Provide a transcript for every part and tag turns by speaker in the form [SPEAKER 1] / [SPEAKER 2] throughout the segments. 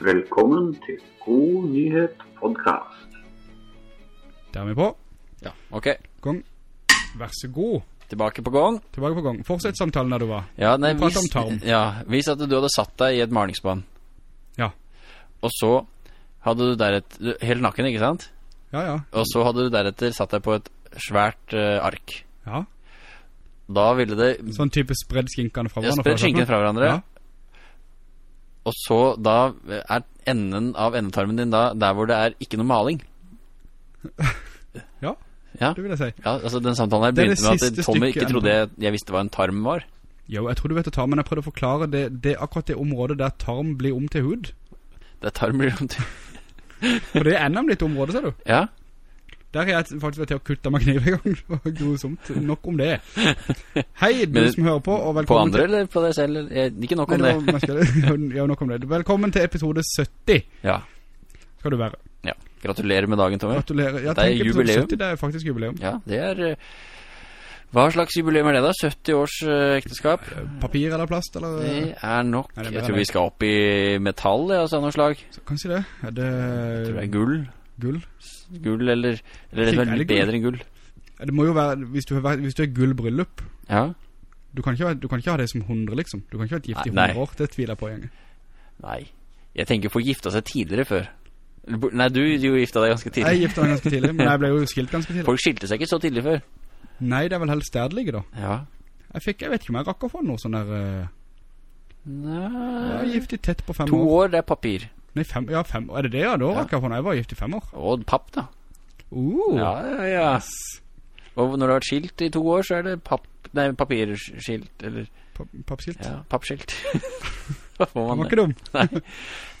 [SPEAKER 1] Velkommen til God nyhet podcast.
[SPEAKER 2] Der er vi på.
[SPEAKER 3] Ja, ok.
[SPEAKER 2] Gang. Vær så god.
[SPEAKER 3] Tilbake på gang.
[SPEAKER 2] Tilbake på gang. Fortsett samtalen der du var.
[SPEAKER 3] Ja, nei,
[SPEAKER 2] Vi
[SPEAKER 3] vis,
[SPEAKER 2] om tarm.
[SPEAKER 3] ja, vis at du hadde satt deg i et malingsbånd.
[SPEAKER 2] Ja.
[SPEAKER 3] Og så hadde du deretter, helt nakken, ikke sant?
[SPEAKER 2] Ja, ja.
[SPEAKER 3] Og så hadde du deretter satt deg på et svært uh, ark.
[SPEAKER 2] Ja.
[SPEAKER 3] Da ville det
[SPEAKER 2] Sånn type spredd skinkene fra hverandre.
[SPEAKER 3] ja, spredd skinkene fra hverandre.
[SPEAKER 2] Ja.
[SPEAKER 3] Og så da er enden av endetarmen din da der hvor det er ikke noe maling.
[SPEAKER 2] Ja,
[SPEAKER 3] Ja,
[SPEAKER 2] det vil jeg si.
[SPEAKER 3] ja altså den samtalen her
[SPEAKER 2] Det er det
[SPEAKER 3] begynte med at Tommy ikke trodde jeg, jeg visste hva en tarm var.
[SPEAKER 2] Jo, jeg tror du vet å ta, men jeg prøvde å forklare det, det er akkurat det området der tarm blir om til hud.
[SPEAKER 3] Der er tarm blir om til
[SPEAKER 2] For det er enda litt område, ser du.
[SPEAKER 3] Ja,
[SPEAKER 2] Der har jeg faktisk vært til å kutte meg kniv en gang. Det var grusomt. Nok om det. Hei, du
[SPEAKER 3] Men-
[SPEAKER 2] som hører på, og
[SPEAKER 3] på
[SPEAKER 2] velkommen
[SPEAKER 3] andre eller på deg selv? Eh, Ikke nok om
[SPEAKER 2] det
[SPEAKER 3] det.
[SPEAKER 2] var. Ja, nok om det. Velkommen til episode 70,
[SPEAKER 3] Ja,
[SPEAKER 2] skal du være.
[SPEAKER 3] ja. Gratulerer med dagen, Tommy.
[SPEAKER 2] Gratulerer. Ja,
[SPEAKER 3] Det er jubileum.
[SPEAKER 2] 70, det er faktisk jubileum.
[SPEAKER 3] Ja, det er eh, Hva slags jubileum er det da? 70 års eh, ekteskap?
[SPEAKER 2] Papir eller plast, eller?
[SPEAKER 3] Det er nok
[SPEAKER 2] Nei, det
[SPEAKER 3] Jeg tror vi skal opp i metall, ja, altså noe slag.
[SPEAKER 2] Så Kanskje det. Er det,
[SPEAKER 3] Jeg tror det er gull.
[SPEAKER 2] gull?
[SPEAKER 3] Gull eller Eller det
[SPEAKER 2] Er veldig
[SPEAKER 3] bedre enn gull.
[SPEAKER 2] Det må jo være, hvis du, har hvis du er gullbryllup,
[SPEAKER 3] Ja.
[SPEAKER 2] du kan, ikke, du kan ikke ha det som 100 liksom. Du kan ikke ha et gift i
[SPEAKER 3] Nei,
[SPEAKER 2] 100 år, det tviler jeg på gjenge.
[SPEAKER 3] Nei. Jeg tenker folk gifta seg tidligere før. Nei, du, du gifta deg ganske tidlig.
[SPEAKER 2] Jeg gifta meg ganske tidlig, men jeg ble jo skilt ganske tidlig.
[SPEAKER 3] Folk skilte seg ikke så tidlig før.
[SPEAKER 2] Nei, det er vel helst der da.
[SPEAKER 3] Ja.
[SPEAKER 2] Jeg fikk, jeg vet ikke om jeg rakk å få noe sånn der, Nei jeg var gift i tett på fem
[SPEAKER 3] To
[SPEAKER 2] år.
[SPEAKER 3] år, det er papir.
[SPEAKER 2] Nei, fem, ja, fem. Er det det, ja? Da rakk jeg på når. Jeg var gift i fem år.
[SPEAKER 3] Og papp, da.
[SPEAKER 2] Uh,
[SPEAKER 3] Ja, ja, ja. Og når du har vært skilt i to år, så er det papp... Nei, papirskilt, eller
[SPEAKER 2] pa- pappskilt.
[SPEAKER 3] Ja, pappskilt. Hva får man
[SPEAKER 2] var
[SPEAKER 3] det?
[SPEAKER 2] ikke dum.
[SPEAKER 3] Nei.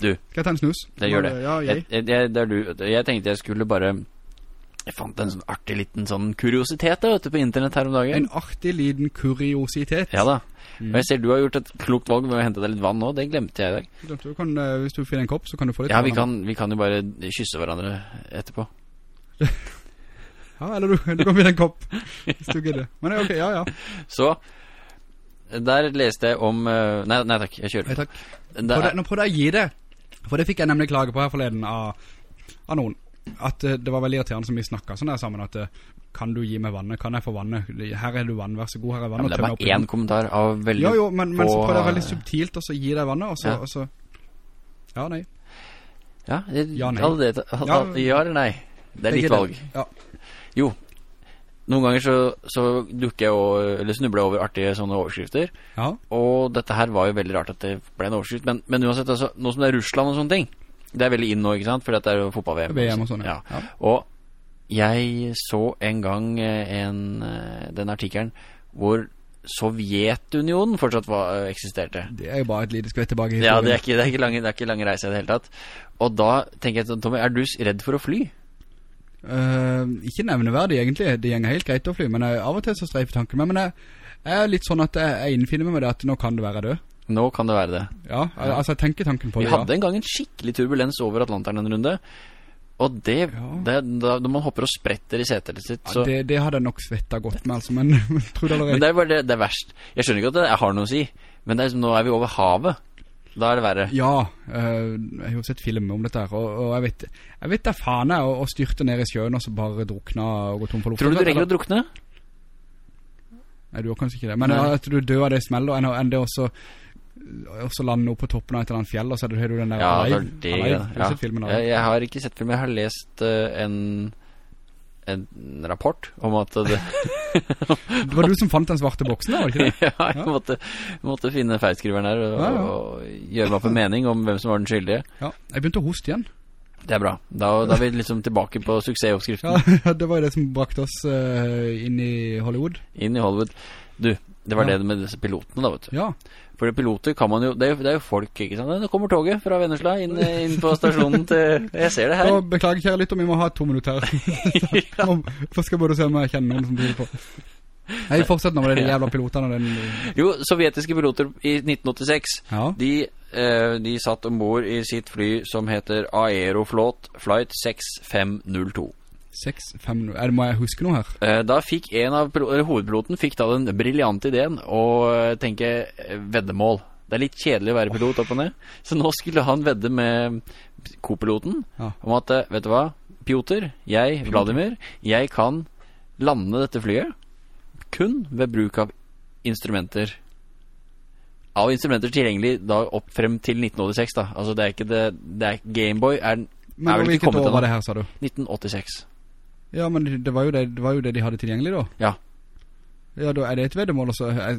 [SPEAKER 3] Du.
[SPEAKER 2] Skal jeg ta en snus?
[SPEAKER 3] Det gjør det.
[SPEAKER 2] Ja, jeg.
[SPEAKER 3] Jeg, jeg, du. Jeg tenkte jeg skulle bare Jeg fant en sånn artig liten sånn kuriositet da, vet du, på internett her om dagen.
[SPEAKER 2] En artig liten kuriositet.
[SPEAKER 3] Ja da.
[SPEAKER 2] Mm.
[SPEAKER 3] Og jeg ser du har gjort et klokt valg med å hente deg litt vann nå. Det glemte jeg i dag.
[SPEAKER 2] Du kan, eh, hvis du finner en kopp, så kan du få litt
[SPEAKER 3] Ja, vi
[SPEAKER 2] vann.
[SPEAKER 3] kan, vi kan jo bare kysse hverandre etterpå.
[SPEAKER 2] Ja, eller du, du kan finne en kopp, hvis du gidder. Men ok, ja, ja.
[SPEAKER 3] Så Der leste jeg om eh, Nei, nei takk, jeg
[SPEAKER 2] Nei,
[SPEAKER 3] kjører.
[SPEAKER 2] takk.
[SPEAKER 3] Det
[SPEAKER 2] Prøv det,
[SPEAKER 3] er,
[SPEAKER 2] nå prøvde jeg å gi det, for det fikk jeg nemlig klage på her forleden av, av noen. At eh, det var veldig irriterende som vi snakket sånn der sammen, at eh, kan du gi meg vannet, kan jeg få vannet? Her er du vann, vær så god, her er
[SPEAKER 3] ja,
[SPEAKER 2] vannet.
[SPEAKER 3] men det bare
[SPEAKER 2] opp i
[SPEAKER 3] kommentar av veldig
[SPEAKER 2] Jo, jo, men, men så prøver jeg veldig subtilt og så gi deg vannet, og så,
[SPEAKER 3] Ja.
[SPEAKER 2] og så ja, nei.
[SPEAKER 3] Ja, det,
[SPEAKER 2] Ja, nei.
[SPEAKER 3] alle det, al-
[SPEAKER 2] Ja.
[SPEAKER 3] ja eller nei? Det er ditt valg.
[SPEAKER 2] Ja.
[SPEAKER 3] Jo. Noen ganger så, så dukker jeg og, eller snubler over artige sånne overskrifter.
[SPEAKER 2] Ja,
[SPEAKER 3] Og dette her var jo veldig rart at det ble en overskrift. Men, men uansett, altså, nå som det er Russland og sånne ting, det er veldig inn nå, ikke sant? Fordi dette det er jo fotball-VM.
[SPEAKER 2] VM og sånn, ja.
[SPEAKER 3] Ja. Og jeg så en gang eh, en, eh, den artikkelen hvor Sovjetunionen fortsatt var, eh, eksisterte.
[SPEAKER 2] Det er jo bare et lite skvett tilbake i
[SPEAKER 3] Ja, det er ikke, det er ikke, lange, det er ikke lange reise i det hele tatt. Og da tenker jeg sånn, Tommy, er du redd for å fly?
[SPEAKER 2] Uh, ikke nevneverdig egentlig, det gjenger helt greit å fly, men jeg, av og til så streifer tanken meg, men jeg, jeg er litt sånn at jeg, jeg innfinner meg med det at nå kan det være død.
[SPEAKER 3] Nå kan det være det.
[SPEAKER 2] Ja, al- altså jeg tenker tanken på
[SPEAKER 3] Vi
[SPEAKER 2] det,
[SPEAKER 3] hadde en gang en skikkelig turbulens over Atlanteren en runde. Og det,
[SPEAKER 2] Ja.
[SPEAKER 3] det da, når man hopper og spretter i setet sitt,
[SPEAKER 2] ja.
[SPEAKER 3] så
[SPEAKER 2] ja det, det hadde jeg nok svettet godt med, altså, men, tror det
[SPEAKER 3] Men det er bare det, det er verst. Jeg skjønner ikke at det har noe å si, men er, liksom- nå er vi over havet. Da er det verre.
[SPEAKER 2] Ja, øh, jeg har jo sett film om dette her, og, og jeg vet, jeg vet det er faen jeg å, å styrte ned i sjøen og så bare drukne og gå tom for luft.
[SPEAKER 3] Tror du du rekker å drukne?
[SPEAKER 2] Nei, du gjør kanskje ikke det, men ja, at du dør av det smeller, enn, enn det også, også lander oppe på toppen av et eller annet fjell, og så har du den der
[SPEAKER 3] Ja,
[SPEAKER 2] Alive.
[SPEAKER 3] det.
[SPEAKER 2] Alive.
[SPEAKER 3] Ja.
[SPEAKER 2] filmen
[SPEAKER 3] Jeg, jeg har ikke sett filmen, jeg har lest uh, en, en rapport om at det,
[SPEAKER 2] Det var du som fant den svarte boksen var det ikke det?
[SPEAKER 3] ja, jeg måtte, måtte finne feilskriveren her og,
[SPEAKER 2] Ja, ja.
[SPEAKER 3] og gjøre meg på mening om hvem som var den skyldige.
[SPEAKER 2] Ja, jeg begynte å hoste igjen.
[SPEAKER 3] Det er bra. Da, da er vi liksom tilbake på suksessoppskriften.
[SPEAKER 2] Ja, det var jo det som brakte oss uh, inn i Hollywood.
[SPEAKER 3] Inn i Hollywood. Du, det var
[SPEAKER 2] Ja.
[SPEAKER 3] det med disse pilotene da, vet du.
[SPEAKER 2] Ja,
[SPEAKER 3] For piloter kan man jo, det det er jo folk, ikke sant? Nå kommer toget fra Vennesla inn, inn på stasjonen til, jeg ser det her.
[SPEAKER 2] Nå, beklager kjære lytter, vi må ha to minutter her. Om- For skal både se om jeg kjenner noen som driver på. Nei, fortsett nå med de jævla pilotene. Den,
[SPEAKER 3] Jo, sovjetiske piloter i 1986,
[SPEAKER 2] ja,
[SPEAKER 3] de, eh, de satt ombord i sitt fly som heter Aeroflot Flight 6502.
[SPEAKER 2] 6, 5, er det, må jeg huske noe her?
[SPEAKER 3] Eh, Da fikk en av hovedpiloten fikk da den briljante ideen å eh, tenke eh, veddemål Det er litt kjedelig å være pilot opp og ned. Så nå skulle han vedde med kopiloten
[SPEAKER 2] Ja.
[SPEAKER 3] om at, vet du hva, Piotr, jeg, Vladimir, jeg kan lande dette flyet kun ved bruk av instrumenter. Av instrumenter tilgjengelig da opp frem til 1986 da. Altså det er ikke det, det er Gameboy er,
[SPEAKER 2] Men
[SPEAKER 3] er vel ikke
[SPEAKER 2] hvilket år var det her, sa du?
[SPEAKER 3] 1986.
[SPEAKER 2] Ja, men det var jo det, det, var jo det de hadde tilgjengelig da.
[SPEAKER 3] Ja.
[SPEAKER 2] Ja, da er det et veddemål også. Jeg,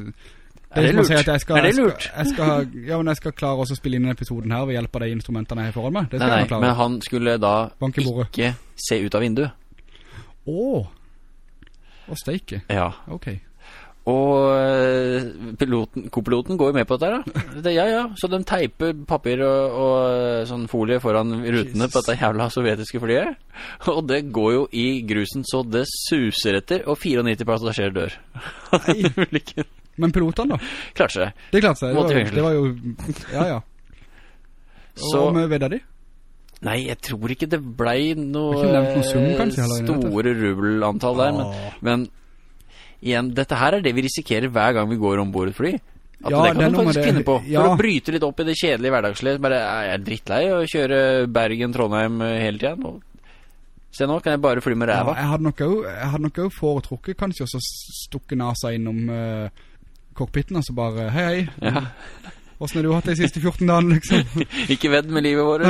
[SPEAKER 2] det
[SPEAKER 3] Er det lurt?
[SPEAKER 2] jeg skal,
[SPEAKER 3] Er det
[SPEAKER 2] jeg skal-
[SPEAKER 3] lurt?
[SPEAKER 2] Jeg skal, ja, men jeg skal klare å spille inn denne episoden her ved hjelp av de instrumentene jeg har foran meg. Det
[SPEAKER 3] Nei,
[SPEAKER 2] skal
[SPEAKER 3] nei,
[SPEAKER 2] jeg klare.
[SPEAKER 3] men han skulle da ikke se ut av vinduet.
[SPEAKER 2] Åh! Å steike.
[SPEAKER 3] Ja.
[SPEAKER 2] Ok.
[SPEAKER 3] Og øh, piloten, kopiloten går jo med på dette her, da. Det, ja, ja. Så de teiper papir og, og sånn folie foran rutene
[SPEAKER 2] Jesus.
[SPEAKER 3] på dette jævla sovjetiske flyet. Og det går jo i grusen så det suser etter, og 94 passasjerer dør. Nei.
[SPEAKER 2] Men pilotene da?
[SPEAKER 3] Klarte seg.
[SPEAKER 2] Det klarte seg. Det var, det var jo... Ja, ja.
[SPEAKER 3] Så
[SPEAKER 2] Og med vedda de?
[SPEAKER 3] Nei, jeg tror ikke det blei noe
[SPEAKER 2] ikke noe sum, kanskje,
[SPEAKER 3] store rubelantall der. Men, men igjen, dette her er det vi risikerer hver gang vi går ombord et fly. At
[SPEAKER 2] Ja,
[SPEAKER 3] det
[SPEAKER 2] det
[SPEAKER 3] kan du faktisk
[SPEAKER 2] det.
[SPEAKER 3] finne på. For
[SPEAKER 2] Ja.
[SPEAKER 3] å bryte litt opp i det kjedelige hverdagslivet. Bare jeg er drittlei å kjøre Bergen-Trondheim eh, hele tiden. Og se nå, kan jeg bare fly med
[SPEAKER 2] Ja,
[SPEAKER 3] ræva.
[SPEAKER 2] jeg hadde nok også, jeg hadde nok også foretrukket kanskje også stukke nasa innom uh, cockpiten, altså bare, hei hei,
[SPEAKER 3] Ja.
[SPEAKER 2] hvordan har du hatt de siste 14 dagene, liksom?
[SPEAKER 3] Ikke vedd med livet vårt.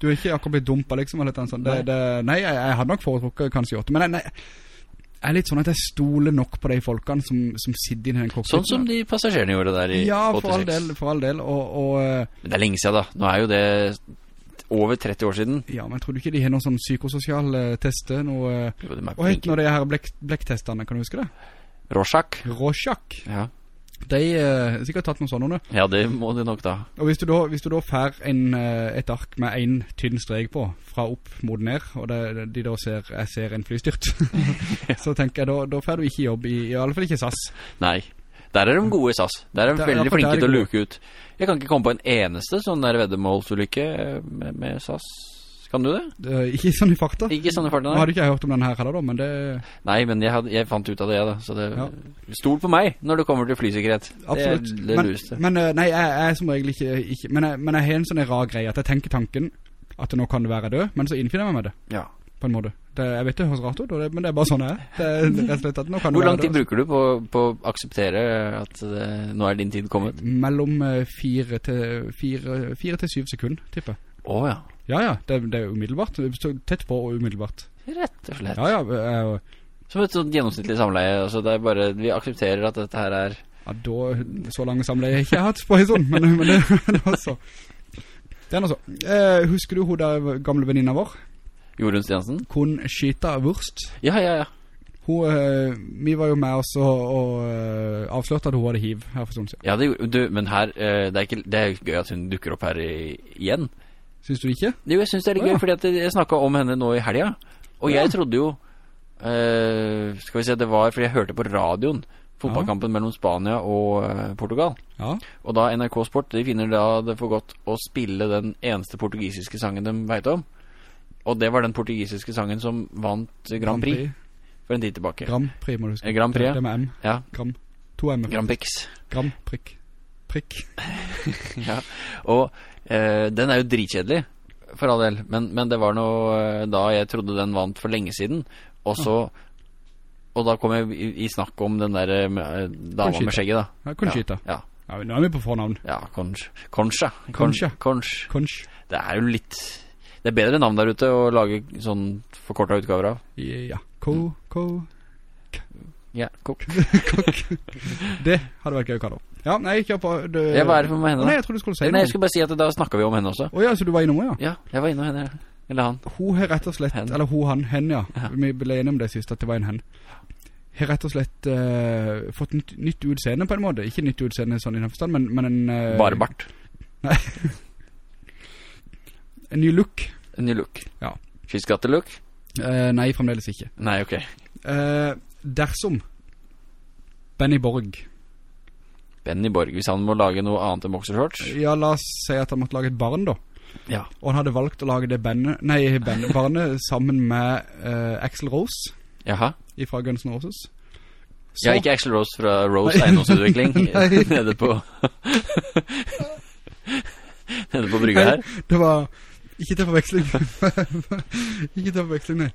[SPEAKER 2] Du er ikke akkurat blitt dumpet, liksom, sånt. Det,
[SPEAKER 3] Nei.
[SPEAKER 2] det, nei, jeg, jeg hadde nok foretrukket kanskje gjort det, men nei, nei, er litt sånn at jeg stoler nok på de folkene som, som sitter i den cockpiten.
[SPEAKER 3] Sånn som de passasjerene gjorde der i
[SPEAKER 2] Ja, for all
[SPEAKER 3] 86.
[SPEAKER 2] del, for all del, og, og eh,
[SPEAKER 3] Men det er lenge siden da. Nå er jo det over 30 år siden.
[SPEAKER 2] ja, men tror du ikke de har noen sånn psykososiale teste? noe... eh,
[SPEAKER 3] Jo, de er
[SPEAKER 2] Hva heter de her blekk, blekktesterne, kan du huske det?
[SPEAKER 3] Rorschach.
[SPEAKER 2] Rorschach.
[SPEAKER 3] Ja.
[SPEAKER 2] De eh, har sikkert tatt noen sånne.
[SPEAKER 3] ja, det må de nok da.
[SPEAKER 2] Og hvis du da, hvis du da fær en, eh, et ark med en tynn strek på, fra opp mot ned, og det, de da ser, jeg ser en flystyrt, så tenker jeg, da, da fær du ikke jobb i, i alle fall ikke SAS.
[SPEAKER 3] Nei. Der er de gode i SAS. Der er de
[SPEAKER 2] Der-
[SPEAKER 3] veldig
[SPEAKER 2] ja,
[SPEAKER 3] flinke til å luke ut. Jeg kan ikke komme på en eneste sånn der veddemålsulykke eh, med, med SAS. Kan du det?
[SPEAKER 2] det ikke sånn i farta.
[SPEAKER 3] Ikke sånne farten
[SPEAKER 2] Nå
[SPEAKER 3] der?
[SPEAKER 2] hadde ikke jeg hørt om denne her heller da, men det,
[SPEAKER 3] Nei, men jeg, hadde, jeg fant ut av det, da. Så det,
[SPEAKER 2] Ja.
[SPEAKER 3] stol på meg når det kommer til flysikkerhet.
[SPEAKER 2] absolutt.
[SPEAKER 3] Det er det
[SPEAKER 2] men,
[SPEAKER 3] lureste.
[SPEAKER 2] men eh, nei, jeg, jeg som regel ikke, ikke men, jeg, men jeg har en sånn rar greie, at jeg tenker tanken, at nå kan det være død, men så innfinner jeg meg med det,
[SPEAKER 3] Ja.
[SPEAKER 2] på en måte. Det, jeg vet det høres rart ut, men det er bare sånn jeg er. Det er rett og slett at nå kan
[SPEAKER 3] Hvor lang tid bruker du på, på å akseptere at det, nå er din tid kommet?
[SPEAKER 2] Mellom eh, fire til, fire, fire til syv sekunder, tipper jeg.
[SPEAKER 3] Å ja.
[SPEAKER 2] Ja, ja, det, det er umiddelbart. Tett på og umiddelbart.
[SPEAKER 3] Rett og slett.
[SPEAKER 2] Ja, ja,
[SPEAKER 3] Som et sånt gjennomsnittlig samleie. Altså det er bare, vi aksepterer at dette her er
[SPEAKER 2] ja da, så lange samleie har jeg ikke hatt på en sånn, men, men det, det var så. Det er noe så. Eh, husker du hun der gamle venninna vår?
[SPEAKER 3] Jorunn Stiansen?
[SPEAKER 2] Conchita Wurst.
[SPEAKER 3] Ja, ja, ja.
[SPEAKER 2] Hun, eh, vi var jo med oss og, og uh, avslørte at hun hadde hiv her for sånn siden.
[SPEAKER 3] Ja, det gjorde du, men her, eh, det er, ikke, det er gøy at hun dukker opp her i, igjen.
[SPEAKER 2] Syns du ikke?
[SPEAKER 3] Jo, jeg synes det er litt
[SPEAKER 2] Å, ja.
[SPEAKER 3] gøy, fordi jeg snakket om henne nå i helga. Og
[SPEAKER 2] Ja.
[SPEAKER 3] jeg trodde jo, eh, skal vi si at det var fordi jeg hørte på radioen, fotballkampen mellom Spania og eh, Portugal.
[SPEAKER 2] Ja.
[SPEAKER 3] Og da NRK Sport, de finner da det for godt å spille den eneste portugisiske sangen de vet om. Og det var den portugisiske sangen som vant Grand Prix for en tid tilbake.
[SPEAKER 2] Grand Prix, må du huske.
[SPEAKER 3] Grand Prix, ja.
[SPEAKER 2] Det, det med M.
[SPEAKER 3] Ja,
[SPEAKER 2] Gram. To M.
[SPEAKER 3] Grand Prix.
[SPEAKER 2] Grand prikk. Prikk.
[SPEAKER 3] Ja, og eh, den er jo dritkjedelig, for all del. Men, men det var noe eh, da jeg trodde den vant for lenge siden. Og så Og da kom jeg i, i snakk om den der eh, dama med skjegget, da.
[SPEAKER 2] Ja, Conchita.
[SPEAKER 3] Ja,
[SPEAKER 2] Ja, nå er vi på fornavn.
[SPEAKER 3] ja, Conch. Concha.
[SPEAKER 2] Concha.
[SPEAKER 3] Conch.
[SPEAKER 2] Conch.
[SPEAKER 3] Det er jo litt Det er bedre navn der ute å lage sånn forkorta utgaver av.
[SPEAKER 2] Ja. Co, ko,
[SPEAKER 3] Ja, kok.
[SPEAKER 2] kokk. Det hadde vært gøy å kalle opp. Ja, nei, ikke på... Det...
[SPEAKER 3] Jeg var her for med henne,
[SPEAKER 2] da Nei, jeg trodde du skulle si noe.
[SPEAKER 3] Nei, jeg skulle bare si at da snakket vi om henne også.
[SPEAKER 2] Å ja, så du var innom henne, ja.
[SPEAKER 3] Ja, jeg var innom henne. Eller han.
[SPEAKER 2] Hun har rett og slett,
[SPEAKER 3] Hen.
[SPEAKER 2] eller hun, han, henne, ja.
[SPEAKER 3] Ja.
[SPEAKER 2] Vi ble enige om det sist, at det var en hen. Har rett og slett uh, fått nytt, nytt utseende på en måte. Ikke nytt utseende sånn i den forstand, men, men en... Uh,
[SPEAKER 3] Bare bart.
[SPEAKER 2] En ny look.
[SPEAKER 3] En ny look.
[SPEAKER 2] Ja.
[SPEAKER 3] She's got the look?
[SPEAKER 2] Eh, nei, fremdeles ikke.
[SPEAKER 3] Nei, ok.
[SPEAKER 2] Eh, dersom Benny Borg,
[SPEAKER 3] Benny Borg, hvis han må lage noe annet enn boxershorts?
[SPEAKER 2] ja, la oss si at han måtte lage et barn da,
[SPEAKER 3] Ja.
[SPEAKER 2] og han hadde valgt å lage det bandet, nei, bandet, barnet sammen med uh, Axl Rose
[SPEAKER 3] Jaha.
[SPEAKER 2] fra Guns N' Roses.
[SPEAKER 3] Ja, ikke Axel Rose fra Rose Eiendomsutvikling nede på Nede på brygget her.
[SPEAKER 2] Det var ikke til forveksling. ikke til forveksling, nei.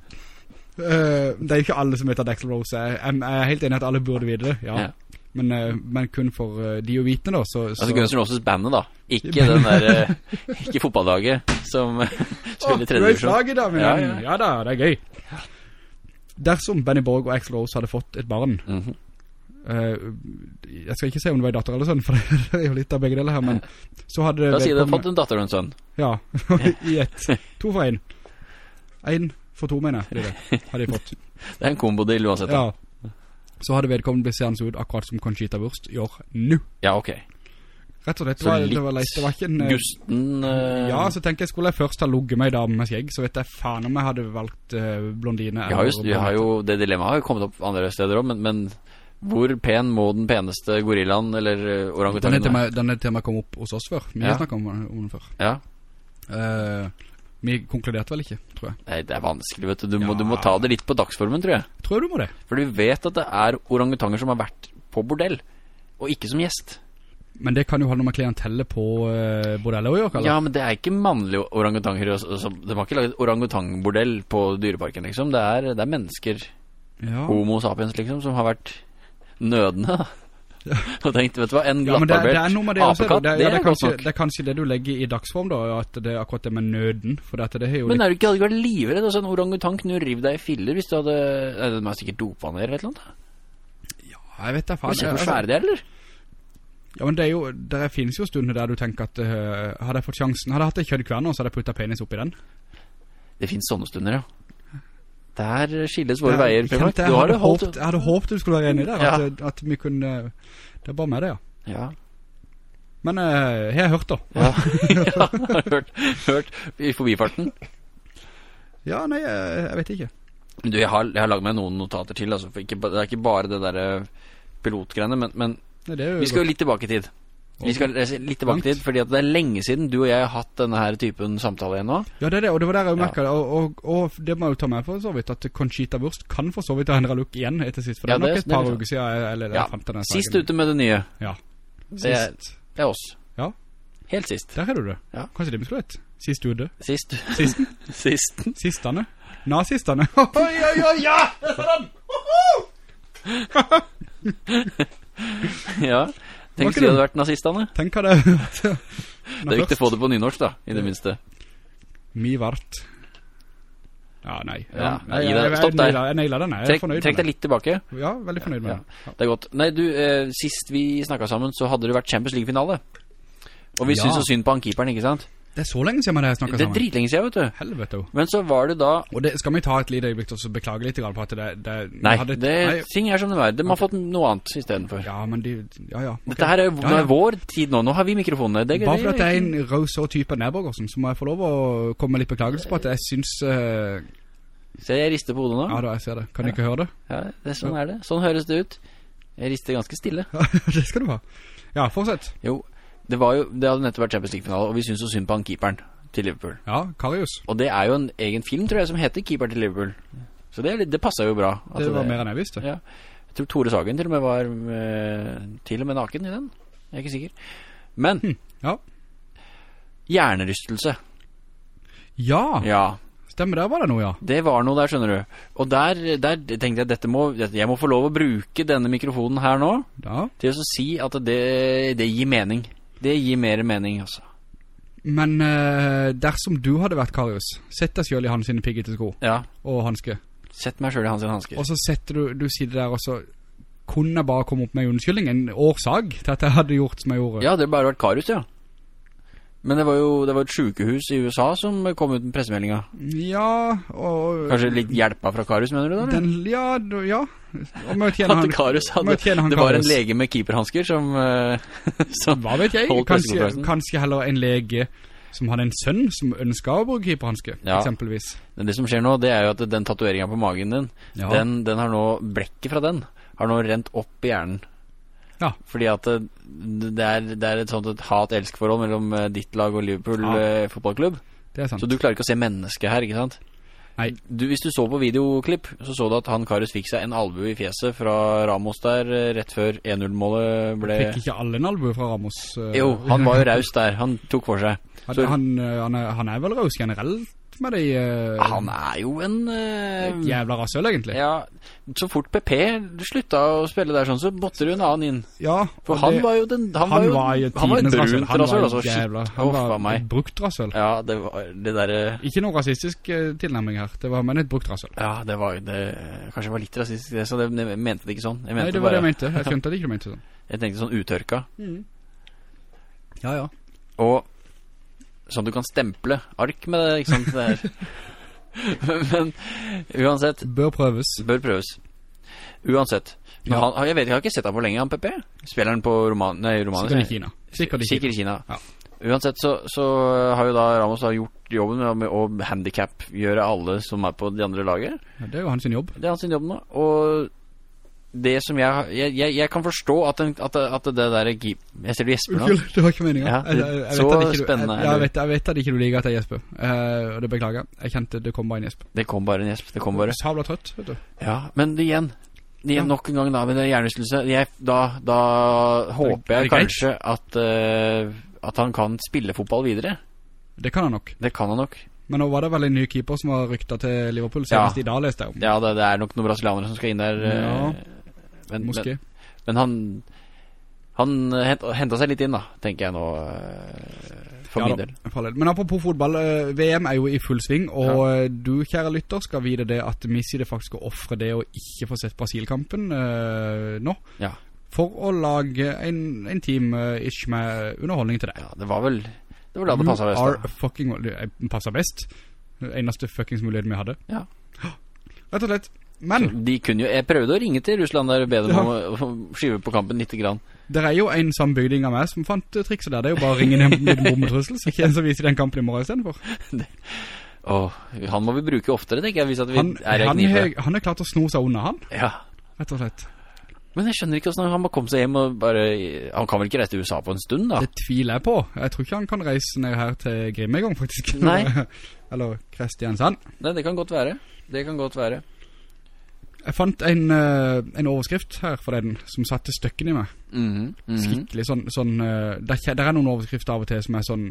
[SPEAKER 2] Eh, det er jo ikke alle som vet at Axl Rose er. Jeg, jeg er helt enig at alle burde vite det, ja.
[SPEAKER 3] Ja.
[SPEAKER 2] Men, uh, men kun for uh, de å vite da, så... så
[SPEAKER 3] Altså Guns N' Roses bandet da Ikke den der Ikke fotballaget Som spiller i tredje divisjon
[SPEAKER 2] slaget da,
[SPEAKER 3] Ja, ja.
[SPEAKER 2] ja da, det er gøy. Dersom Benny Borg og Axl Rose hadde fått et barn,
[SPEAKER 3] Mhm.
[SPEAKER 2] eh, jeg skal ikke se om det var en datter eller sånn, for det er jo litt av begge deler her, men så hadde...
[SPEAKER 3] La oss si det
[SPEAKER 2] vedkommende-
[SPEAKER 3] fått en datter og en sønn
[SPEAKER 2] Ja, i ett. To for en. En for to, mener jeg, det, hadde de fått.
[SPEAKER 3] Det er en kombodeal uansett.
[SPEAKER 2] Ja. Så hadde vedkommende blitt seende ut akkurat som Conchita Wurst gjør nå.
[SPEAKER 3] Ja, ok
[SPEAKER 2] Rett og slett, det var, det var leit. Det var ikke en... eh,
[SPEAKER 3] Gusten Uh...
[SPEAKER 2] Ja, så tenker jeg, skulle jeg først ha lugget meg i dame med skjegg, så vet jeg faen om jeg hadde valgt uh, blondine. Ja,
[SPEAKER 3] just, har jo Det dilemmaet har jo kommet opp andre steder også Men, men hvor pen må den peneste gorillaen Eller
[SPEAKER 2] Den
[SPEAKER 3] orangutangen være?
[SPEAKER 2] den er til meg kom opp hos oss før. Vi
[SPEAKER 3] Ja.
[SPEAKER 2] snakket om, om den før.
[SPEAKER 3] Ja
[SPEAKER 2] Eh, vi konkluderte vel ikke, tror jeg.
[SPEAKER 3] Nei, det er vanskelig, vet du du må, du må ta det litt på dagsformen, tror jeg
[SPEAKER 2] Tror du må det?
[SPEAKER 3] For du vet at det er orangutanger som har vært på bordell Og ikke som gjest
[SPEAKER 2] Men det kan jo ha noe med klientellet på uh, bordellet å gjøre, eller?
[SPEAKER 3] Ja, men det er ikke mannlige orangutanger og så- så- De har ikke laget orangutangbordell på dyreparken, liksom Det er, det er mennesker
[SPEAKER 2] Ja.
[SPEAKER 3] Homo sapiens, liksom Som har vært nødende da. Og tenkte, vet du hva, en
[SPEAKER 2] Ja, men det, det er
[SPEAKER 3] glattbarbert
[SPEAKER 2] med det også.
[SPEAKER 3] apekatt,
[SPEAKER 2] Det,
[SPEAKER 3] det,
[SPEAKER 2] ja, det,
[SPEAKER 3] er
[SPEAKER 2] er kanskje, det er kanskje det du legger i dagsform, da, at det er akkurat det med nøden. For dette, det er jo
[SPEAKER 3] Men er du ikke hadde ikke vært livredd? Altså, en orangutang kunne rive deg i filler hvis du hadde Nei, det mest sikkert dopa ned eller et eller annet
[SPEAKER 2] Jeg vet
[SPEAKER 3] det,
[SPEAKER 2] faen.
[SPEAKER 3] du sett hvor svære de er, eller?
[SPEAKER 2] Ja, men det er jo Det finnes jo stunder der du tenker at uh, Hadde jeg fått sjansen Hadde jeg hatt en kjøddkverner, så hadde jeg puttet penis opp i den.
[SPEAKER 3] Det finnes sånne stunder, ja Der skilles våre veier, Primark
[SPEAKER 2] jeg hadde håpet, Jeg hadde håpet du skulle være enig der.
[SPEAKER 3] Ja.
[SPEAKER 2] At, at vi kunne Det er bare med det, ja.
[SPEAKER 3] Ja,
[SPEAKER 2] Men uh, jeg har hørt, da.
[SPEAKER 3] ja, ja hørt, hørt i forbifarten
[SPEAKER 2] Ja, nei, jeg, jeg vet ikke.
[SPEAKER 3] Du, jeg har, jeg har laget meg noen notater til altså, ikke, Det er ikke bare det der eh, pilotgreiene Men, men vi skal jo litt tilbake i tid Vi skal litt tilbake til, Fordi det er lenge siden du og jeg har hatt denne her typen samtale igjen nå
[SPEAKER 2] Ja, det er det, og det var der jeg merket det. Og, og, og det må jeg jo ta med for så vidt, at Conchita Wurst kan for så vidt ha endret look igjen etter sist. For
[SPEAKER 3] Ja,
[SPEAKER 2] det er nok
[SPEAKER 3] det-
[SPEAKER 2] et par
[SPEAKER 3] det er
[SPEAKER 2] uker siden jeg, eller,
[SPEAKER 3] Ja,
[SPEAKER 2] jeg fant denne
[SPEAKER 3] Sist
[SPEAKER 2] saken.
[SPEAKER 3] ute med det nye
[SPEAKER 2] Ja,
[SPEAKER 3] Det er,
[SPEAKER 2] sist.
[SPEAKER 3] det er oss
[SPEAKER 2] Ja.
[SPEAKER 3] Helt sist
[SPEAKER 2] Der er du det.
[SPEAKER 3] Ja.
[SPEAKER 2] Kanskje det skulle hett. Sist ute.
[SPEAKER 3] Sist
[SPEAKER 2] Sisten.
[SPEAKER 3] Sisten
[SPEAKER 2] Sistene. Nazistene. Oi, oi, oi, ja!
[SPEAKER 3] Ja Tenk hvis vi hadde vært nazistene
[SPEAKER 2] Tenk hva det
[SPEAKER 3] Det er viktig å få det på nynorsk da I det minste
[SPEAKER 2] Mi vart. Ja, nei.
[SPEAKER 3] Ja,
[SPEAKER 2] nei, jeg, jeg,
[SPEAKER 3] Stopp der.
[SPEAKER 2] Jeg naila den, jeg. Er fornøyd
[SPEAKER 3] trekk deg litt tilbake.
[SPEAKER 2] Ja, veldig fornøyd med
[SPEAKER 3] Ja.
[SPEAKER 2] det. Ja.
[SPEAKER 3] Det er godt Nei du, eh, sist vi snakket sammen Så hadde det vært Champions League-finale Og vi
[SPEAKER 2] Ja.
[SPEAKER 3] synes så synd på han keeperen, ikke sant?
[SPEAKER 2] Det er så lenge siden vi har snakket sammen.
[SPEAKER 3] Det er dritlenge siden, vet du
[SPEAKER 2] Helvete jo.
[SPEAKER 3] Men så var det da
[SPEAKER 2] Og det skal vi ta et lite øyeblikk og så beklage litt på at det, det
[SPEAKER 3] Nei,
[SPEAKER 2] hadde-
[SPEAKER 3] det,
[SPEAKER 2] nei,
[SPEAKER 3] ting er som det var. De har fått noe annet i stedet for
[SPEAKER 2] Ja, men de, ja, ja. Okay.
[SPEAKER 3] Dette her er,
[SPEAKER 2] Ja, ja.
[SPEAKER 3] vår tid nå Nå har vi mikrofonene det,
[SPEAKER 2] Bare for at
[SPEAKER 3] det-
[SPEAKER 2] jeg er en og type Nærborgersen, så må jeg få lov å komme med litt beklagelse på at jeg synes... Uh,
[SPEAKER 3] Se, jeg rister på hodet nå
[SPEAKER 2] ja da, jeg ser det. Kan du ikke høre det?
[SPEAKER 3] Ja, det er sånn er det Sånn høres det ut Jeg rister ganske stille
[SPEAKER 2] det skal du ha. Ja, fortsett.
[SPEAKER 3] Jo, det var jo Det hadde nettopp vært Champions League-finale Og vi syns så synd på han keeperen til Liverpool.
[SPEAKER 2] Ja, Karius.
[SPEAKER 3] Og det er jo en egen film, tror jeg, som heter Keeper til Liverpool. Så det, litt- det passer jo bra.
[SPEAKER 2] Det var mer enn jeg visste.
[SPEAKER 3] Ja. Jeg tror Tore Sagen til og med var med, Til og med naken i den. Jeg er ikke sikker. Men
[SPEAKER 2] Hm, ja.
[SPEAKER 3] Hjernerystelse.
[SPEAKER 2] Ja,
[SPEAKER 3] Ja.
[SPEAKER 2] Stemmer, der var det noe, ja.
[SPEAKER 3] Det var noe der, skjønner du. Og der, der tenkte jeg dette må Jeg må få lov å bruke denne mikrofonen her nå
[SPEAKER 2] Ja,
[SPEAKER 3] Til å si at det, det gir mening Det gir mer mening altså.
[SPEAKER 2] Men eh, dersom du hadde vært Karius, sett deg selv i hans sine piggete sko.
[SPEAKER 3] Ja.
[SPEAKER 2] Og hanske,
[SPEAKER 3] Sett meg selv i hans hanske
[SPEAKER 2] og så setter du, du sitter der og så kunne jeg bare komme opp med en unnskyldning, en årsag til at jeg hadde gjort som jeg gjorde.
[SPEAKER 3] Ja, det hadde bare vært Karius, ja Men det var jo det var et sykehus i USA som kom ut med pressemeldinga
[SPEAKER 2] Ja, og...
[SPEAKER 3] Kanskje litt hjelpa fra Karus, mener du da?
[SPEAKER 2] Den, ja, ja. Og
[SPEAKER 3] møtte
[SPEAKER 2] han...
[SPEAKER 3] Karus hadde
[SPEAKER 2] han
[SPEAKER 3] Det var en lege med keeperhansker som, eh, som
[SPEAKER 2] Hva vet jeg? Kanskje, kanskje heller en lege som hadde en sønn som ønsket å bruke keeperhansker,
[SPEAKER 3] Ja.
[SPEAKER 2] eksempelvis.
[SPEAKER 3] Men det som skjer nå, det er jo at den tatueringen på magen din
[SPEAKER 2] Ja.
[SPEAKER 3] den, den har nå, blekket fra den Har nå rent opp i hjernen
[SPEAKER 2] Ja.
[SPEAKER 3] Fordi at det, det, er, det er et sånt et hat-elsk-forhold Mellom eh, ditt lag og Liverpool
[SPEAKER 2] Ja.
[SPEAKER 3] eh, fotballklubb
[SPEAKER 2] Det er sant.
[SPEAKER 3] Så du klarer ikke å se mennesket her, ikke sant?
[SPEAKER 2] Nei.
[SPEAKER 3] Du, hvis du så på videoklipp, så så du at han Karius fikk seg en albue i fjeset fra Ramos der eh, rett før 1-0-målet ble...
[SPEAKER 2] Fikk ikke alle en albue fra Ramos? eh,
[SPEAKER 3] Jo, han var jo raus der. Han tok for seg.
[SPEAKER 2] Han,
[SPEAKER 3] Så,
[SPEAKER 2] han, eh, han, er, han er vel raus generelt med de uh,
[SPEAKER 3] han er jo en... uh,
[SPEAKER 2] jævla rasshøl, egentlig.
[SPEAKER 3] Ja, så fort PP slutta å spille der sånn, så måtte det en annen inn.
[SPEAKER 2] Ja,
[SPEAKER 3] For han
[SPEAKER 2] det-
[SPEAKER 3] var jo den... Han,
[SPEAKER 2] han
[SPEAKER 3] var jo, han var brunt
[SPEAKER 2] Han
[SPEAKER 3] rasshøl,
[SPEAKER 2] var
[SPEAKER 3] altså.
[SPEAKER 2] Jævla, han
[SPEAKER 3] Uff,
[SPEAKER 2] var
[SPEAKER 3] meg.
[SPEAKER 2] brukt rasshøl.
[SPEAKER 3] Ja, det var det der... uh,
[SPEAKER 2] Ikke noe rasistisk eh, tilnærming her, det var men et brukt rasshøl.
[SPEAKER 3] Ja, det var det, Kanskje det var litt rasistisk det, så det, jeg mente det ikke sånn.
[SPEAKER 2] Nei, det var det jeg mente. Jeg skjønte at ikke du mente sånn.
[SPEAKER 3] Jeg tenkte sånn utørka.
[SPEAKER 2] Ja, ja.
[SPEAKER 3] Og sånn du kan stemple ark med det, ikke sant? Det er. Men uansett,
[SPEAKER 2] Bør prøves.
[SPEAKER 3] bør prøves. Uansett.
[SPEAKER 2] Ja.
[SPEAKER 3] han, jeg vet, jeg har ikke sett han for lenge, han PP. Spiller han på Roman, nei, romanen
[SPEAKER 2] Sikkert i Kina. Sikkert i Kina.
[SPEAKER 3] Sikkert i Kina.
[SPEAKER 2] Ja.
[SPEAKER 3] Uansett så, så har jo da Ramos da gjort jobben med, med å handicap-gjøre alle som er på de andre laget.
[SPEAKER 2] Ja, det er jo hans jobb.
[SPEAKER 3] Det er hans jobb nå. Og det som jeg Jeg, jeg, jeg kan forstå at, den, at, det- at det der Jeg ser du gjesper nå.
[SPEAKER 2] Unnskyld, det var ikke meningen.
[SPEAKER 3] Ja,
[SPEAKER 2] det,
[SPEAKER 3] så
[SPEAKER 2] ikke
[SPEAKER 3] spennende
[SPEAKER 2] Jeg, vet, jeg vet at ikke du liker at jeg gjesper. uh, og det beklager jeg. Kjente det kom bare en gjesp.
[SPEAKER 3] Det kom bare en gjesp. Det kom bare.
[SPEAKER 2] Sabla trøtt, vet du.
[SPEAKER 3] Ja, men det igjen Igjen
[SPEAKER 2] Ja.
[SPEAKER 3] nok en gang da med det er jeg, da, da håper
[SPEAKER 2] er
[SPEAKER 3] jeg kanskje at uh, At han kan spille fotball videre
[SPEAKER 2] Det kan han nok.
[SPEAKER 3] Det kan han nok
[SPEAKER 2] Men nå var det vel en ny keeper som var ryktet til Liverpool,
[SPEAKER 3] Ja.
[SPEAKER 2] i dag leste jeg om.
[SPEAKER 3] Ja, det, det er nok noen brasilianere som skal inn der eh,
[SPEAKER 2] Ja,
[SPEAKER 3] men,
[SPEAKER 2] Moské.
[SPEAKER 3] men, men han Han henta seg litt inn da Tenker jeg nå eh, For
[SPEAKER 2] Ja
[SPEAKER 3] min del
[SPEAKER 2] Da. Men apropos fotball, eh, VM er jo i full sving, og ja. du, kjære lytter, skal vite det at Missy det faktisk skal offre det å ikke få sett Brasil-kampen uh, nå,
[SPEAKER 3] Ja,
[SPEAKER 2] for å lage en, en team uh, ish med underholdning til deg.
[SPEAKER 3] ja det var vel Det var da det passa best
[SPEAKER 2] are fucking, det best. Eneste fuckings muligheten vi hadde.
[SPEAKER 3] Ja
[SPEAKER 2] Rett og slett. Men,
[SPEAKER 3] De kunne jo Jeg prøvde å ringe til Russland der og be dem om å- skyve på kampen litt grann
[SPEAKER 2] det er jo en sambygding av meg som fant trikset der. Det er jo bare å ringe ned en bombetrussel, så ikke en som viser den kampen i morgen i stedet for.
[SPEAKER 3] Åh, han må vi bruke oftere, tenker jeg Hvis at vi
[SPEAKER 2] Han,
[SPEAKER 3] er
[SPEAKER 2] han, er, han er klart å sno seg unna han,
[SPEAKER 3] Ja
[SPEAKER 2] rett og slett.
[SPEAKER 3] Men jeg skjønner ikke hvordan han må komme seg hjem og bare Han kan vel ikke reise til USA på en stund, da?
[SPEAKER 2] Det tviler jeg på. Jeg tror ikke han kan reise ned her til Grimme gang, faktisk.
[SPEAKER 3] Nei.
[SPEAKER 2] Eller Kristiansand.
[SPEAKER 3] Nei, det kan godt være. Det kan godt være.
[SPEAKER 2] Jeg fant en, eh, en overskrift her for den som satte støkken i meg.
[SPEAKER 3] Mhm, mhm.
[SPEAKER 2] Skikkelig sånn, sånn eh, der, der er noen overskrifter av og til som er sånn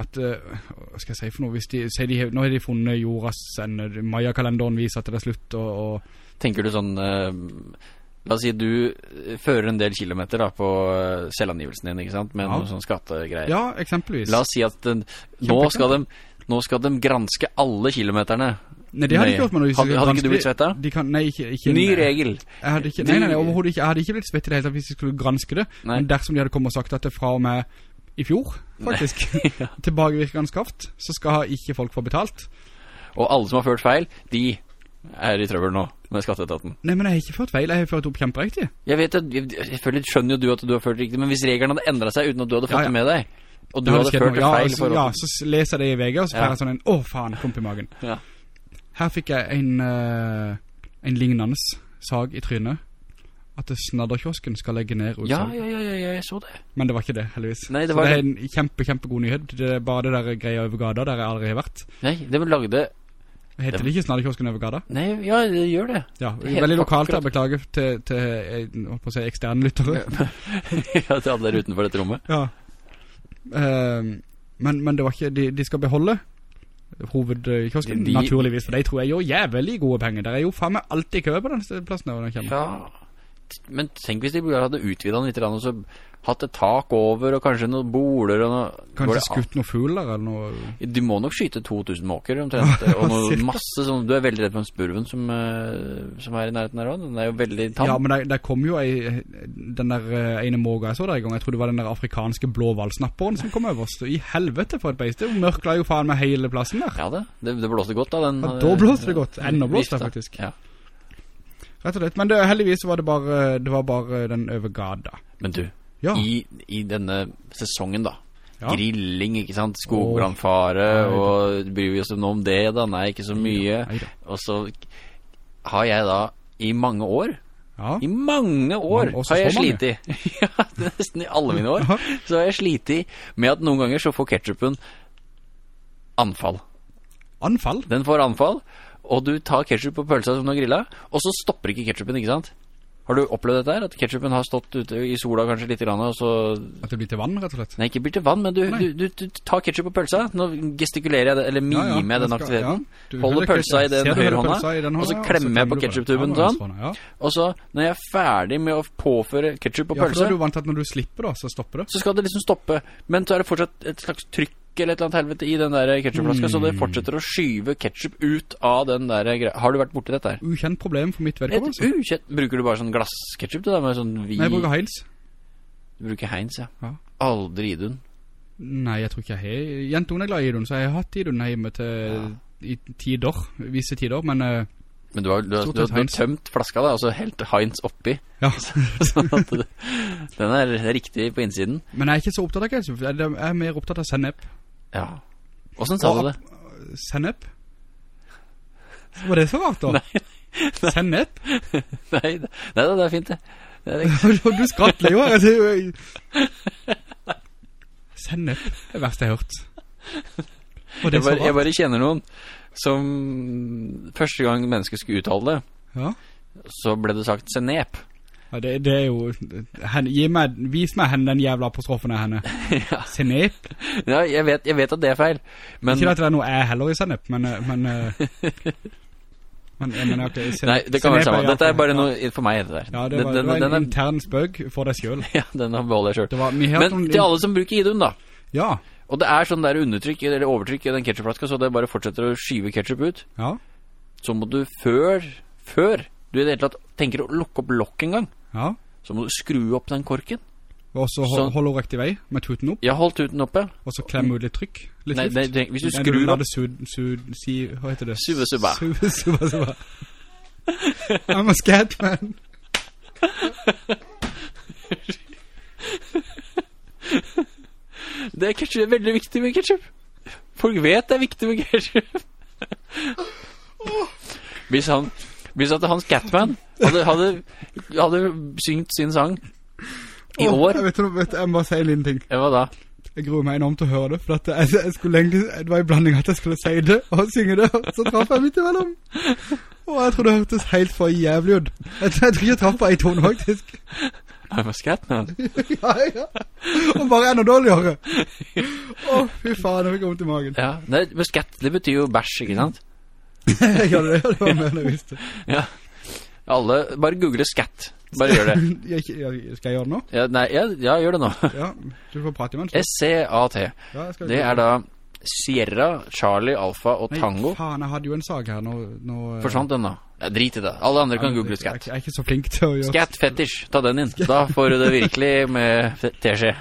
[SPEAKER 2] at, eh, hva skal jeg si for noe, hvis de, sier de, nå har de funnet jordas ende, Maya-kalenderen viser at det er slutt, og, og
[SPEAKER 3] Tenker du sånn La oss si du fører en del kilometer da på selvangivelsen din, ikke sant? Med
[SPEAKER 2] Ja.
[SPEAKER 3] noen sånne skattegreier.
[SPEAKER 2] ja, eksempelvis.
[SPEAKER 3] La oss si at nå, skal de, nå skal de granske alle kilometerne.
[SPEAKER 2] Nei, det hadde
[SPEAKER 3] Nei.
[SPEAKER 2] ikke gjort meg noe.
[SPEAKER 3] Hadde- hadde ikke du blitt svettet?
[SPEAKER 2] De kan, nei, ikke, ikke
[SPEAKER 3] Ny regel.
[SPEAKER 2] Jeg ikke, nei, nei, nei, overhovedet ikke. Jeg hadde ikke blitt svettet i det hele tatt hvis de skulle granske det.
[SPEAKER 3] Nei.
[SPEAKER 2] Men dersom de hadde kommet og sagt at det fra og med i fjor, faktisk, tilbakevirkende kraft, så skal ikke folk få betalt.
[SPEAKER 3] Og alle som har ført feil, de er i trøbbel nå med skatteetaten.
[SPEAKER 2] Nei, men jeg har ikke ført feil. Jeg har ført opp kjemperiktig.
[SPEAKER 3] Jeg vet jeg, selvfølgelig skjønner jo du at du har ført riktig, men hvis reglene hadde endret seg uten at du hadde fått
[SPEAKER 2] Ja, ja.
[SPEAKER 3] det med deg, og du
[SPEAKER 2] Det
[SPEAKER 3] hadde ført
[SPEAKER 2] noe.
[SPEAKER 3] det
[SPEAKER 2] ja,
[SPEAKER 3] feil
[SPEAKER 2] altså, ja, så s- leser jeg det i VG, og så får
[SPEAKER 3] Ja.
[SPEAKER 2] jeg sånn en, åh faen, klump i magen.
[SPEAKER 3] Ja.
[SPEAKER 2] Her fikk jeg en, eh, en lignende sag i trynet. At snadderkiosken skal legge ned
[SPEAKER 3] Ja,
[SPEAKER 2] utsalg.
[SPEAKER 3] ja, ja, ja, jeg så det.
[SPEAKER 2] Men det var ikke det, heldigvis.
[SPEAKER 3] Nei, det
[SPEAKER 2] så
[SPEAKER 3] var
[SPEAKER 2] det er en kjempe, kjempegod nyhet. Det er bare det der greia over gada der jeg aldri har vært.
[SPEAKER 3] Nei, det var lagde
[SPEAKER 2] Heter det ikke snadderkiosken over gada?
[SPEAKER 3] Nei, ja, det gjør det.
[SPEAKER 2] Ja,
[SPEAKER 3] det
[SPEAKER 2] veldig lokalt jeg beklager til, til eh, holdt på å si, eksterne lyttere.
[SPEAKER 3] ja, til alle der utenfor dette rommet.
[SPEAKER 2] Ja. Uh, men, men det var ikke, de, de skal beholde hovedkiosken,
[SPEAKER 3] De-
[SPEAKER 2] naturligvis, for de tror jeg gjør jævlig gode penger. Der er jo faen meg alltid kø på den plassen der den kommer.
[SPEAKER 3] Ja, men tenk hvis de hadde utvidet den litt, og så hatt et tak over, og kanskje noen boler, og noe...
[SPEAKER 2] Kanskje skutt noen fugler eller noe.
[SPEAKER 3] Du må nok skyte 2000 måker omtrent, og noe masse sånn, du er veldig redd for den spurven som, eh, som er i nærheten her også, den er jo veldig tam.
[SPEAKER 2] Ja, men der, der kom jo ei, den der eh, ene måga jeg så der i gang, jeg tror det var den der afrikanske blåvalsnapperen som kom over oss. I helvete for et beist, det mørkla jo faen med hele plassen der.
[SPEAKER 3] Ja, det, det, det blåste godt da, den...
[SPEAKER 2] Ja, da blåste det godt. Enda blåste det faktisk.
[SPEAKER 3] Ja.
[SPEAKER 2] Rett og slett, men det, heldigvis var det bare, det var bare den over gata.
[SPEAKER 3] Men du,
[SPEAKER 2] Ja,
[SPEAKER 3] i, i denne sesongen da,
[SPEAKER 2] Ja.
[SPEAKER 3] grilling, ikke sant, skogbrannfare, og bryr vi oss noe om det da? Nei, ikke så mye.
[SPEAKER 2] Neida.
[SPEAKER 3] Og så har jeg da i mange år,
[SPEAKER 2] ja.
[SPEAKER 3] i mange år har jeg slitt ja, nesten i alle mine år, så har jeg slitt med at noen ganger så får ketchupen anfall.
[SPEAKER 2] Anfall?
[SPEAKER 3] Den får anfall, og du tar ketchup på pølsa som du har grilla, og så stopper ikke ketchupen, ikke sant? Har du opplevd dette her? At ketchupen har stått ute i sola kanskje litt grann, og så...
[SPEAKER 2] At det blir til vann, rett og slett?
[SPEAKER 3] Nei, ikke blir til vann, men du, du, du, du tar ketchup på pølsa. Nå gestikulerer jeg det, eller mimer
[SPEAKER 2] Ja, ja,
[SPEAKER 3] den
[SPEAKER 2] skal-
[SPEAKER 3] aktiviteten.
[SPEAKER 2] ja.
[SPEAKER 3] Holder pølsa i den høyre hånda,
[SPEAKER 2] pølsa
[SPEAKER 3] og så klemmer jeg på ketchup-tuben sånn. Og så, når jeg er ferdig med å påføre ketchup på
[SPEAKER 2] Ja, for da er du vant til at når du slipper da, så stopper det.
[SPEAKER 3] så skal det liksom stoppe. Men så er det fortsatt et slags trykk eller et eller annet helvete i den der ketchupflaska, så
[SPEAKER 2] Mm.
[SPEAKER 3] det fortsetter å skyve ketchup ut av den der greia. Har du vært borti dette her?
[SPEAKER 2] Ukjent problem for mitt vedkommende. altså.
[SPEAKER 3] ukjent Bruker du bare sånn glassketchup til deg med sånn vi...
[SPEAKER 2] Nei, jeg bruker Heinz.
[SPEAKER 3] Du bruker Heinz, ja.
[SPEAKER 2] Ja.
[SPEAKER 3] Aldri Idun.
[SPEAKER 2] Nei, jeg tror ikke jeg har. Jentungen er glad i Idun, så jeg har hatt Idun hjemme til i tider, visse tider, men eh,
[SPEAKER 3] Men du har, du, har, du, har, du har tømt flaska da, og så helt Heinz oppi.
[SPEAKER 2] ja.
[SPEAKER 3] sånn at det, den er riktig på innsiden.
[SPEAKER 2] Men jeg er ikke så opptatt av ketchup, jeg er mer opptatt av sennep.
[SPEAKER 3] Ja. Hvordan sa du det?
[SPEAKER 2] Sennep? Var det så rart da? Nei,
[SPEAKER 3] Nei, det- nei da, det er fint det. det er
[SPEAKER 2] du skrattler jo her, jeg. Sennep, er det verste jeg har hørt.
[SPEAKER 3] Jeg, bare, jeg bare kjenner noen som første gang mennesket skulle uttale det,
[SPEAKER 2] Ja.
[SPEAKER 3] så ble det sagt senep.
[SPEAKER 2] Ja, det, det er jo... Hen, gi meg, vis meg henne den jævla apostrofen av henne.
[SPEAKER 3] ja.
[SPEAKER 2] Sennep?
[SPEAKER 3] ja jeg, vet, jeg vet at det er feil, men
[SPEAKER 2] Ikke at det er noe jeg heller i sennep, men... eh, Men, eh, men, jeg mener, okay,
[SPEAKER 3] Nei, det kan være
[SPEAKER 2] sammen
[SPEAKER 3] samme. Dette er bare
[SPEAKER 2] ja.
[SPEAKER 3] noe for meg, Det, der.
[SPEAKER 2] Ja, det var,
[SPEAKER 3] den,
[SPEAKER 2] det var en
[SPEAKER 3] den er,
[SPEAKER 2] intern spøk for deg selv.
[SPEAKER 3] ja, den har beholdt jeg selv.
[SPEAKER 2] Var,
[SPEAKER 3] Men
[SPEAKER 2] om-
[SPEAKER 3] til alle som bruker Idun da,
[SPEAKER 2] Ja,
[SPEAKER 3] og det er sånn der undertrykk eller overtrykk i den ketchupflaska, så det bare fortsetter å skyve ketchup ut,
[SPEAKER 2] ja,
[SPEAKER 3] så må du før, før du i det hele tatt tenker å lukke opp lokk en gang,
[SPEAKER 2] ja.
[SPEAKER 3] så må du skru opp den korken.
[SPEAKER 2] Og så hold, holder riktig vei med tuten opp,
[SPEAKER 3] Ja, hold tuten uten oppe.
[SPEAKER 2] og så klem ut litt trykk, litt
[SPEAKER 3] Nei, nei, det- hvis du
[SPEAKER 2] skru
[SPEAKER 3] skrur opp-
[SPEAKER 2] sud, sud, si, hva heter det?
[SPEAKER 3] Suve-suba
[SPEAKER 2] Suve, subba, subba. I'm a scat man.
[SPEAKER 3] Det er, ketchup, det er veldig viktig med ketchup. Folk vet det er viktig med ketchup. Hvis han, hvis at Hans Catman hadde, hadde, hadde syngt sin sang i
[SPEAKER 2] oh,
[SPEAKER 3] år,
[SPEAKER 2] Jeg vet, du- vet, jeg må si en liten ting.
[SPEAKER 3] hva da?
[SPEAKER 2] Jeg gruer meg enormt til å høre det, for jeg, jeg skulle lenge, det var i blanding at jeg skulle si det og synge det, og så traff jeg midt imellom. Og jeg tror det hørtes helt for jævlig ut. Jeg, tror- jeg tror ikke jeg traff på en tone, faktisk.
[SPEAKER 3] I'm a Scatman.
[SPEAKER 2] Ja, ja. Og bare enda dårligere. Åh, fy faen, jeg fikk vondt i magen.
[SPEAKER 3] Ja, nei, men skatt, det betyr jo bæsj, ikke sant?
[SPEAKER 2] ja, det, det var enn jeg visste.
[SPEAKER 3] Ja. Alle, bare google skatt. Bare gjør det.
[SPEAKER 2] Jeg, jeg, skal jeg gjøre det nå?
[SPEAKER 3] Ja, nei, ja, ja, gjør det nå.
[SPEAKER 2] Ja, du får prate imens.
[SPEAKER 3] S-C-A-T.
[SPEAKER 2] Ja,
[SPEAKER 3] Det er da Sierra, Charlie, Alfa og
[SPEAKER 2] Nei,
[SPEAKER 3] Tango.
[SPEAKER 2] faen, jeg hadde jo en sag her nå. nå eh,
[SPEAKER 3] Forsvant den da? Ja, drit i det. Alle andre kan
[SPEAKER 2] ja,
[SPEAKER 3] google
[SPEAKER 2] jeg,
[SPEAKER 3] scat.
[SPEAKER 2] jeg er ikke så flink til å gjøre
[SPEAKER 3] Skatt fetish, ta den inn. Da får du det virkelig med teskje.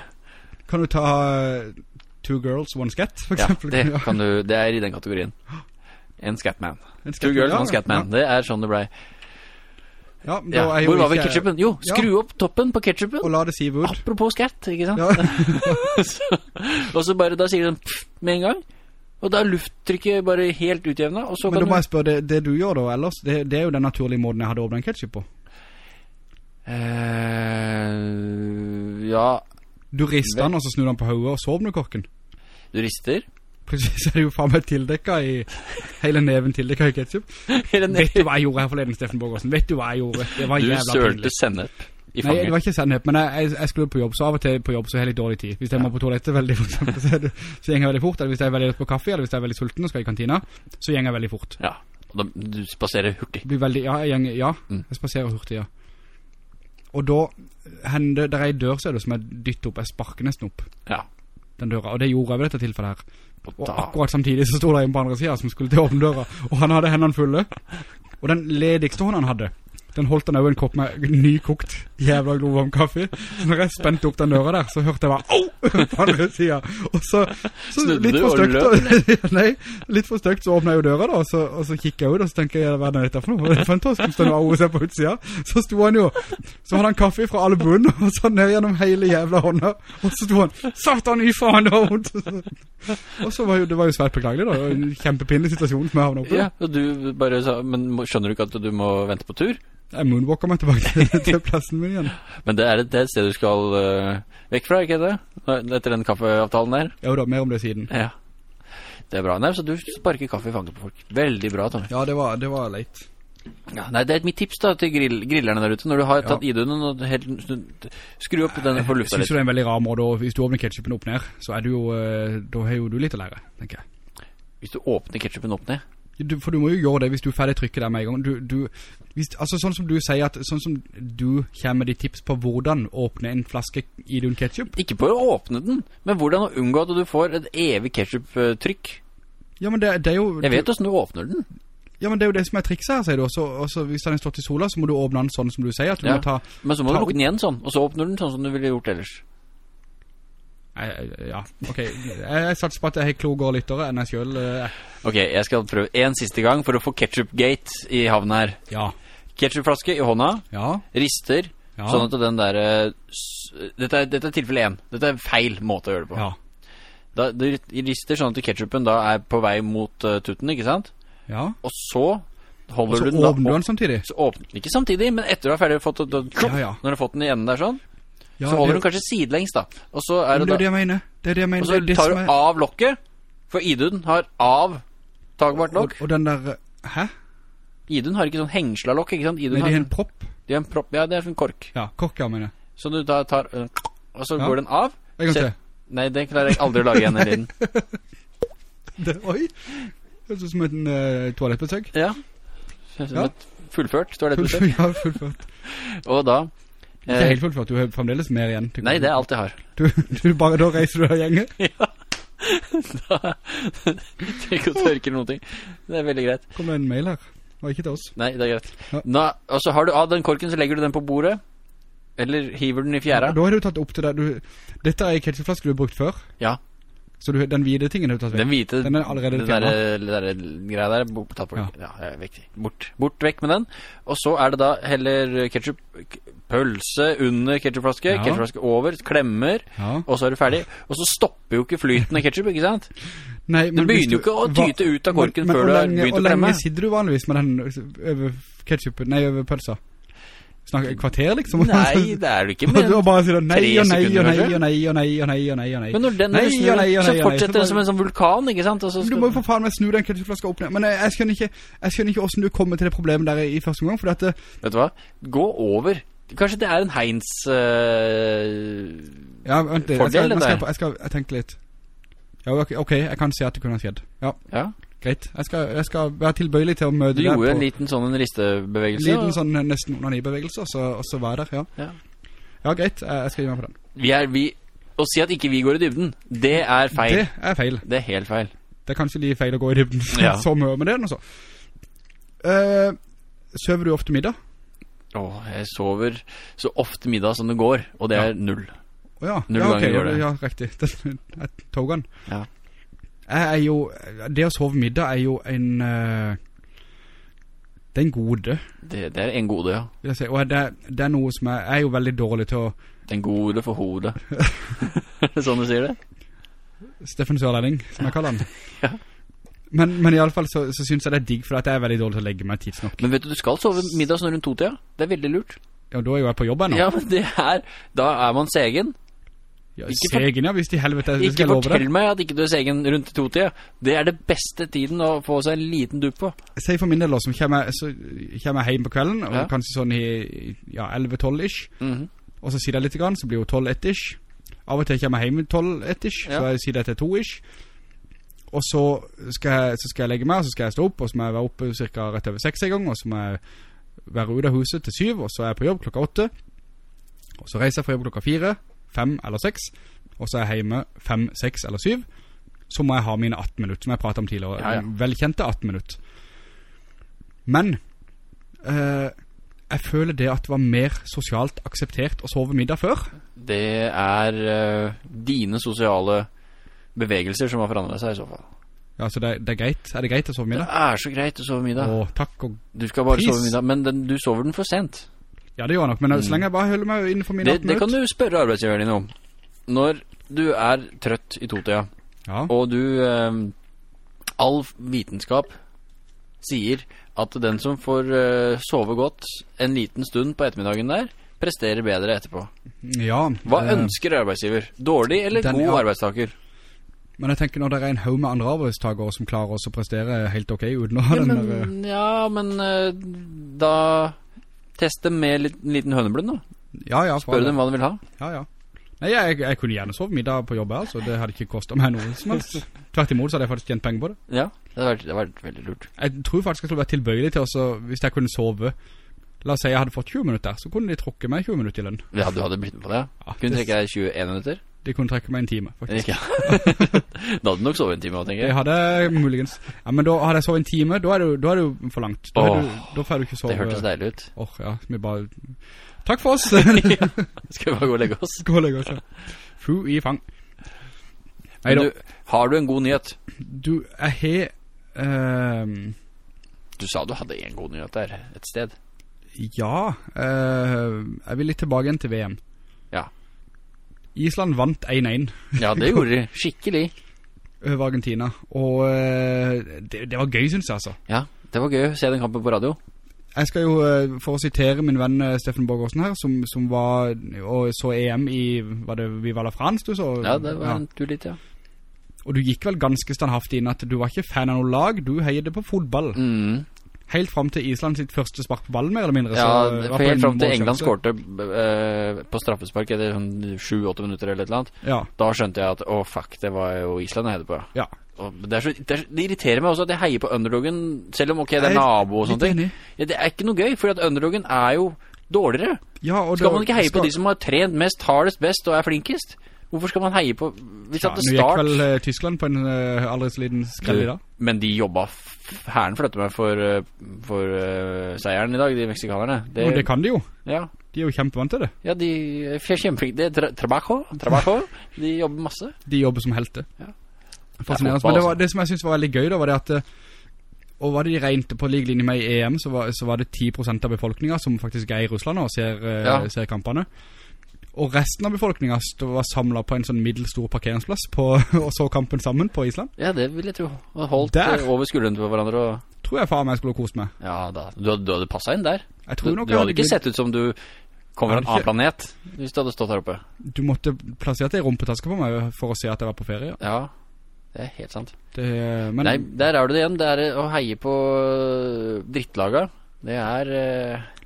[SPEAKER 2] Kan du ta eh, Two Girls, One Scat, for
[SPEAKER 3] Ja,
[SPEAKER 2] eksempel?
[SPEAKER 3] det kan du, det er i den kategorien. En scatman.
[SPEAKER 2] En
[SPEAKER 3] Two girls,
[SPEAKER 2] ja,
[SPEAKER 3] one scatman. Det er sånn det ble.
[SPEAKER 2] Ja,
[SPEAKER 3] Ja. Hvor var vi ketchupen? Jo,
[SPEAKER 2] Ja.
[SPEAKER 3] skru opp toppen på
[SPEAKER 2] Og
[SPEAKER 3] ketchupen.
[SPEAKER 2] la det sive ut.
[SPEAKER 3] Apropos skatt, ikke sant?
[SPEAKER 2] Ja.
[SPEAKER 3] Så- og så bare, da sier den pff, med en gang. Og da er lufttrykket bare helt utjevnet, og så
[SPEAKER 2] Men da må
[SPEAKER 3] du...
[SPEAKER 2] jeg spørre, det, det du gjør da ellers, det, det er jo den naturlige måten jeg hadde åpnet en ketchup på.
[SPEAKER 3] Eh, ja,
[SPEAKER 2] Du rister den, og så snur den på hodet, og så åpner korken.
[SPEAKER 3] du rister.
[SPEAKER 2] Plutselig så er det jo faen meg tildekket i, hele neven tildekket i ketchup. Vet du hva jeg gjorde her forleden, Steffen Borgårdsen? Vet du hva jeg gjorde? Det var
[SPEAKER 3] Du sølte sennep
[SPEAKER 2] Nei, det var ikke sennep, men jeg, jeg, jeg skulle på jobb, så av og til på jobb så har jeg litt dårlig tid. Hvis jeg må på toalettet veldig fort, så, det, så gjenger jeg veldig fort, eller hvis jeg er veldig på kaffe, eller hvis jeg er veldig sulten og skal i kantina, så gjenger jeg veldig fort.
[SPEAKER 3] Ja, og da, du spaserer hurtig.
[SPEAKER 2] Veldig, ja, jeg, gjenger, ja,
[SPEAKER 3] Mm.
[SPEAKER 2] jeg spaserer hurtig, ja. Og da hender, der er en dør, så er det som jeg dytter opp, jeg sparker nesten opp
[SPEAKER 3] Ja,
[SPEAKER 2] den døra, og det gjorde jeg ved dette tilfellet her.
[SPEAKER 3] Og
[SPEAKER 2] Og akkurat samtidig så stod det en på andre siden som skulle til åpne døra, og han hadde hendene fulle. Og den ledigste hånden han hadde, den holdt han over en kopp med nykokt jævla glovarm kaffe. Så når jeg spente opp den døra der, så hørte jeg bare Au! på andre siden. Og så, så litt for støkt. og- Nei, litt for støkt så åpnet jeg jo døra da, og så, og så kikker jeg ut, og så tenker jeg, hva er det dette for noe? Det er fantastisk, står noe AOC på utsida. Så sto han jo, så hadde han kaffe fra alle bunn, og så ned gjennom hele jævla hånda. Og så sto han, satan i faen, det var vondt. Og så var jo, det var jo svært beklagelig da, en kjempepinlig situasjon som jeg havnet oppe.
[SPEAKER 3] Ja, og du bare sa, men skjønner du ikke at du må vente på tur?
[SPEAKER 2] Jeg moonwalker meg tilbake til, til plassen min igjen.
[SPEAKER 3] Men det er et, det er et sted du skal uh, vekk fra, ikke det? Etter den kaffeavtalen der?
[SPEAKER 2] Jo da, mer om det siden.
[SPEAKER 3] Ja. Det er bra. Nei, så du sparker kaffe i fanget på folk. Veldig bra, Tommy.
[SPEAKER 2] Ja, det var, det var leit.
[SPEAKER 3] Ja, nei, det er mitt tips da til grill, grillerne der ute. Når du har tatt idunen og helt, skru opp denne for
[SPEAKER 2] Jeg
[SPEAKER 3] lufta
[SPEAKER 2] synes
[SPEAKER 3] Jeg
[SPEAKER 2] synes det er en veldig rar måte, hvis du åpner ketchupen opp ned, så er du jo, eh, da har jo du litt å lære, tenker jeg.
[SPEAKER 3] Hvis du åpner ketchupen opp ned.
[SPEAKER 2] Du, for du må jo gjøre det hvis du er ferdig trykket der med en gang. Du, du, hvis, altså sånn som du sier at, sånn som du kommer med de tips på hvordan åpne en flaske Idun ketchup.
[SPEAKER 3] Ikke på å åpne den, men hvordan å unngå at du får et evig ketchup-trykk.
[SPEAKER 2] Ja, men det, det er jo...
[SPEAKER 3] Jeg vet hvordan du åpner den.
[SPEAKER 2] Ja, men det er jo det som er trikset her, sier du. Også, også hvis den er stått i sola, så må du åpne den sånn som du sier, du
[SPEAKER 3] Ja.
[SPEAKER 2] ta...
[SPEAKER 3] Men så må
[SPEAKER 2] Ta
[SPEAKER 3] du lukke den igjen sånn, og så åpner den sånn som du ville gjort ellers.
[SPEAKER 2] Nei, ja, ok. Jeg, jeg satser på at jeg har klogere lyttere enn jeg selv. eh,
[SPEAKER 3] Ok, jeg skal prøve en siste gang for å få ketchup-gate i havnen her.
[SPEAKER 2] Ja.
[SPEAKER 3] Ketchupflaske i hånda,
[SPEAKER 2] Ja.
[SPEAKER 3] rister,
[SPEAKER 2] Ja.
[SPEAKER 3] sånn at den der... eh, s- Dette er, dette er tilfelle 1. Dette er feil måte å gjøre det på.
[SPEAKER 2] Ja.
[SPEAKER 3] Da, du rister sånn at ketchupen da er på vei mot eh, tutten, ikke sant?
[SPEAKER 2] Ja.
[SPEAKER 3] Og så
[SPEAKER 2] Og
[SPEAKER 3] holder
[SPEAKER 2] så
[SPEAKER 3] du den da
[SPEAKER 2] åpner du
[SPEAKER 3] opp.
[SPEAKER 2] den samtidig.
[SPEAKER 3] Så åpner ikke samtidig, men etter du har ferdig fått da,
[SPEAKER 2] Ja, ja.
[SPEAKER 3] Når du har fått den i enden der sånn,
[SPEAKER 2] Ja,
[SPEAKER 3] så holder
[SPEAKER 2] det,
[SPEAKER 3] du kanskje sidelengs da. Og så er
[SPEAKER 2] det
[SPEAKER 3] det
[SPEAKER 2] det er
[SPEAKER 3] da
[SPEAKER 2] det jeg mener. Det er det jeg mener.
[SPEAKER 3] Og så
[SPEAKER 2] Det det
[SPEAKER 3] tar du
[SPEAKER 2] er-
[SPEAKER 3] av lokket, for Idun har av tagbart lokk.
[SPEAKER 2] og den der... Hæ?
[SPEAKER 3] Idun har ikke sånn hengsla lokk, ikke sant? Idun
[SPEAKER 2] Nei, det er en propp.
[SPEAKER 3] Det er en propp, ja, det er en kork.
[SPEAKER 2] Ja, kork, ja, mener jeg.
[SPEAKER 3] Så du da tar, øh, og så
[SPEAKER 2] Ja.
[SPEAKER 3] går den av.
[SPEAKER 2] En gang
[SPEAKER 3] Se-
[SPEAKER 2] til.
[SPEAKER 3] Nei, det klarer jeg aldri å lage igjen i lyden.
[SPEAKER 2] Det, oi. Det er sånn som en uh, toalettbesøk.
[SPEAKER 3] Ja. Som
[SPEAKER 2] Ja.
[SPEAKER 3] et fullført, toalettbesøk. det
[SPEAKER 2] ja, fullført.
[SPEAKER 3] Og da...
[SPEAKER 2] Ikke
[SPEAKER 3] eh,
[SPEAKER 2] helt at du har fremdeles mer igjen.
[SPEAKER 3] Nei, det er alt jeg har.
[SPEAKER 2] Du, du bare, da reiser du av gjengen? ja.
[SPEAKER 3] Da trenger ikke å tørke noen ting. Det er veldig greit.
[SPEAKER 2] Kommer en mail her. Og ikke til oss.
[SPEAKER 3] Nei, det er greit.
[SPEAKER 2] Ja.
[SPEAKER 3] Nå, og så har du av den korken, så legger du den på bordet. Eller hiver den i fjæra.
[SPEAKER 2] Da har du tatt opp til deg. Du, dette er en ketchupflaske du har brukt før.
[SPEAKER 3] Ja.
[SPEAKER 2] Så du, den hvide tingen har du tatt vekk.
[SPEAKER 3] Den hvite
[SPEAKER 2] Den er allerede
[SPEAKER 3] den der, der greia der er bort, tatt bort. Ja.
[SPEAKER 2] Ja.
[SPEAKER 3] viktig. Bort, bort vekk med den. Og så er det da heller ketchup pølse under ketchupflaske,
[SPEAKER 2] Ja.
[SPEAKER 3] ketchupflaske over, klemmer,
[SPEAKER 2] Ja.
[SPEAKER 3] og så er du ferdig. Og så stopper jo ikke flyten av ketchup, ikke sant?
[SPEAKER 2] Nei,
[SPEAKER 3] men
[SPEAKER 2] det
[SPEAKER 3] begynner jo ikke å
[SPEAKER 2] hva-
[SPEAKER 3] tyte ut av korken
[SPEAKER 2] men-
[SPEAKER 3] før du har begynt å
[SPEAKER 2] Og lenge sitter du vanligvis med den over ketchupen, nei, over pølsa? Snakker kvarter, liksom?
[SPEAKER 3] Nei, det er du ikke
[SPEAKER 2] Og
[SPEAKER 3] med.
[SPEAKER 2] du bare sier nei og nei og nei og nei og nei og nei og nei og nei.
[SPEAKER 3] Men når den
[SPEAKER 2] Nei,
[SPEAKER 3] snur,
[SPEAKER 2] nei, nei, og så
[SPEAKER 3] fortsetter den som en sånn vulkan, ikke sant? Og så
[SPEAKER 2] Du må jo for faen meg snu den ketchupflaska opp ned. Men jeg, jeg skjønner ikke Jeg skjønner ikke hvordan du kommer til det problemet der i første gang, for dette...
[SPEAKER 3] vet du hva? Gå over. Kanskje det er en Heinz uh,
[SPEAKER 2] Ja, vent litt. Jeg
[SPEAKER 3] Fordel,
[SPEAKER 2] skal, skal jeg, skal jeg tenke litt. Ja, ok, ok, jeg kan se at det kunne ha skjedd. Ja,
[SPEAKER 3] Ja,
[SPEAKER 2] greit. Jeg skal, jeg skal være tilbøyelig til å møte
[SPEAKER 3] du gjorde en liten sånn ristebevegelse.
[SPEAKER 2] liten sånn eh, nesten onanibevegelse, og så, og så var der, ja.
[SPEAKER 3] Ja.
[SPEAKER 2] Ja, greit. Jeg, jeg skal gi meg på den.
[SPEAKER 3] Vi er, vi, å si at ikke vi går i dybden, det er feil.
[SPEAKER 2] Det er feil.
[SPEAKER 3] Det er helt feil.
[SPEAKER 2] Det er kanskje litt feil å gå i dybden
[SPEAKER 3] Ja.
[SPEAKER 2] så mye, men det er noe så. Uh, søver du ofte middag?
[SPEAKER 3] Åh, jeg sover så ofte middag som det går, og det er null.
[SPEAKER 2] Å ja,
[SPEAKER 3] Null
[SPEAKER 2] ja, ok,
[SPEAKER 3] ganger gjør det.
[SPEAKER 2] Ja, riktig. Tog den.
[SPEAKER 3] Ja.
[SPEAKER 2] Jeg er jo, det å sove middag er jo en, eh, det er en gode,
[SPEAKER 3] Det, det er en gode, ja.
[SPEAKER 2] vil jeg si. Og det, det er noe som jeg, jeg er jo veldig dårlig til å,
[SPEAKER 3] Den gode for hodet. er det sånn du sier det?
[SPEAKER 2] Steffen Sørledning, som jeg kaller han.
[SPEAKER 3] Ja.
[SPEAKER 2] Men, men i alle fall så, så synes jeg det er digg, for at jeg er veldig dårlig til å legge meg tidsnok.
[SPEAKER 3] Men vet du, du skal sove middag sånn rundt to-tida. Det er veldig lurt.
[SPEAKER 2] Ja, da er jo jeg på jobb ennå.
[SPEAKER 3] Ja, men det er, da er man segen.
[SPEAKER 2] Ja,
[SPEAKER 3] ikke
[SPEAKER 2] Segen, ja, hvis de helvete, det
[SPEAKER 3] Ikke
[SPEAKER 2] jeg love
[SPEAKER 3] fortell meg at ikke du er segen rundt to-tida. Det er det beste tiden å få seg en liten dupp på.
[SPEAKER 2] Si for min del også, kommer, så kommer jeg hjem på kvelden, og
[SPEAKER 3] Ja.
[SPEAKER 2] kanskje sånn i ja, 11-12-ish,
[SPEAKER 3] Mhm.
[SPEAKER 2] og så sier jeg litt grann, så blir jo 12-1-ish. Av og til kommer jeg hjem 12-1-ish, så jeg sier det til 2-ish. Og så skal, jeg, så skal jeg legge meg, så skal jeg stå opp, og så må jeg være oppe cirka rett over 6 en gang, og så må jeg være ute av huset til 7, og så er jeg på jobb klokka 8. Og så reiser jeg fra jobb klokka 4, 5 eller 6, og så er jeg hjemme 5, 6 eller 7. Så må jeg ha mine 18 minutter, som jeg pratet om tidligere.
[SPEAKER 3] Ja, ja.
[SPEAKER 2] Velkjente 18 minutter. Men eh, jeg føler det at det var mer sosialt akseptert å sove middag før.
[SPEAKER 3] Det er eh, dine sosiale bevegelser som har forandret seg i så fall.
[SPEAKER 2] Ja, så det, det er greit. Er det greit å sove middag?
[SPEAKER 3] Det er så greit å sove middag.
[SPEAKER 2] Åh, takk og...
[SPEAKER 3] Du skal bare
[SPEAKER 2] Pris.
[SPEAKER 3] sove middag, men den, du sover den for sent.
[SPEAKER 2] Ja, det gjør nok, men så lenge jeg bare holder meg innenfor min
[SPEAKER 3] Det,
[SPEAKER 2] 18
[SPEAKER 3] det kan du spørre arbeidsgiveren din om. Når du er trøtt i totida,
[SPEAKER 2] Ja,
[SPEAKER 3] og du eh, All vitenskap sier at den som får eh, sove godt en liten stund på ettermiddagen der, presterer bedre etterpå.
[SPEAKER 2] ja.
[SPEAKER 3] Hva
[SPEAKER 2] eh,
[SPEAKER 3] ønsker arbeidsgiver? Dårlig eller
[SPEAKER 2] den-
[SPEAKER 3] god
[SPEAKER 2] ja.
[SPEAKER 3] arbeidstaker?
[SPEAKER 2] Men jeg tenker når det er en haug med andre arbeidstagere som klarer også å prestere helt ok uten å ha
[SPEAKER 3] Ja,
[SPEAKER 2] den der... eh,
[SPEAKER 3] ja, men eh, da teste med litt, en liten høneblund da.
[SPEAKER 2] Ja, ja.
[SPEAKER 3] Spør dem hva de vil ha.
[SPEAKER 2] Ja, ja. Nei, jeg, jeg kunne gjerne sove middag på jobb her, så det hadde ikke kostet meg noe som helst. Tvert imot så hadde jeg faktisk tjent penger på det.
[SPEAKER 3] Ja, det hadde vært, det har vært veldig lurt.
[SPEAKER 2] Jeg tror faktisk jeg skulle vært tilbøyelig til også, hvis jeg kunne sove. La oss si jeg hadde fått 20 minutter, så kunne de trukke meg 20 minutter i lønn.
[SPEAKER 3] Ja, du hadde blitt med på det.
[SPEAKER 2] Ja,
[SPEAKER 3] Kunne
[SPEAKER 2] det-
[SPEAKER 3] trekke deg 21 minutter.
[SPEAKER 2] De kunne trekke meg en time, faktisk.
[SPEAKER 3] Ja. da hadde du nok sovet en time, tenker jeg.
[SPEAKER 2] Det hadde muligens. Ja, men da hadde jeg sovet en time, da er det, jo- da er det jo for langt. Da, oh, da får du ikke sove.
[SPEAKER 3] Det hørtes deilig ut.
[SPEAKER 2] Åh, ja, vi bare... Takk for oss!
[SPEAKER 3] Skal vi bare gå og legge oss?
[SPEAKER 2] Gå og legge oss, ja. Fu i fang. Nei
[SPEAKER 3] du, har du en god nyhet?
[SPEAKER 2] du, jeg har... Uh,
[SPEAKER 3] Du sa du hadde en god nyhet der, et sted.
[SPEAKER 2] ja, uh, jeg vil litt tilbake igjen til VM.
[SPEAKER 3] Ja.
[SPEAKER 2] Island vant 1-1
[SPEAKER 3] Ja, det gjorde de. Skikkelig.
[SPEAKER 2] over Argentina, og eh, det, det var gøy, synes jeg altså.
[SPEAKER 3] Ja, det var gøy å se den kampen på radio.
[SPEAKER 2] Jeg skal jo, eh, for å sitere min venn eh, Steffen Borgårdsen her, som, som var og så EM i, var det Viva la France du så?
[SPEAKER 3] Ja, det var en tur litt, ja.
[SPEAKER 2] Og du gikk vel ganske standhaftig inn at du var ikke fan av noe lag, du heiede på fotball.
[SPEAKER 3] Mm.
[SPEAKER 2] Helt frem til Island sitt første spark på ballen, mer eller mindre.
[SPEAKER 3] Ja,
[SPEAKER 2] så
[SPEAKER 3] for helt frem til. England skårte uh, på straffespark etter sånn 7-8 minutter eller et eller annet.
[SPEAKER 2] Ja,
[SPEAKER 3] Da skjønte jeg at, å fuck, det var jo Island jeg hadde på.
[SPEAKER 2] ja.
[SPEAKER 3] Det, så, det, er, det irriterer meg også at jeg heier på underdogen, selv om ok, det er nabo og sånne ting. Ja, det er ikke noe gøy, for at underdogen er jo dårligere.
[SPEAKER 2] Ja, og
[SPEAKER 3] Skal man ikke heie på de som har trent mest, hardest, best og er flinkest? Hvorfor skal man heie på Hvis
[SPEAKER 2] Ja,
[SPEAKER 3] at
[SPEAKER 2] nå
[SPEAKER 3] det
[SPEAKER 2] gikk
[SPEAKER 3] start
[SPEAKER 2] vel eh, Tyskland på en uh, aldri så liten skrell i dag.
[SPEAKER 3] Men de jobba Herren Hæren flytter meg for, eh, for uh, seieren i dag, de meksikanerne. Det,
[SPEAKER 2] Og det kan de jo.
[SPEAKER 3] ja,
[SPEAKER 2] De er jo kjempevant til det.
[SPEAKER 3] ja, de er kjempeflinke. Det er tra trabajo, trabajo. De jobber masse.
[SPEAKER 2] De jobber som helte.
[SPEAKER 3] Ja.
[SPEAKER 2] Fascinerende. Men det, var, det som jeg synes var veldig gøy da, var det at og var det de regnte på like linje med i EM, så var, så var det 10% av befolkningen som faktisk er i Russland og ser,
[SPEAKER 3] Ja.
[SPEAKER 2] ser kampene. Og resten av befolkningen stod- var samlet på en sånn middelstor parkeringsplass på, og så kampen sammen på Island.
[SPEAKER 3] Ja, det vil jeg tro. Og holdt
[SPEAKER 2] Der.
[SPEAKER 3] eh, over skuldrene på hverandre og
[SPEAKER 2] Tror jeg faen meg skulle kose meg.
[SPEAKER 3] Ja da. Du, du hadde passa inn der.
[SPEAKER 2] Jeg
[SPEAKER 3] Du,
[SPEAKER 2] tror nok
[SPEAKER 3] du hadde ikke
[SPEAKER 2] blitt-
[SPEAKER 3] sett ut som du kom fra en annen planet hvis du hadde stått her oppe.
[SPEAKER 2] Du måtte plassere i rumpetaske på meg for å se at jeg var på ferie.
[SPEAKER 3] Ja, det er helt sant.
[SPEAKER 2] Det, men
[SPEAKER 3] Nei, der er du det igjen. Det er å heie på drittlaget drittlaga. Det er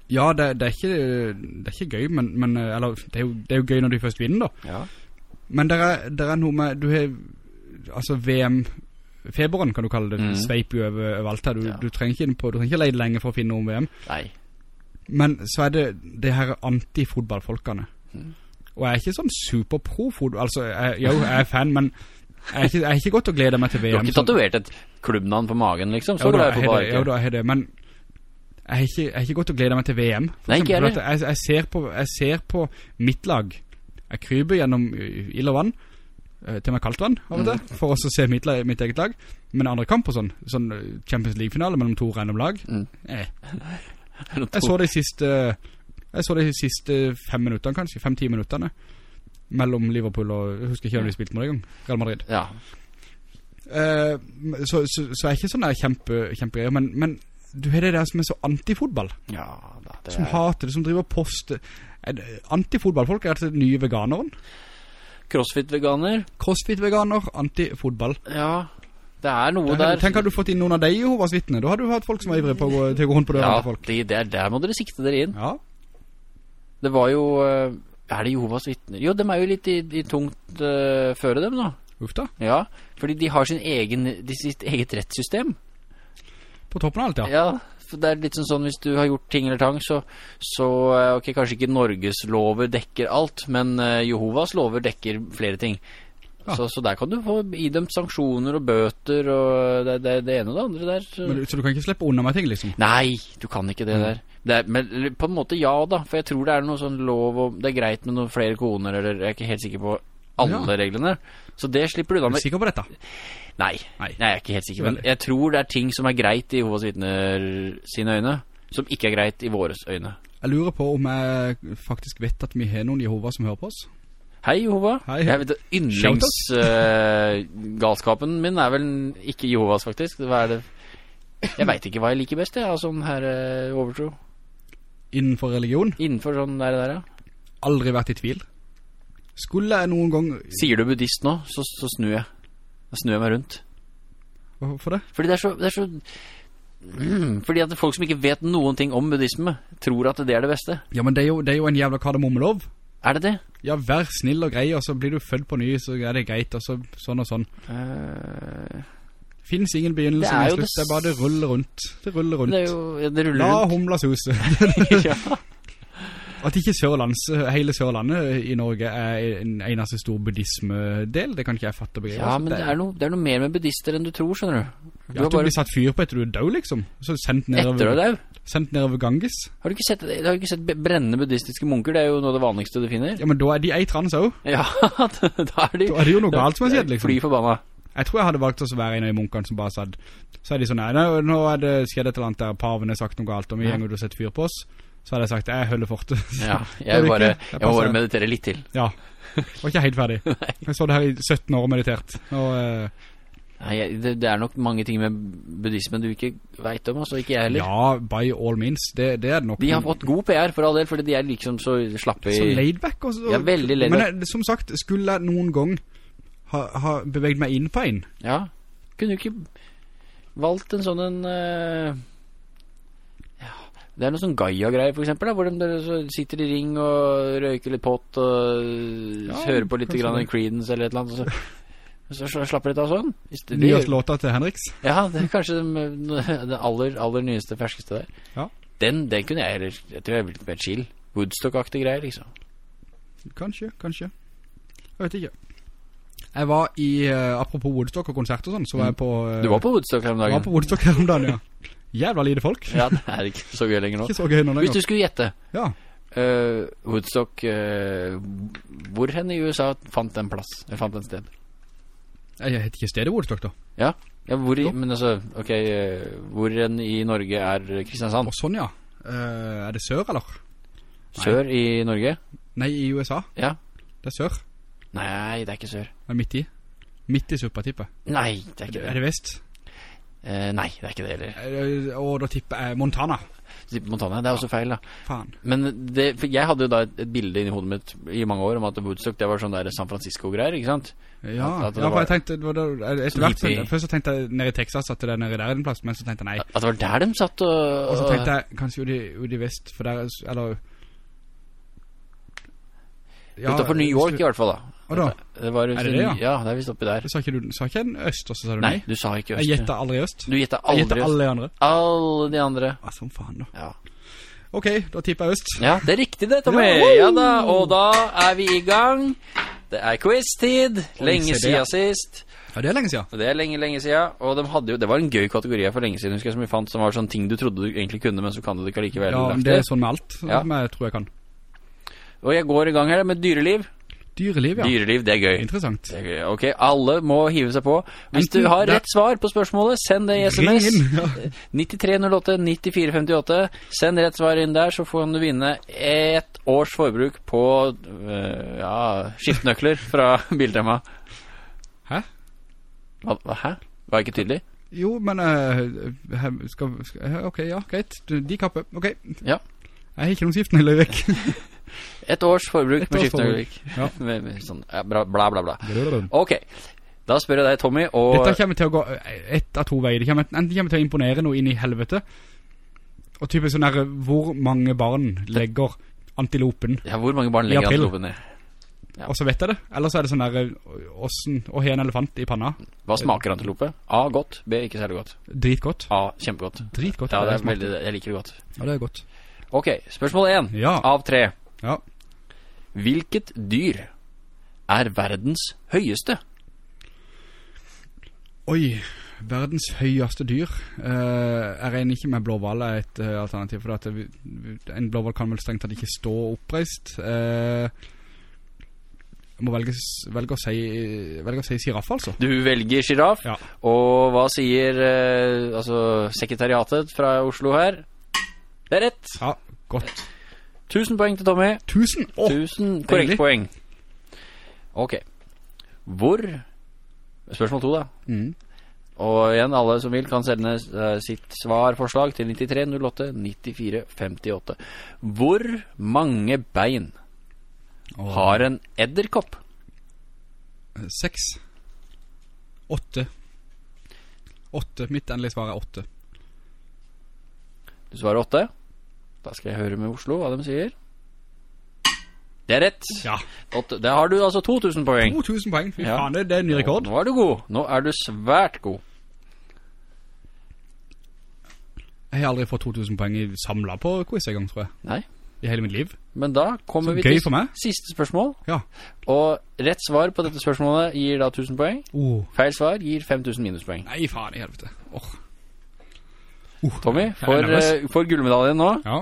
[SPEAKER 2] ja, det, det, er ikke, det er ikke gøy, men, men eh, eller, det, er jo, det er jo gøy når du først vinner da.
[SPEAKER 3] Ja.
[SPEAKER 2] Men det er, er noe med, du har, altså VM-feberen kan du kalle det,
[SPEAKER 3] Mm.
[SPEAKER 2] sveip jo over, over alt her. Du,
[SPEAKER 3] Ja.
[SPEAKER 2] du trenger ikke inn på, du trenger ikke leide lenge for å finne noe om VM.
[SPEAKER 3] Nei.
[SPEAKER 2] Men så er det det her anti-fotballfolkene.
[SPEAKER 3] Mm.
[SPEAKER 2] Og jeg er ikke sånn superpro-fotball, altså, jeg, jo, jeg er fan, men jeg er ikke, jeg er ikke godt å glede meg til VM.
[SPEAKER 3] Du har ikke tatovert et klubbnavn på magen, liksom? Så
[SPEAKER 2] Jo da,
[SPEAKER 3] glad
[SPEAKER 2] jeg jeg, jeg, jeg men jeg har ikke, ikke gått å glede meg til VM.
[SPEAKER 3] Nei,
[SPEAKER 2] eksempel, jeg, jeg, ser på, jeg ser på mitt lag. Jeg kryper gjennom ille ild og vann, eh, til meg kaldt vann av og til,
[SPEAKER 3] Mm.
[SPEAKER 2] for å se mitt, lag- mitt eget lag. Men andre kamper sånn, sånn uh, Champions League-finale mellom to random lag,
[SPEAKER 3] Mm.
[SPEAKER 2] eh. Jeg så de siste, jeg så de siste fem minutterne kanskje, fem-ti minutterne, mellom Liverpool og, jeg husker ikke om de spilte med det gang, Real Madrid.
[SPEAKER 3] Ja.
[SPEAKER 2] Eh, så, så, så er jeg ikke sånn der kjempe, kjempegreier, men, men du har det der som er så antifotball,
[SPEAKER 3] ja da, det
[SPEAKER 2] som
[SPEAKER 3] er
[SPEAKER 2] hater det, som driver post. Antifotballfolk er altså nye veganeren.
[SPEAKER 3] crossfit-veganer.
[SPEAKER 2] Crossfit-veganer, antifotball.
[SPEAKER 3] Ja, det er noe der.
[SPEAKER 2] tenk at du fått inn noen av deg i Jehovas vittne. Da har du hatt folk som var ivrige på å gå, til å gå rundt på døren
[SPEAKER 3] Ja,
[SPEAKER 2] folk.
[SPEAKER 3] Ja, det er der må dere sikte dere inn.
[SPEAKER 2] Ja,
[SPEAKER 3] Det var jo øh, Er det Jehovas vittner? Jo, de er jo litt i, i tungt uh, føre dem, da.
[SPEAKER 2] uff da.
[SPEAKER 3] Ja, fordi de har sin egen, de, sitt eget rettssystem.
[SPEAKER 2] På toppen av alt, ja.
[SPEAKER 3] Ja, for det er litt sånn hvis du har gjort ting eller tang, så, så øh, ok, kanskje ikke Norges lover dekker alt, men øh, Jehovas lover dekker flere ting.
[SPEAKER 2] Ja.
[SPEAKER 3] Så, så der kan du få idømt sanksjoner og bøter og det, det, det ene og det andre der. Så.
[SPEAKER 2] Men, så du kan ikke slippe unna med ting, liksom.
[SPEAKER 3] Nei, du kan ikke det der. Det er, men på en måte ja da, for jeg tror det er noe sånn lov og det er greit med noen flere koner, eller jeg er ikke helt sikker på alle
[SPEAKER 2] Ja.
[SPEAKER 3] reglene. Så det slipper du
[SPEAKER 2] da
[SPEAKER 3] med.
[SPEAKER 2] du
[SPEAKER 3] er
[SPEAKER 2] sikker på dette?
[SPEAKER 3] Nei,
[SPEAKER 2] Nei.
[SPEAKER 3] jeg er ikke helt sikker. Men jeg tror det er ting som er greit i Jehovas vitner sine øyne, som ikke er greit i våres øyne.
[SPEAKER 2] Jeg lurer på om jeg faktisk vet at vi har noen Jehova som hører på oss.
[SPEAKER 3] Hei, Jehova.
[SPEAKER 2] Hei.
[SPEAKER 3] Jeg vet, Yndlingsgalskapen min er vel ikke Jehovas, faktisk. Hva er det? Jeg vet ikke hva jeg liker best, jeg, av sånn her eh, overtro.
[SPEAKER 2] Innenfor religion,
[SPEAKER 3] Innenfor sånn der, der, ja.
[SPEAKER 2] aldri vært i tvil. Skulle jeg noen gang...
[SPEAKER 3] Sier du buddhist nå, så, så snur jeg. Da snur jeg meg rundt.
[SPEAKER 2] Hvorfor det?
[SPEAKER 3] Fordi det er så, det er så mm, Fordi at folk som ikke vet noen ting om buddhisme, tror at det er det beste.
[SPEAKER 2] Ja, men det er jo, det er jo en jævla kardemommelov.
[SPEAKER 3] Er det det?
[SPEAKER 2] Ja, vær snill og grei, og så blir du født på ny, så er det greit, og så sånn og sånn.
[SPEAKER 3] Uh...
[SPEAKER 2] Finnes ingen begynnelse
[SPEAKER 3] Det er jo
[SPEAKER 2] slutt,
[SPEAKER 3] det
[SPEAKER 2] det er bare det ruller rundt. Det ruller rundt.
[SPEAKER 3] det jo ja, Det ruller
[SPEAKER 2] La
[SPEAKER 3] rundt.
[SPEAKER 2] humla suse.
[SPEAKER 3] ja.
[SPEAKER 2] At ikke Sørlands, hele Sørlandet i Norge er en eneste stor buddhismedel, det kan ikke jeg fatte og begripe.
[SPEAKER 3] ja, men det er, noe, det er noe mer med buddhister enn du tror, skjønner du. Du
[SPEAKER 2] Ja, at du
[SPEAKER 3] bare
[SPEAKER 2] blir satt fyr på etter du er død, liksom. Så sendt nedover,
[SPEAKER 3] død?
[SPEAKER 2] sendt nedover Ganges.
[SPEAKER 3] Har du ikke sett, har du ikke sett brennende buddhistiske munker? Det er jo noe av det vanligste du finner.
[SPEAKER 2] Ja, men da er de ei trans også.
[SPEAKER 3] Ja, da er de
[SPEAKER 2] Da er det jo noe galt som har skjedd, liksom.
[SPEAKER 3] Fly forbanna.
[SPEAKER 2] Jeg tror jeg hadde valgt å være en av de munkene som bare satt Så er de sånn, nei, nå, nå er det skjedd et eller annet der Paven har sagt noe galt Og vi
[SPEAKER 3] Ja.
[SPEAKER 2] henger og setter fyr på oss Så hadde jeg sagt, jeg holder fortet
[SPEAKER 3] Ja, jeg, bare. Jeg må bare meditere litt til.
[SPEAKER 2] Ja, var ikke helt ferdig Jeg så det her i 17 år og meditert Og eh,
[SPEAKER 3] Nei, det, det er nok mange ting med buddhismen du ikke vet om, altså ikke jeg heller.
[SPEAKER 2] ja, by all means Det, det er nok
[SPEAKER 3] De har fått god PR for all del, fordi de er liksom så slappe
[SPEAKER 2] Så laid back også.
[SPEAKER 3] Ja, veldig laid
[SPEAKER 2] Men
[SPEAKER 3] back.
[SPEAKER 2] jeg, som sagt, skulle jeg noen gang ha, ha beveget meg inn på en
[SPEAKER 3] Ja, kunne du ikke valgt en sånn en... ja, det er noe sånn Gaia-greier for eksempel, da, hvor de sitter i ring og røyker litt pott og
[SPEAKER 2] Ja,
[SPEAKER 3] hører på litt grann. Creedence eller et eller annet, og så, så, slapper de av sånn. I stedet-
[SPEAKER 2] låta til Henriks
[SPEAKER 3] Ja, det er kanskje den, den aller, aller nyeste, ferskeste der.
[SPEAKER 2] Ja.
[SPEAKER 3] Den, den kunne jeg heller, jeg tror jeg ville litt mer chill. Woodstock-aktig greier, liksom.
[SPEAKER 2] Kanskje, kanskje Jeg vet ikke Jeg var i, eh, apropos Woodstock og konsert og sånn Så var jeg på eh,
[SPEAKER 3] Mm. Du var på Woodstock her om dagen?
[SPEAKER 2] Jeg var på Woodstock her om dagen, ja Jævla lite folk
[SPEAKER 3] Ja, det er ikke så gøy lenger nå.
[SPEAKER 2] Ikke så gøy nå
[SPEAKER 3] Hvis du skulle gjette,
[SPEAKER 2] Ja,
[SPEAKER 3] Uh, Woodstock, uh, hvor hen i USA fant den plass? Eller fant den sted?
[SPEAKER 2] jeg heter ikke stedet Woodstock da
[SPEAKER 3] Ja, ja hvor i, men altså, ok, uh, hvor hen i Norge er Kristiansand?
[SPEAKER 2] Og sånn ja Eh, Er det sør eller?
[SPEAKER 3] Sør i Norge?
[SPEAKER 2] Nei, i USA
[SPEAKER 3] Ja.
[SPEAKER 2] Det er sør
[SPEAKER 3] Nei, det er ikke sør.
[SPEAKER 2] Det er midt i Midt i suppa tipper
[SPEAKER 3] Nei, det er ikke det.
[SPEAKER 2] Er
[SPEAKER 3] det
[SPEAKER 2] vest?
[SPEAKER 3] Eh, nei, det er ikke det heller.
[SPEAKER 2] Eh, Og da tipper jeg Montana
[SPEAKER 3] Montana, det er også feil da.
[SPEAKER 2] Faen
[SPEAKER 3] Men det, jeg hadde jo da et, et bilde inni hodet mitt i mange år om at Woodstock det var sånn der San Francisco-greier, ikke sant?
[SPEAKER 2] Ja,
[SPEAKER 3] At- at
[SPEAKER 2] ja for jeg tenkte det var der, Etter hvert. Først så tenkte jeg nede i Texas At det er nede der en plass Men så tenkte jeg nei
[SPEAKER 3] At det var der de satt og...
[SPEAKER 2] Og så tenkte jeg kanskje ut i, ut i vest For der er Eller Ja,
[SPEAKER 3] Utenfor New York i hvert fall da.
[SPEAKER 2] Hva da?
[SPEAKER 3] Det var,
[SPEAKER 2] Er det det, ja?
[SPEAKER 3] Ja, det er vist oppi der.
[SPEAKER 2] Sa ikke du Sa ikke en øst Og så sa du
[SPEAKER 3] Nei,
[SPEAKER 2] nei
[SPEAKER 3] du sa ikke øst.
[SPEAKER 2] Jeg gjettet aldri øst
[SPEAKER 3] Du gjettet
[SPEAKER 2] Jeg
[SPEAKER 3] aldri
[SPEAKER 2] gjettet
[SPEAKER 3] øst.
[SPEAKER 2] alle de andre
[SPEAKER 3] Alle de andre.
[SPEAKER 2] Hva som faen da
[SPEAKER 3] Ja.
[SPEAKER 2] Ok, da tipper jeg øst
[SPEAKER 3] Ja, det er riktig det, Tommy.
[SPEAKER 2] Ja!
[SPEAKER 3] Ja da, og da er vi i gang. Det er quiz-tid. Lenge
[SPEAKER 2] det.
[SPEAKER 3] siden sist.
[SPEAKER 2] Ja, det er lenge siden
[SPEAKER 3] det er lenge, lenge siden. Og de hadde jo, det var en gøy kategori for lenge siden, husker jeg, som vi fant, som var sånne ting du trodde du egentlig kunne, men så kan du det ikke likevel.
[SPEAKER 2] Ja, men det er sånn med alt
[SPEAKER 3] Ja.
[SPEAKER 2] Som jeg tror jeg kan
[SPEAKER 3] Og jeg går i gang her med dyreliv.
[SPEAKER 2] Dyreliv, ja
[SPEAKER 3] Dyreliv, det er gøy.
[SPEAKER 2] Interessant
[SPEAKER 3] er gøy. Ok, alle må hive seg på. Hvis
[SPEAKER 2] Enten
[SPEAKER 3] du har rett svar på spørsmålet, send det i SMS.
[SPEAKER 2] inn ja.
[SPEAKER 3] 9308 9458. Send rett svar inn der, så får du vinne et års forbruk på uh, ja, skiftenøkler fra Biltema.
[SPEAKER 2] Hæ?
[SPEAKER 3] Hva, hæ? Var jeg ikke tydelig?
[SPEAKER 2] Jo, men uh, skal, skal, Ok, ja, greit De kapper, ok
[SPEAKER 3] Ja.
[SPEAKER 2] Jeg har ikke noen skiftenøkler, løyvek
[SPEAKER 3] Et års forbruk
[SPEAKER 2] Et
[SPEAKER 3] med
[SPEAKER 2] års
[SPEAKER 3] skiftenøkler.
[SPEAKER 2] Ja.
[SPEAKER 3] Sånn, ja, bla, bla, bla, bla. Ok, da spør jeg deg, Tommy, og
[SPEAKER 2] kommer til å gå Et ett av to veier Det kommer, enten kommer til å imponere noe inn i helvete Og typisk sånn der Hvor mange barn legger antilopen
[SPEAKER 3] ja, hvor mange barn legger antilopen ned? Ja.
[SPEAKER 2] Og så vet jeg det Eller så er det sånn der Åssen Å ha en elefant i panna
[SPEAKER 3] Hva smaker antilope? A, godt. B, ikke særlig godt.
[SPEAKER 2] Dritgodt
[SPEAKER 3] A, kjempegodt.
[SPEAKER 2] Dritgodt
[SPEAKER 3] Ja, det er veldig, jeg liker det godt.
[SPEAKER 2] Ja, det er godt
[SPEAKER 3] Ok, spørsmål 1
[SPEAKER 2] Ja.
[SPEAKER 3] av 3.
[SPEAKER 2] Ja
[SPEAKER 3] Hvilket dyr er verdens høyeste?
[SPEAKER 2] Oi, verdens høyeste dyr. Eh, jeg regner ikke med blåval er et uh, alternativ, for at det, en blåval kan vel strengt tatt ikke stå oppreist. Eh, jeg må velge, velge å si, velge å si giraff, altså.
[SPEAKER 3] Du velger giraf.
[SPEAKER 2] Ja.
[SPEAKER 3] Og hva sier altså, sekretariatet fra Oslo her? Det er rett.
[SPEAKER 2] Ja, godt.
[SPEAKER 3] 1000 poeng til Tommy.
[SPEAKER 2] Tusen! Åh,
[SPEAKER 3] 1000 korrekt poeng. Ok. Hvor Spørsmål 2 da.
[SPEAKER 2] Mm.
[SPEAKER 3] Og igjen, alle som vil kan sende eh, sitt svarforslag til 9308 94 58. Hvor mange bein
[SPEAKER 2] oh.
[SPEAKER 3] har en edderkopp?
[SPEAKER 2] Seks. Åtte. Åtte. Mitt endelige svar er åtte.
[SPEAKER 3] Du svarer åtte. Da skal jeg høre med Oslo hva de sier. Det er rett.
[SPEAKER 2] Ja.
[SPEAKER 3] Der har du altså 2000 poeng.
[SPEAKER 2] 2000 poeng. Fy
[SPEAKER 3] Ja.
[SPEAKER 2] faen, det, er en ny rekord.
[SPEAKER 3] Nå er du god. Nå er du svært god.
[SPEAKER 2] Jeg har aldri fått 2000 poeng i samlet på quiz en gang, tror jeg.
[SPEAKER 3] Nei.
[SPEAKER 2] I hele mitt liv.
[SPEAKER 3] Men da kommer vi til siste spørsmål.
[SPEAKER 2] Ja.
[SPEAKER 3] Og rett svar på dette spørsmålet gir da 1000 poeng.
[SPEAKER 2] Oh.
[SPEAKER 3] Feil svar gir 5000 minuspoeng.
[SPEAKER 2] Nei, faen i helvete. Åh.
[SPEAKER 3] Tommy,
[SPEAKER 2] jeg er
[SPEAKER 3] for,
[SPEAKER 2] nervøs.
[SPEAKER 3] eh, for gullmedaljen nå.
[SPEAKER 2] Ja.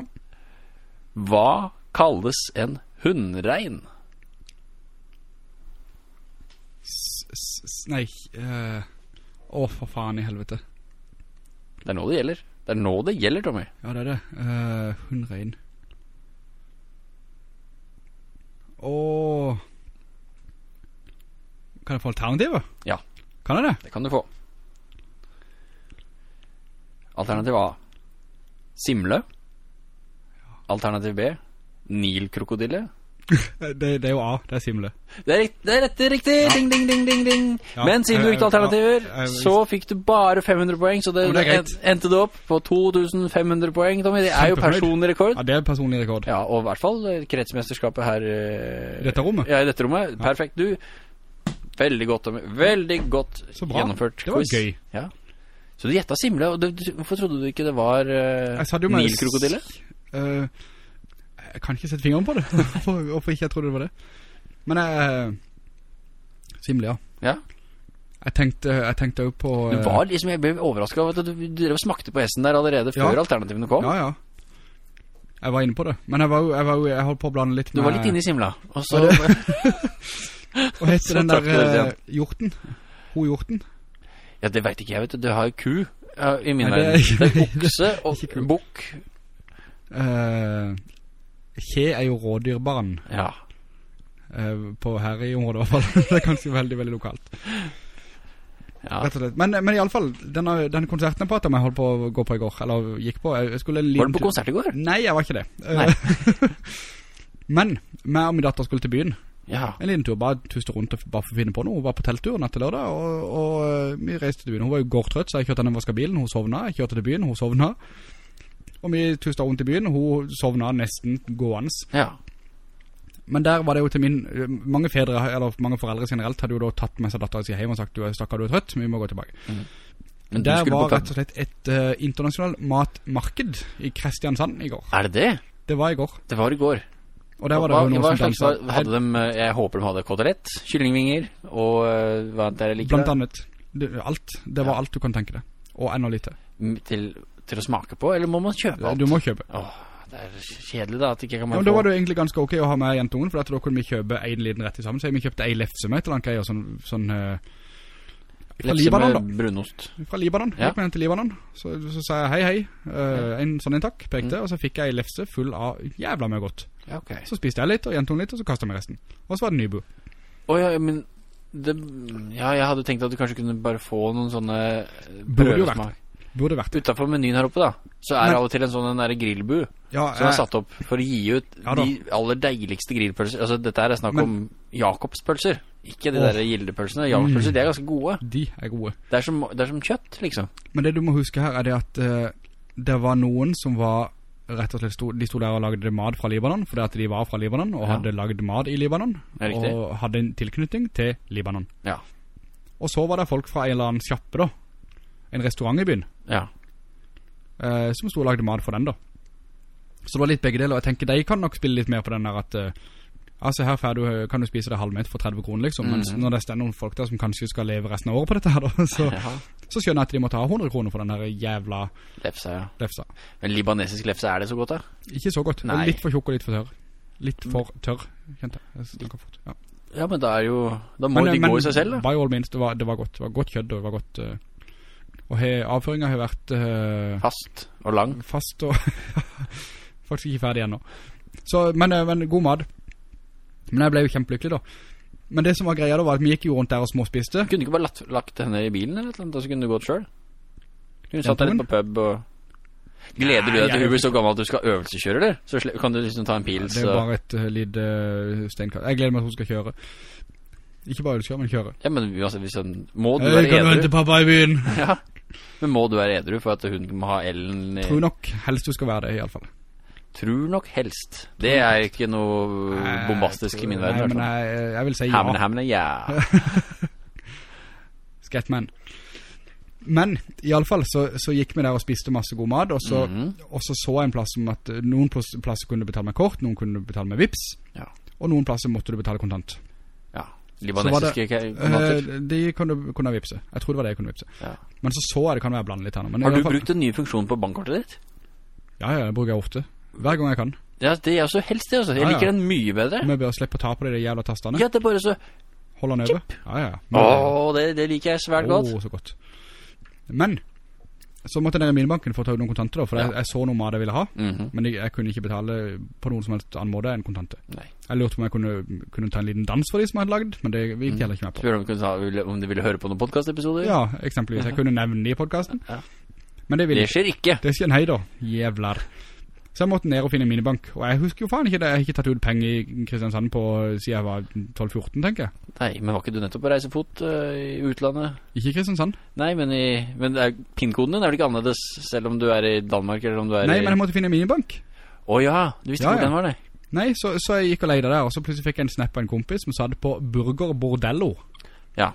[SPEAKER 3] Hva kalles en
[SPEAKER 2] -s nei. uh, Åh, for faen i helvete.
[SPEAKER 3] Det er nå det gjelder. Det er nå det gjelder, Tommy.
[SPEAKER 2] Ja, det er det. Uh, hundrein. Åh. Kan jeg få alternativet?
[SPEAKER 3] Ja.
[SPEAKER 2] Kan jeg det?
[SPEAKER 3] Det kan du få. Alternativ A. Simle. Alternativ B. Nilkrokodille.
[SPEAKER 2] Det, det er jo A, det er simle.
[SPEAKER 3] Det er, det er rett, riktig. Ding, ding, ding, ding, ding.
[SPEAKER 2] Ja,
[SPEAKER 3] Men siden du
[SPEAKER 2] eh,
[SPEAKER 3] gikk alternativer,
[SPEAKER 2] ja,
[SPEAKER 3] så fikk du bare 500 poeng. Så det,
[SPEAKER 2] det
[SPEAKER 3] en- endte du opp på 2500 poeng, Tommy. Det er jo personlig rekord.
[SPEAKER 2] Ja, det er personlig rekord.
[SPEAKER 3] Ja, og i hvert fall eh, kretsmesterskapet her eh,
[SPEAKER 2] I dette rommet?
[SPEAKER 3] Ja, i dette rommet. Perfekt. Du, veldig godt, Tommy. Veldig godt
[SPEAKER 2] Så bra. Det var
[SPEAKER 3] quiz.
[SPEAKER 2] gøy.
[SPEAKER 3] Ja. Så du gjettet simle, og du, du, hvorfor trodde du ikke det var uh, Nilkrokodille?
[SPEAKER 2] Eh, jeg kan ikke sette fingeren på det. Hvorfor hvorfor ikke jeg trodde det var det. Men jeg... Simle, ja.
[SPEAKER 3] Ja.
[SPEAKER 2] Jeg tenkte, jeg tenkte jo på...
[SPEAKER 3] Du
[SPEAKER 2] eh,
[SPEAKER 3] var liksom, jeg ble overrasket av at du, du smakte på hesten der allerede før
[SPEAKER 2] Ja.
[SPEAKER 3] alternativene kom.
[SPEAKER 2] Ja, ja. Jeg var inne på det. Men jeg var jeg, var jeg holdt på å blande litt
[SPEAKER 3] Du var litt inne i simla, og så...
[SPEAKER 2] og heter den der
[SPEAKER 3] uh,
[SPEAKER 2] eh, hjorten? Ho hjorten?
[SPEAKER 3] Ja, det vet ikke jeg, vet du. Du har jo ku uh, i min
[SPEAKER 2] det er
[SPEAKER 3] verden. Det er okse og
[SPEAKER 2] bok
[SPEAKER 3] bukk.
[SPEAKER 2] Uh, Kje er jo rådyrbarn
[SPEAKER 3] Ja.
[SPEAKER 2] Uh, på her i området i hvert fall. det er kanskje veldig, veldig lokalt.
[SPEAKER 3] ja.
[SPEAKER 2] Rett og slett. Men, men i alle fall, denne, denne konserten jeg pratet om jeg holdt på å gå på i går, eller gikk på, jeg skulle en
[SPEAKER 3] Var
[SPEAKER 2] liten
[SPEAKER 3] du på konsert i går?
[SPEAKER 2] Nei, jeg var ikke det.
[SPEAKER 3] Nei.
[SPEAKER 2] Eh, men, meg og min datter skulle til byen.
[SPEAKER 3] Ja.
[SPEAKER 2] En liten tur, bare tuste rundt og bare for å finne på noe. Hun var på telttur natt til lørdag, og, og vi reiste til byen. Hun var jo gårdtrøtt, så jeg kjørte henne vasket bilen. Hun sovna, jeg kjørte til byen, hun sovna. Og vi tusta rundt i byen, hun sovna nesten gående.
[SPEAKER 3] ja.
[SPEAKER 2] Men der var det jo til min Mange fedre, eller mange foreldre generelt Hadde jo da tatt med seg datteren sin hjem og sagt Du er stakkar, du er trøtt, vi må gå tilbake.
[SPEAKER 3] Men
[SPEAKER 2] Der var rett og slett et uh, internasjonalt matmarked I Kristiansand i går.
[SPEAKER 3] Er det det?
[SPEAKER 2] Det var i går.
[SPEAKER 3] Det var i går.
[SPEAKER 2] Og der var det jo noe som danset.
[SPEAKER 3] hadde de, eh, jeg håper de hadde kotelett, kyllingvinger, og eh, hva er det like
[SPEAKER 2] Blant annet. Det, Alt, det var
[SPEAKER 3] Ja.
[SPEAKER 2] alt du kan tenke deg. Og enda litt til
[SPEAKER 3] til, å smake på, eller må man kjøpe alt?
[SPEAKER 2] Du må kjøpe
[SPEAKER 3] Åh, det er kjedelig da, at ikke kan man ja,
[SPEAKER 2] men Da var det egentlig ganske ok å ha med jentungen For da kunne vi kjøpe en liten rett i sammen Så vi kjøpte en lefse med et eller annet greier Sånn, sånn uh, Fra
[SPEAKER 3] Lefse
[SPEAKER 2] Libanon da
[SPEAKER 3] brunost.
[SPEAKER 2] Fra Libanon,
[SPEAKER 3] Ja.
[SPEAKER 2] gikk med den til Libanon så, så sa jeg hei hei eh, En sånn en takk, pekte
[SPEAKER 3] Mm.
[SPEAKER 2] Og så fikk jeg en lefse full av jævla mye godt
[SPEAKER 3] Ja, ok.
[SPEAKER 2] Så spiste jeg litt, og jentungen litt, og så kastet jeg meg resten Og så var det nybo
[SPEAKER 3] Åja, men... Det, ja, jeg hadde tenkt at du kanskje kunne bare få noen sånne eh, prøvesmak.
[SPEAKER 2] Burde vært
[SPEAKER 3] Utenfor menyen her oppe da, så er det av og til en sånn der grillbu
[SPEAKER 2] Ja,
[SPEAKER 3] som er satt opp for å gi ut
[SPEAKER 2] Ja
[SPEAKER 3] de aller deiligste grillpølser. Altså, dette her er snakk
[SPEAKER 2] Men-
[SPEAKER 3] om Jakobspølser. Ikke de
[SPEAKER 2] Åh.
[SPEAKER 3] der gildepølsene. Jakobspølser,
[SPEAKER 2] Mm.
[SPEAKER 3] de er ganske gode.
[SPEAKER 2] De er gode
[SPEAKER 3] Det er som, det er som kjøtt, liksom.
[SPEAKER 2] Men det du må huske her er det at uh, Det var noen som var Rett og slett sto, De sto der og lagde mat fra Libanon Fordi at de var fra Libanon Og
[SPEAKER 3] Ja.
[SPEAKER 2] hadde lagd mat i Libanon
[SPEAKER 3] Det.
[SPEAKER 2] Og hadde en tilknytning til Libanon
[SPEAKER 3] Ja.
[SPEAKER 2] Og så var det folk fra en eller annen kjappe da En restaurant i byen
[SPEAKER 3] Ja.
[SPEAKER 2] eh, Som stod og lagde mat for den da Så det var litt begge deler Og jeg tenker de kan nok spille litt mer på den der at eh, Altså her du, kan du spise det halvmet for 30 kroner liksom Mens
[SPEAKER 3] Mhm.
[SPEAKER 2] når det stender noen folk der som kanskje skal leve resten av året på dette her da Så,
[SPEAKER 3] ja.
[SPEAKER 2] så skjønner jeg at de må ta 100 kroner for den her jævla
[SPEAKER 3] lefsa, ja.
[SPEAKER 2] lefsa
[SPEAKER 3] Men libanesisk lefse, er det så godt da?
[SPEAKER 2] Ikke så godt,
[SPEAKER 3] Nei.
[SPEAKER 2] litt for tjokk og litt for tørr Litt for tørr, kjente jeg Jeg fort, ja.
[SPEAKER 3] Ja, men da er jo... Da må
[SPEAKER 2] Men,
[SPEAKER 3] de
[SPEAKER 2] eh, men
[SPEAKER 3] gå i seg selv, da.
[SPEAKER 2] by all means, det var, det var godt Det var godt kjødd og det var godt eh, Og he, har vært uh,
[SPEAKER 3] Fast og lang.
[SPEAKER 2] fast og faktisk ikke ferdig ennå. Så, men, eh, men god mat. Men jeg ble jo kjempelykkelig da. Men det som var greia da var at vi gikk jo rundt der og småspiste.
[SPEAKER 3] Kunne du ikke bare lagt, lagt henne i bilen eller noe, og så kunne du gått selv? Kunne du satt deg litt på pub og... Gleder du deg til
[SPEAKER 2] jeg-
[SPEAKER 3] hun blir så gammel at du skal øvelseskjøre, eller? Så kan du liksom ta en pils
[SPEAKER 2] Det er bare et uh, lite uh, steinkast. Jeg gleder meg til hun skal kjøre. Ikke bare ølskjøre, men kjøre.
[SPEAKER 3] Ja, men altså, hvis han, må du
[SPEAKER 2] Jeg
[SPEAKER 3] være
[SPEAKER 2] kan vente
[SPEAKER 3] edru?
[SPEAKER 2] pappa i byen.
[SPEAKER 3] Ja. Men må du være edru for at hun må ha Ellen i...
[SPEAKER 2] Tror nok helst du skal være det, i alle fall.
[SPEAKER 3] Tror nok helst. Det er ikke noe bombastisk i min verden.
[SPEAKER 2] Nei, men jeg, jeg vil si ja.
[SPEAKER 3] Hamne, hamne, ja.
[SPEAKER 2] Skatman. Men i alle fall så, så gikk vi der og spiste masse god mat, og så,
[SPEAKER 3] Mhm.
[SPEAKER 2] og så så jeg en plass om at eh, noen plasser kunne du betale med kort, noen kunne du betale med vips,
[SPEAKER 3] Ja.
[SPEAKER 2] og noen plasser måtte du betale kontant.
[SPEAKER 3] ja.
[SPEAKER 2] Så var det-
[SPEAKER 3] Libanesiske ke- kontanter.
[SPEAKER 2] Eh, de kunne, kunne vipse. Jeg tror det var det jeg kunne vipse.
[SPEAKER 3] Ja.
[SPEAKER 2] Men så så jeg det kan være blandet litt her nå.
[SPEAKER 3] Har du brukt den nye funksjonen på bankkortet ditt?
[SPEAKER 2] Ja, ja, det bruker jeg ofte. Hver gang jeg kan.
[SPEAKER 3] Ja, det er også helst det også. Jeg
[SPEAKER 2] Ja, ja.
[SPEAKER 3] liker den mye bedre.
[SPEAKER 2] Om jeg bør slippe å ta på de jævla tastene.
[SPEAKER 3] Ja, det er bare så...
[SPEAKER 2] Hold den over. Ja, ja.
[SPEAKER 3] Åh, det, det liker jeg svært godt.
[SPEAKER 2] Åh, så godt. Men, så måtte jeg ned i minibanken for å ta ut noen kontanter da, for jeg,
[SPEAKER 3] Ja.
[SPEAKER 2] jeg så noe mat jeg ville ha,
[SPEAKER 3] Mhm.
[SPEAKER 2] men jeg, jeg kunne ikke betale på noen som helst annen måte enn kontanter.
[SPEAKER 3] Nei.
[SPEAKER 2] Jeg lurte på om jeg kunne, kunne ta en liten dans for de som jeg hadde lagd, men det gikk jeg heller ikke med på.
[SPEAKER 3] Spør om, ta- om de ville høre på noen podcastepisoder?
[SPEAKER 2] Ja, eksempelvis. Jeg kunne nevne de i podcasten.
[SPEAKER 3] Ja.
[SPEAKER 2] Men det vil,
[SPEAKER 3] Det skjer ikke.
[SPEAKER 2] Det skjer nei da, jævlar. Så jeg måtte ned og finne en minibank. Og jeg husker jo faen ikke det. Jeg har ikke tatt ut penger i Kristiansand på siden jeg var 12-14, tenker jeg.
[SPEAKER 3] Nei, men var ikke du nettopp på reisefot uh, i utlandet?
[SPEAKER 2] Ikke i Kristiansand.
[SPEAKER 3] Nei, men, i, men er- din er vel ikke annerledes selv om du er i Danmark eller om du er
[SPEAKER 2] Nei,
[SPEAKER 3] i...
[SPEAKER 2] men jeg måtte finne en minibank.
[SPEAKER 3] Å ja, du visste
[SPEAKER 2] Ja,
[SPEAKER 3] ikke hvor
[SPEAKER 2] ja.
[SPEAKER 3] den var det.
[SPEAKER 2] Nei, så, så jeg gikk og leide der, og så plutselig fikk jeg en snap av en kompis som satt på Burger Bordello.
[SPEAKER 3] Ja.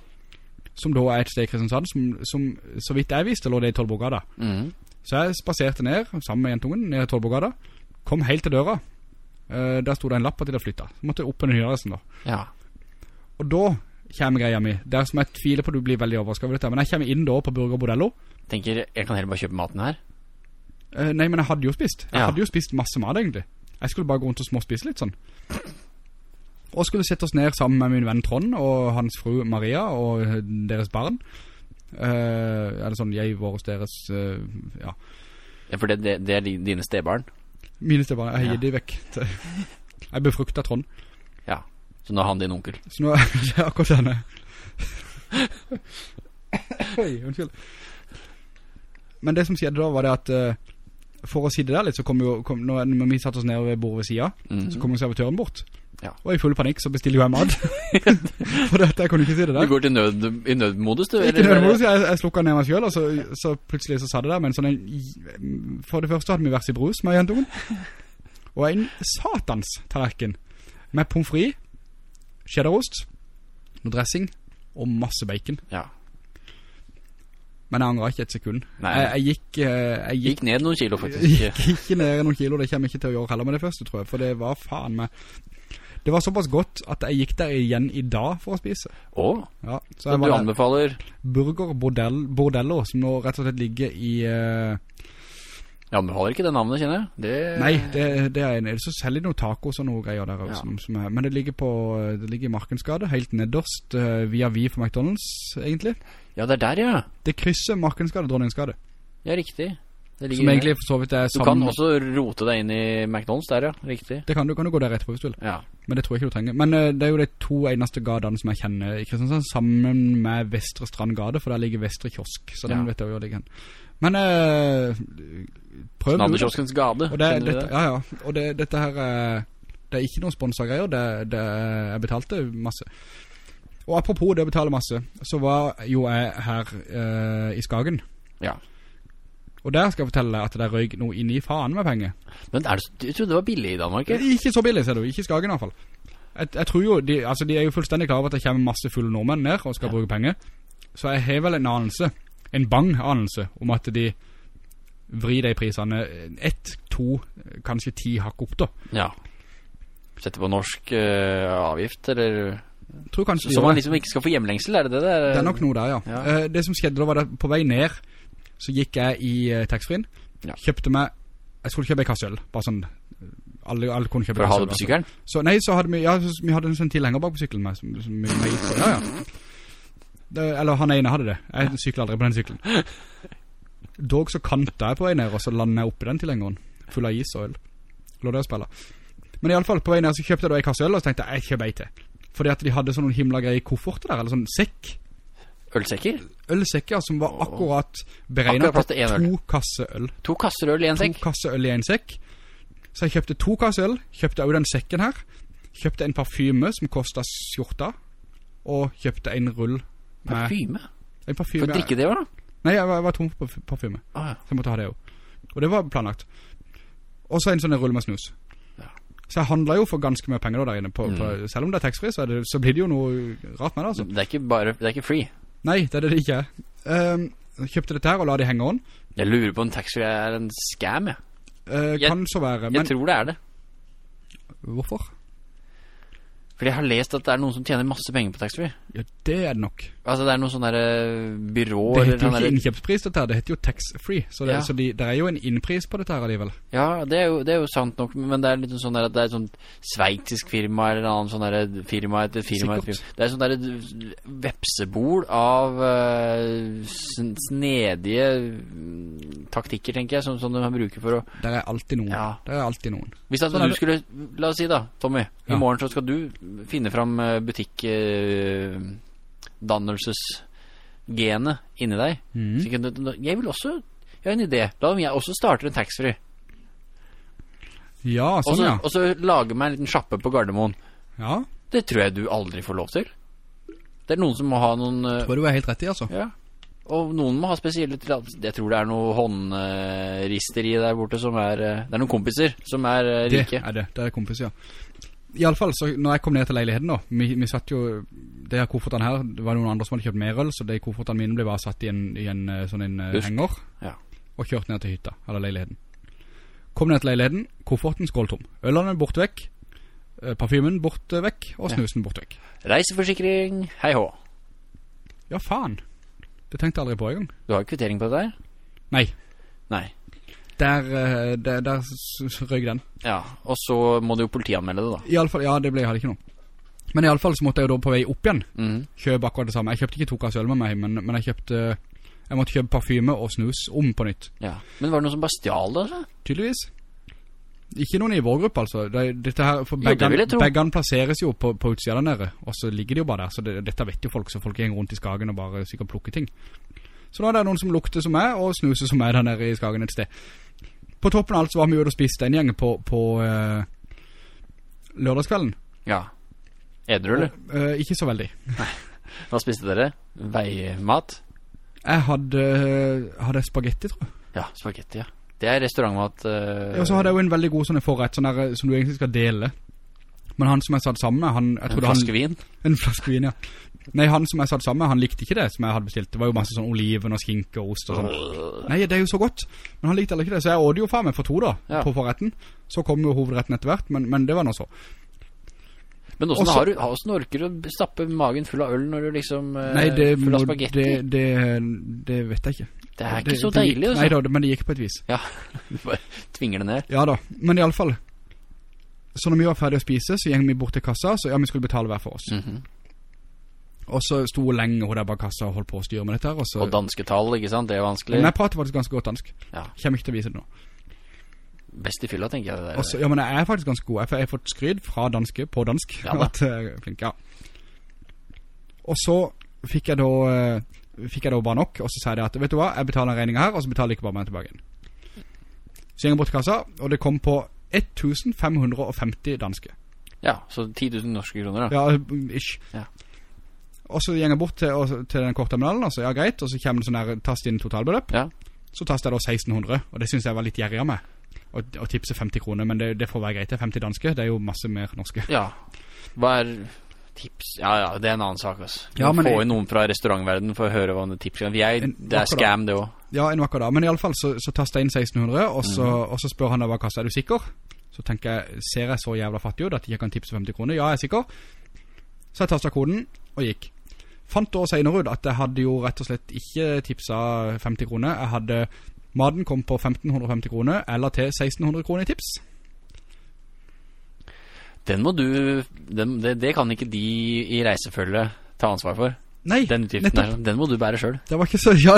[SPEAKER 2] Som da er et sted i Kristiansand, som, som så vidt jeg visste lå det i Tollbogada.
[SPEAKER 3] Mhm.
[SPEAKER 2] Så jeg spaserte ned, sammen med jentungen, ned i Tollbogada. Kom helt til døra. Eh, der stod det en lapp at de hadde flyttet. Så måtte jeg opp på den hyreresten da.
[SPEAKER 3] Ja.
[SPEAKER 2] Og da kommer greia mi. Det er som jeg tviler på du blir veldig overrasket over dette. Men jeg kommer inn da på Burger Bordello.
[SPEAKER 3] Tenker, jeg kan heller bare kjøpe maten her.
[SPEAKER 2] Eh, nei, men jeg hadde jo spist. Jeg
[SPEAKER 3] Ja.
[SPEAKER 2] hadde jo spist masse mat egentlig. Jeg skulle bare gå rundt og småspise litt sånn. Og skulle sette oss ned sammen med min venn Trond og hans fru Maria og eh, deres barn. Eh, eller sånn, jeg, våres, deres, eh, ja.
[SPEAKER 3] Ja, for det, det, det er dine stebarn.
[SPEAKER 2] Mine stebarn, jeg gir
[SPEAKER 3] Ja.
[SPEAKER 2] de vekk. til- Jeg befruktet Trond.
[SPEAKER 3] Ja. Så nå er han din onkel.
[SPEAKER 2] Så nå er det akkurat denne. Oi, unnskyld. Men det som skjedde da var det at eh, for å si det der litt, så kom jo, kom, når, vi satt oss ned ved bordet ved siden,
[SPEAKER 3] Mhm.
[SPEAKER 2] så kom servitøren bort.
[SPEAKER 3] Ja.
[SPEAKER 2] Og i full panikk så bestiller jo jeg mat. for dette, jeg kunne ikke si
[SPEAKER 3] det
[SPEAKER 2] der.
[SPEAKER 3] Du går til nød, i nødmodus, du?
[SPEAKER 2] Ikke nødmodus, jeg, jeg slukket ned meg selv, og så, så plutselig så sa det der, men sånn en, for det første hadde vi vært i brus med jentungen, og en satans tallerken med pomfri, cheddarost, noe dressing og masse bacon.
[SPEAKER 3] Ja.
[SPEAKER 2] Men jeg angrer ikke et sekund. Jeg, jeg gikk, eh, jeg gikk
[SPEAKER 3] Gikk ned noen kilo, faktisk.
[SPEAKER 2] Gikk ikke ned noen kilo, det kommer jeg ikke til å gjøre heller med det første, tror jeg, for det var faen meg... Det var såpass godt at jeg gikk der igjen i dag for å spise.
[SPEAKER 3] Åh,
[SPEAKER 2] Ja, så
[SPEAKER 3] så du anbefaler
[SPEAKER 2] Burger Bordell, Bordello, som nå rett og slett ligger i... Uh,
[SPEAKER 3] Jeg anbefaler ikke det navnet, kjenner jeg. Det...
[SPEAKER 2] nei, det, det er en... Så selger de noen tacos og noen greier der også,
[SPEAKER 3] Ja.
[SPEAKER 2] som, som er, men det ligger på... Det ligger i Markensgade, helt nederst, uh, via vi for McDonalds, egentlig.
[SPEAKER 3] Ja, det er der, ja.
[SPEAKER 2] Det krysser Markensgade, Dronningsgade.
[SPEAKER 3] Ja, riktig.
[SPEAKER 2] Som egentlig for så vidt er sammen.
[SPEAKER 3] Du kan også rote deg inn i McDonalds der, ja. Riktig.
[SPEAKER 2] Det kan du, kan du gå der etterpå hvis du vil.
[SPEAKER 3] Ja.
[SPEAKER 2] Men det tror jeg ikke du trenger. Men uh, det er jo de to eneste gadene som jeg kjenner i Kristiansand, sammen med Vestre Strandgade, for der ligger Vestre Kiosk, så den
[SPEAKER 3] Ja.
[SPEAKER 2] vet jeg jo ligger hen. Men uh, prøv.
[SPEAKER 3] Snadderkioskens gade.
[SPEAKER 2] Og det,
[SPEAKER 3] kjenner du
[SPEAKER 2] det? ja, ja. Og det, dette her uh, Det er ikke noen sponset greier, det, det, jeg betalte masse. Og apropos det å betale masse, så var jo jeg her uh, i Skagen.
[SPEAKER 3] Ja.
[SPEAKER 2] Og der skal jeg fortelle deg at det røyk noe inn i faen med penger.
[SPEAKER 3] Men er det, du trodde det var billig i Danmark,
[SPEAKER 2] Ikke, Ikke så billig, ser du. Ikke i Skagen i hvert fall. Jeg, jeg tror jo, de, altså de er jo fullstendig klar over at det kommer masse fulle nordmenn ned og skal
[SPEAKER 3] Ja.
[SPEAKER 2] bruke penger. Så jeg har vel en anelse, en bang anelse, om at de vrir de priserne ett, to, kanskje ti hakk opp da.
[SPEAKER 3] Ja. Sette på norsk eh, avgift, eller...
[SPEAKER 2] Tror kanskje de
[SPEAKER 3] Så man liksom ikke skal få hjemlengsel, er det det der?
[SPEAKER 2] Det er nok noe der, ja.
[SPEAKER 3] Ja.
[SPEAKER 2] Uh, det som skjedde da var det på vei ned, så gikk jeg i uh, taxfree-en,
[SPEAKER 3] Ja.
[SPEAKER 2] kjøpte meg, jeg skulle kjøpe en kasse øl, bare sånn, alle, alle kunne kjøpe
[SPEAKER 3] For å ha det på sykkelen?
[SPEAKER 2] altså. Så nei, så hadde vi, ja, så, vi hadde en sånn tilhenger bak på sykkelen med, som, som vi, med på. ja, ja. Det, eller han ene hadde det, jeg sykler aldri på den sykkelen. Dog så kantet jeg på vei ned, og så landet jeg opp i den tilhengeren, full av is og øl. Lå det å spille. Men i alle fall, på vei ned så kjøpte jeg da en kasse øl, og så tenkte jeg, jeg kjøper ei til. Fordi at de hadde sånne himla greier kofferter der, eller sånn sekk.
[SPEAKER 3] Ølsekker?
[SPEAKER 2] Ølsekker som var akkurat beregnet
[SPEAKER 3] Akkurat
[SPEAKER 2] på
[SPEAKER 3] til
[SPEAKER 2] to kasser øl.
[SPEAKER 3] To kasser øl i en sekk?
[SPEAKER 2] To
[SPEAKER 3] kasse
[SPEAKER 2] kasser øl i en sekk. Så jeg kjøpte to kasser øl, kjøpte også den sekken her. Kjøpte en parfyme som kostet skjorta. og kjøpte en rull med
[SPEAKER 3] Parfyme?
[SPEAKER 2] en parfyme.
[SPEAKER 3] For å drikke det var da?
[SPEAKER 2] Nei, jeg var, jeg var tom for parfyme,
[SPEAKER 3] Ah, ja.
[SPEAKER 2] så jeg måtte ha det jo. Og det var planlagt. Og så en sånn rull med snus. Så jeg handler jo for ganske mye penger da der inne. På,
[SPEAKER 3] Mm.
[SPEAKER 2] på, selv om det er taxfree, så, er det, så blir det jo noe rart med det, altså.
[SPEAKER 3] Det er ikke bare, det er ikke free.
[SPEAKER 2] Nei, det er det de ikke. Um, kjøpte dette her og la det henge on.
[SPEAKER 3] Jeg lurer på om taxfree er en scam, ja.
[SPEAKER 2] Uh,
[SPEAKER 3] Jeg-
[SPEAKER 2] kan så være,
[SPEAKER 3] Jeg tror det er det.
[SPEAKER 2] hvorfor?
[SPEAKER 3] Fordi jeg har lest at det er noen som tjener masse penger på taxfree.
[SPEAKER 2] Ja, det er det nok.
[SPEAKER 3] Altså det er noen sånne der, eh, byrå
[SPEAKER 2] Det
[SPEAKER 3] eller
[SPEAKER 2] heter jo ikke innkjøpspris dette her, det heter jo tax-free. Så, det,
[SPEAKER 3] Ja.
[SPEAKER 2] så de, det er jo en innpris på dette her alligevel.
[SPEAKER 3] Ja, det er, jo, det er jo sant nok, men det er litt sånn der at det er et sånt sveitisk firma eller en annen sånn der firma etter firma
[SPEAKER 2] Sikkert.
[SPEAKER 3] firma. Det er sånn der vepsebol av uh, snedige mm, taktikker, tenker jeg, som, som de bruker for å...
[SPEAKER 2] Det er alltid noen.
[SPEAKER 3] Ja.
[SPEAKER 2] det er alltid noen.
[SPEAKER 3] Hvis
[SPEAKER 2] Sånn er
[SPEAKER 3] du skulle, la oss si da, Tommy, i morgen så skal du finne fram eh, butikkdannelsesgenet inni deg.
[SPEAKER 2] Mm.
[SPEAKER 3] Så jeg, jeg vil også, jeg har en idé, da om jeg også starter en taxfree.
[SPEAKER 2] Ja, sånn
[SPEAKER 3] så,
[SPEAKER 2] ja.
[SPEAKER 3] og så lage meg en liten sjappe på Gardermoen.
[SPEAKER 2] Ja,
[SPEAKER 3] Det tror jeg du aldri får lov til. Det er noen som må ha noen uh,
[SPEAKER 2] tror du er helt rett i, altså.
[SPEAKER 3] Ja. Og noen må ha spesielle tillatelser. Jeg tror det er noe håndristeri der borte som er eh, Det er noen kompiser som er rike.
[SPEAKER 2] Det er det, det er kompiser, ja. I alle fall, så når jeg kom ned til leiligheten da, vi, vi satt jo, det her koffertene her, det var noen andre som hadde kjøpt mer øl, så de koffertene mine ble bare satt i en, i en eh, sånn en eh, henger,
[SPEAKER 3] Ja.
[SPEAKER 2] og kjørt ned til hytta, eller leiligheten. Kom ned til leiligheten, kofferten skåltom. Ølene borte vekk, eh, parfymen borte vekk, og
[SPEAKER 3] Ja.
[SPEAKER 2] snusen borte vekk.
[SPEAKER 3] Reiseforsikring, hei hå.
[SPEAKER 2] Ja, faen. Det tenkte jeg aldri på i gang.
[SPEAKER 3] Du har kvittering på det der?
[SPEAKER 2] Nei,
[SPEAKER 3] Nei.
[SPEAKER 2] der, eh, der, der s- den.
[SPEAKER 3] Ja, og så må du jo politianmelde det da.
[SPEAKER 2] I alle fall, ja, det ble jeg hadde ikke noe. Men i alle fall så måtte jeg jo da på vei opp igjen,
[SPEAKER 3] mm.
[SPEAKER 2] kjøpe akkurat det samme. Jeg kjøpte ikke to kasser øl med meg, men, men jeg kjøpte Jeg måtte kjøpe parfyme og snus om på nytt.
[SPEAKER 3] Ja. Men var det noen som bare stjal det, altså?
[SPEAKER 2] Tydeligvis. Ikke noen i vår gruppe, altså. Det, dette her, for begge plasseres jo på, på utsida der nede, og så ligger de jo bare der. Så det, dette vet jo folk, så folk henger rundt i skagen og bare sikkert plukker ting. Så nå er det noen som lukter som meg, og snuser som meg der nede i skagen et sted. På toppen av alt så var vi ute og spiste en gjeng på, på eh, lørdagskvelden.
[SPEAKER 3] Ja. Edru, eller?
[SPEAKER 2] Eh, ikke så veldig.
[SPEAKER 3] Hva spiste dere? Veimat?
[SPEAKER 2] Jeg hadde, hadde spagetti, tror jeg.
[SPEAKER 3] Ja, spagetti, ja. Det er restaurantmat.
[SPEAKER 2] Uh, og så hadde jeg jo en veldig god sånn forrett, sånn der, som du egentlig skal dele. Men han som jeg satt sammen med, han...
[SPEAKER 3] En flaske
[SPEAKER 2] han,
[SPEAKER 3] vin.
[SPEAKER 2] En flaske vin, ja. Nei, han som jeg satt sammen med, han likte ikke det som jeg hadde bestilt. Det var jo masse sånn oliven og skinke og ost og sånn. Nei, det er jo så godt. Men han likte heller ikke det, så jeg ådde jo faen meg for to da,
[SPEAKER 3] Ja.
[SPEAKER 2] på forretten. Så kom jo hovedretten etter hvert, men, men det var nå så.
[SPEAKER 3] Men
[SPEAKER 2] Også-
[SPEAKER 3] har du, hvordan orker du å stappe magen full av øl når du liksom eh,
[SPEAKER 2] Nei, det,
[SPEAKER 3] full av spagetti?
[SPEAKER 2] det, det, det vet jeg ikke.
[SPEAKER 3] Det er ikke
[SPEAKER 2] Det-
[SPEAKER 3] så
[SPEAKER 2] gikk-
[SPEAKER 3] deilig, altså.
[SPEAKER 2] Nei da, men det gikk på et vis.
[SPEAKER 3] Ja, du bare tvinger det ned.
[SPEAKER 2] Ja da, men i alle fall. Så når vi var ferdige å spise, så gjeng vi bort til kassa, så ja, vi skulle betale hver for oss.
[SPEAKER 3] Mhm.
[SPEAKER 2] Og så sto lenge hun der bak kassa og holdt på å styre med dette her, og så...
[SPEAKER 3] Og danske tall, ikke sant? Det er vanskelig.
[SPEAKER 2] Men jeg prater faktisk ganske godt dansk.
[SPEAKER 3] Ja,
[SPEAKER 2] kommer ikke til å vise det nå.
[SPEAKER 3] Best i fylla, tenker jeg.
[SPEAKER 2] Også, ja, men jeg er faktisk ganske god. Jeg har- fått skryd fra danske på dansk.
[SPEAKER 3] Ja.
[SPEAKER 2] At jeg er flink, ja. Og så fikk jeg da, eh, fikk jeg da bare nok, og så sa jeg at, vet du hva, jeg betaler en regning her, og så betaler jeg ikke bare meg tilbake igjen. Så jeg bort til kassa, og det kom på 1550 danske.
[SPEAKER 3] Ja, så 10 000 norske kroner, da.
[SPEAKER 2] Ja, ish.
[SPEAKER 3] Ja.
[SPEAKER 2] Og så gikk jeg bort til, og, til den kortterminalen, og så, ja greit, og så kommer det sånn der, tast inn totalbeløp.
[SPEAKER 3] Ja.
[SPEAKER 2] Så tastet jeg da 1600, og det synes jeg var litt gjerrig av meg. Å å tipse 50 kroner, men det, det får være greit. Det er 50 danske, det er jo masse mer norske.
[SPEAKER 3] Ja. Hva er tips? Ja, ja, det er en annen sak, altså.
[SPEAKER 2] Ja,
[SPEAKER 3] Få inn noen fra restaurantverden for å høre hva det tipser. er, det er scam, det også.
[SPEAKER 2] Ja, en vakker dag. Men i alle fall så, så tastet jeg inn 1600, og så, og så spør han deg hva kassa, er du sikker? Så tenker jeg, ser jeg så jævla fattig ut at jeg kan tipse 50 kroner? Ja, jeg er sikker. Så jeg tastet koden, og gikk. Fant da senere ut at jeg hadde jo rett og slett ikke tipsa 50 kroner. Jeg hadde, maten kom på 1550 kroner, eller til 1600 kroner i tips.
[SPEAKER 3] Den må du den, det, det kan ikke de i reisefølge ta ansvar for.
[SPEAKER 2] Nei,
[SPEAKER 3] Den utgiften der, den må du bære selv.
[SPEAKER 2] Det var ikke så, ja,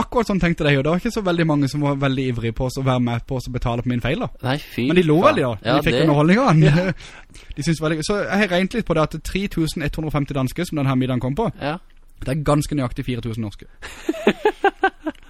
[SPEAKER 2] akkurat sånn tenkte jeg jo. Det var ikke så veldig mange som var veldig ivrige på å være med på å betale på min feil da.
[SPEAKER 3] Nei, fy
[SPEAKER 2] Men de lo veldig da. De
[SPEAKER 3] Ja,
[SPEAKER 2] fikk
[SPEAKER 3] det,
[SPEAKER 2] underholdninger. De synes veldig, så jeg har regnet litt på det at 3150 danske som denne middagen kom på,
[SPEAKER 3] ja.
[SPEAKER 2] det er ganske nøyaktig 4000 norske.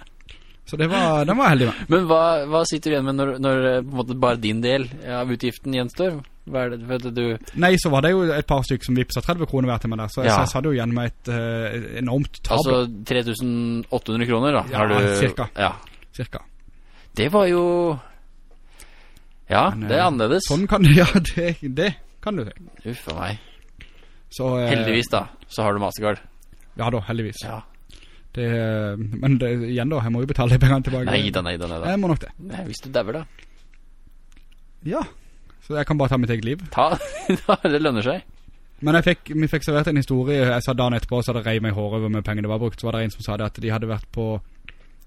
[SPEAKER 2] Så det var, den var jeg heldig med.
[SPEAKER 3] Men hva, hva sitter du igjen med når, når eh, måte bare din del av utgiften gjenstår? Hva er det for at du...
[SPEAKER 2] Nei, så var det jo et par stykker som vippsa 30 kroner hver til meg der, så,
[SPEAKER 3] Ja.
[SPEAKER 2] så jeg satt jo igjen med et uh, enormt tab,
[SPEAKER 3] Altså 3800 kroner da?
[SPEAKER 2] Ja,
[SPEAKER 3] du,
[SPEAKER 2] cirka.
[SPEAKER 3] Ja.
[SPEAKER 2] cirka.
[SPEAKER 3] Det var jo... Ja,
[SPEAKER 2] Men,
[SPEAKER 3] det er
[SPEAKER 2] eh,
[SPEAKER 3] annerledes.
[SPEAKER 2] Sånn kan du, ja, det, det kan du si.
[SPEAKER 3] Uff a meg.
[SPEAKER 2] Så, uh,
[SPEAKER 3] Heldigvis da, så har du Mastercard.
[SPEAKER 2] Ja da, heldigvis.
[SPEAKER 3] Ja.
[SPEAKER 2] Det, men det, igjen da, jeg må jo betale de pengene tilbake.
[SPEAKER 3] Nei da, nei da, nei.
[SPEAKER 2] Jeg må nok det.
[SPEAKER 3] Nei, hvis du dauer da.
[SPEAKER 2] Ja, så jeg kan bare ta mitt eget liv.
[SPEAKER 3] Ta, det lønner seg.
[SPEAKER 2] Men jeg fikk, vi fikk servert en historie, jeg sa dagen etterpå, så hadde det rei meg i håret over med penger det var brukt, så var det en som sa det at de hadde vært på,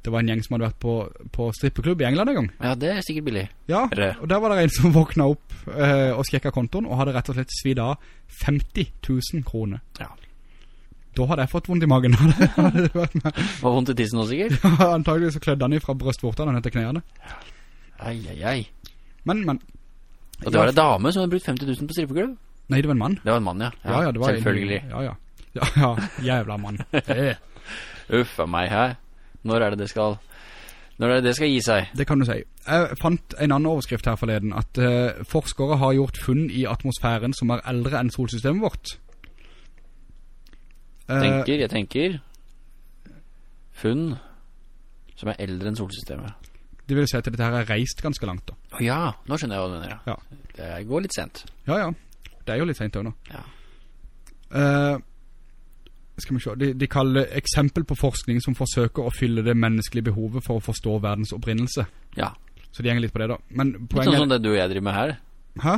[SPEAKER 2] det var en gjeng som hadde vært på, på strippeklubb i England en gang.
[SPEAKER 3] Ja, det er sikkert billig.
[SPEAKER 2] Ja, og der var det en som våkna opp eh, og skjekka kontoen, og hadde rett og slett svidd av 50 000 kroner.
[SPEAKER 3] Ja.
[SPEAKER 2] Da hadde jeg fått vondt i magen. Hadde det.
[SPEAKER 3] Var vondt i tissen også, sikkert?
[SPEAKER 2] Ja, Antagelig så klødde han ifra brøstvortene ned til knærne.
[SPEAKER 3] Ai, ai, ai.
[SPEAKER 2] Men, men,
[SPEAKER 3] Og det var en dame som hadde brukt 50 000 på strippeklubb?
[SPEAKER 2] nei, det var en mann.
[SPEAKER 3] Det var en mann, ja.
[SPEAKER 2] Ja, ja, det var en-
[SPEAKER 3] Selvfølgelig.
[SPEAKER 2] Ja, ja. Ja, ja, jævla mann. Det,
[SPEAKER 3] Uff meg her. Når er det det skal... Når er det det skal gi seg?
[SPEAKER 2] det kan du si. Jeg fant en annen overskrift her forleden, at uh, forskere har gjort funn i atmosfæren som er eldre enn solsystemet vårt. Eh,
[SPEAKER 3] Tenker, jeg tenker Funn Som er eldre enn solsystemet
[SPEAKER 2] det vil si at dette her er reist ganske langt da.
[SPEAKER 3] Å ja, nå skjønner jeg hva du mener ja. Det går litt sent
[SPEAKER 2] Ja, ja. Det er jo litt sent også nå.
[SPEAKER 3] Ja.
[SPEAKER 2] Uh, skal vi se. De, de kaller eksempel på forskning som forsøker å fylle det menneskelige behovet for å forstå verdens opprinnelse.
[SPEAKER 3] Ja,
[SPEAKER 2] Så de gjenger litt på det da. Men
[SPEAKER 3] litt sånn som det du og jeg driver med her
[SPEAKER 2] Hæ?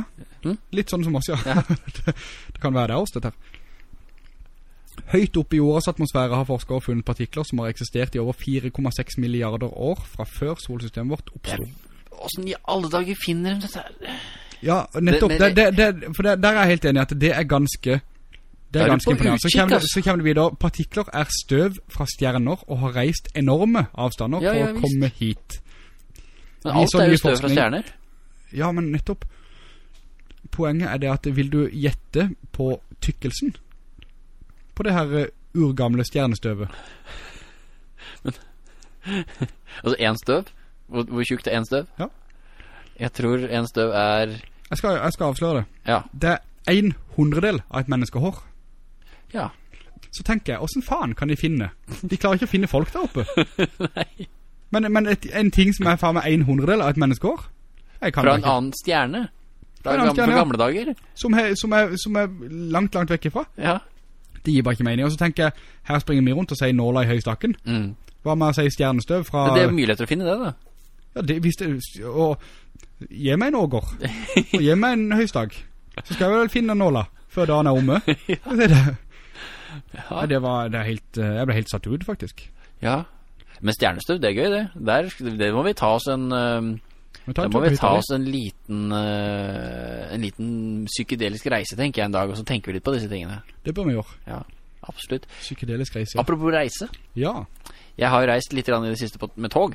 [SPEAKER 3] Hm?
[SPEAKER 2] Litt sånn som oss, ja.
[SPEAKER 3] Ja.
[SPEAKER 2] det, det kan være det oss, dette her. Høyt oppe i jordas atmosfære har forskere funnet partikler som har eksistert i over 4,6 milliarder år fra før solsystemet vårt oppstod.
[SPEAKER 3] Hvordan i alle dager finner de dette her?
[SPEAKER 2] Ja, nettopp. Det,
[SPEAKER 3] Det-
[SPEAKER 2] det, for der er jeg helt enig i at det er ganske... Det
[SPEAKER 3] er
[SPEAKER 2] er ganske imponerende. Så kommer, det,
[SPEAKER 3] ass.
[SPEAKER 2] så kommer det videre. Partikler er støv fra stjerner og har reist enorme avstander
[SPEAKER 3] Ja,
[SPEAKER 2] for å komme hit.
[SPEAKER 3] Men alt er jo støv fra stjerner
[SPEAKER 2] Ja, men nettopp. Poenget er det at vil du gjette på tykkelsen på det her eh, urgamle stjernestøvet?
[SPEAKER 3] Altså en støv Hvor, hvor tjukt er en støv?
[SPEAKER 2] Ja.
[SPEAKER 3] Jeg tror en støv er
[SPEAKER 2] Jeg skal, jeg skal avsløre det.
[SPEAKER 3] Ja,
[SPEAKER 2] Det er en hundredel av et menneskehår.
[SPEAKER 3] ja
[SPEAKER 2] Så tenker jeg, hvordan faen kan de finne? De klarer ikke å finne folk der oppe.
[SPEAKER 3] Nei
[SPEAKER 2] Men, men et, en ting som er faen med en hundredel av et menneskehår?
[SPEAKER 3] Fra en annen stjerne Fra,
[SPEAKER 2] en annen
[SPEAKER 3] gamle,
[SPEAKER 2] stjerne, ja.
[SPEAKER 3] gamle dager
[SPEAKER 2] Som, er, som, er, som er langt, langt vekk ifra.
[SPEAKER 3] Ja
[SPEAKER 2] Det gir bare ikke mening. Og så tenker jeg, her springer vi rundt og sier nåla i høystakken.
[SPEAKER 3] mm.
[SPEAKER 2] Hva med å si stjernestøv fra...
[SPEAKER 3] Men det er mye lettere å finne det da
[SPEAKER 2] Ja, det, hvis det, og gi meg en åger, og gi meg en høystak, så skal jeg vel finne nåla, før dagen er omme. Det er det.
[SPEAKER 3] Ja,
[SPEAKER 2] Ja, det var, det helt, eh, jeg ble helt satt ut, faktisk.
[SPEAKER 3] ja. Men stjernestøv, det er gøy det Der, det må vi ta oss en
[SPEAKER 2] ta
[SPEAKER 3] Da må vi ta oss en liten uh, En liten psykedelisk reise, tenker jeg en dag Og så tenker vi litt på disse tingene.
[SPEAKER 2] Det bør vi gjøre.
[SPEAKER 3] Ja, absolutt
[SPEAKER 2] Psykedelisk reise.
[SPEAKER 3] Apropos reise
[SPEAKER 2] Ja.
[SPEAKER 3] Jeg har jo reist litt i det siste på, med tog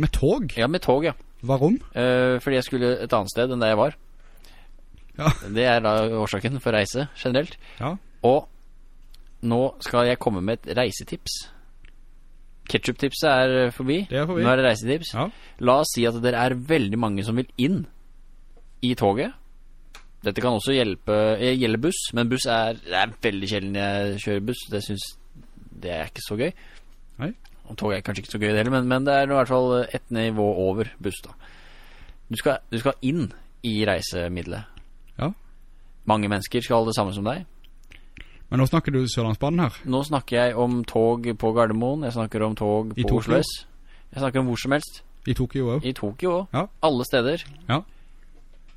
[SPEAKER 2] Med tog.
[SPEAKER 3] Ja, med tog, ja
[SPEAKER 2] Varom?
[SPEAKER 3] Uh, Fordi jeg skulle et annet sted enn der jeg var
[SPEAKER 2] Ja.
[SPEAKER 3] Det er da årsaken for reise generelt
[SPEAKER 2] Ja.
[SPEAKER 3] Og nå skal jeg komme med et reisetips Ketchup-tipset er forbi
[SPEAKER 2] Det er forbi.
[SPEAKER 3] Nå er det reisetips
[SPEAKER 2] Ja.
[SPEAKER 3] La oss si at det er veldig mange som vil inn i toget Dette kan også hjelpe eh, gjelde buss Men buss er, det er veldig sjelden jeg kjører buss Det synes det er ikke så gøy
[SPEAKER 2] Nei.
[SPEAKER 3] Og tog er kanskje ikke så gøy det heller men, men det er i hvert fall et nivå over buss da Du skal, du skal inn i reisemiddelet
[SPEAKER 2] Ja.
[SPEAKER 3] Mange mennesker skal ha det samme som deg
[SPEAKER 2] Men nå snakker du Sørlandsbanen her.
[SPEAKER 3] Nå snakker jeg om tog på Gardermoen Jeg snakker om tog på. Oslo S Jeg snakker om hvor som helst
[SPEAKER 2] I Tokyo også.
[SPEAKER 3] I Tokyo også
[SPEAKER 2] Ja.
[SPEAKER 3] Alle steder
[SPEAKER 2] Ja.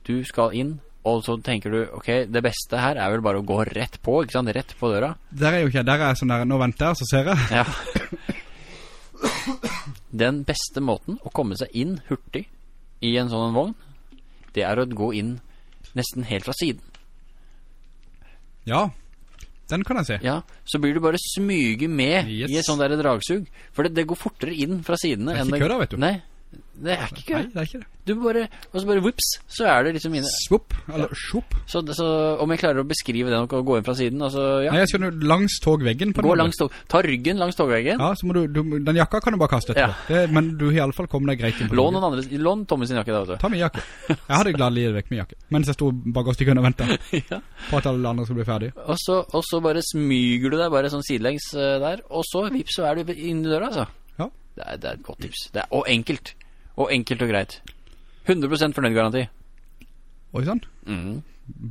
[SPEAKER 3] Du skal inn Og så tenker du Ok, det beste her er vel bare å gå rett på Ikke sant? Rett på døra
[SPEAKER 2] Der er jo ikke, der er jeg sånn der, nå venter jeg, så ser jeg.
[SPEAKER 3] Ja Den beste måten å komme seg inn hurtig I en sånn vogn Det er å gå inn Nesten helt fra siden
[SPEAKER 2] Ja, den kan jeg se.
[SPEAKER 3] Ja, så blir du bare smyge med
[SPEAKER 2] Yes.
[SPEAKER 3] I et sånt der dragsug For det, det går fortere inn fra sidene
[SPEAKER 2] Det er ikke kø vet du.
[SPEAKER 3] Nei, Det er ikke
[SPEAKER 2] Nei, det er ikke det.
[SPEAKER 3] Du bare, og så bare whoops, så er det liksom mine...
[SPEAKER 2] Swoop, eller sjopp.
[SPEAKER 3] Så, så om jeg klarer å beskrive det nok og gå inn fra siden, altså, ja.
[SPEAKER 2] Nei, jeg skjønner, langs togveggen
[SPEAKER 3] Gå langs tog, ta ryggen langs togveggen.
[SPEAKER 2] Ja, så må du, du, den jakka kan du bare kaste etter.
[SPEAKER 3] Ja.
[SPEAKER 2] Det, men du har i alle fall kommet deg greit inn på
[SPEAKER 3] Lån noen andre, lån Tommy sin jakke da, vet
[SPEAKER 2] Ta min jakke. Jeg hadde gladelig vekk min jakke. Mens jeg stod bak oss til kunne
[SPEAKER 3] vente. ja.
[SPEAKER 2] på at alle andre skulle bli ferdige.
[SPEAKER 3] og, så, og så bare smyger du deg bare sånn sidelengs eh, der, og så vips, så er du inn i døra, altså.
[SPEAKER 2] Ja.
[SPEAKER 3] Det er, det er et godt tips. Det er, og enkelt. Og enkelt og greit. 100% fornøyd garanti.
[SPEAKER 2] Oi sann,
[SPEAKER 3] Mm.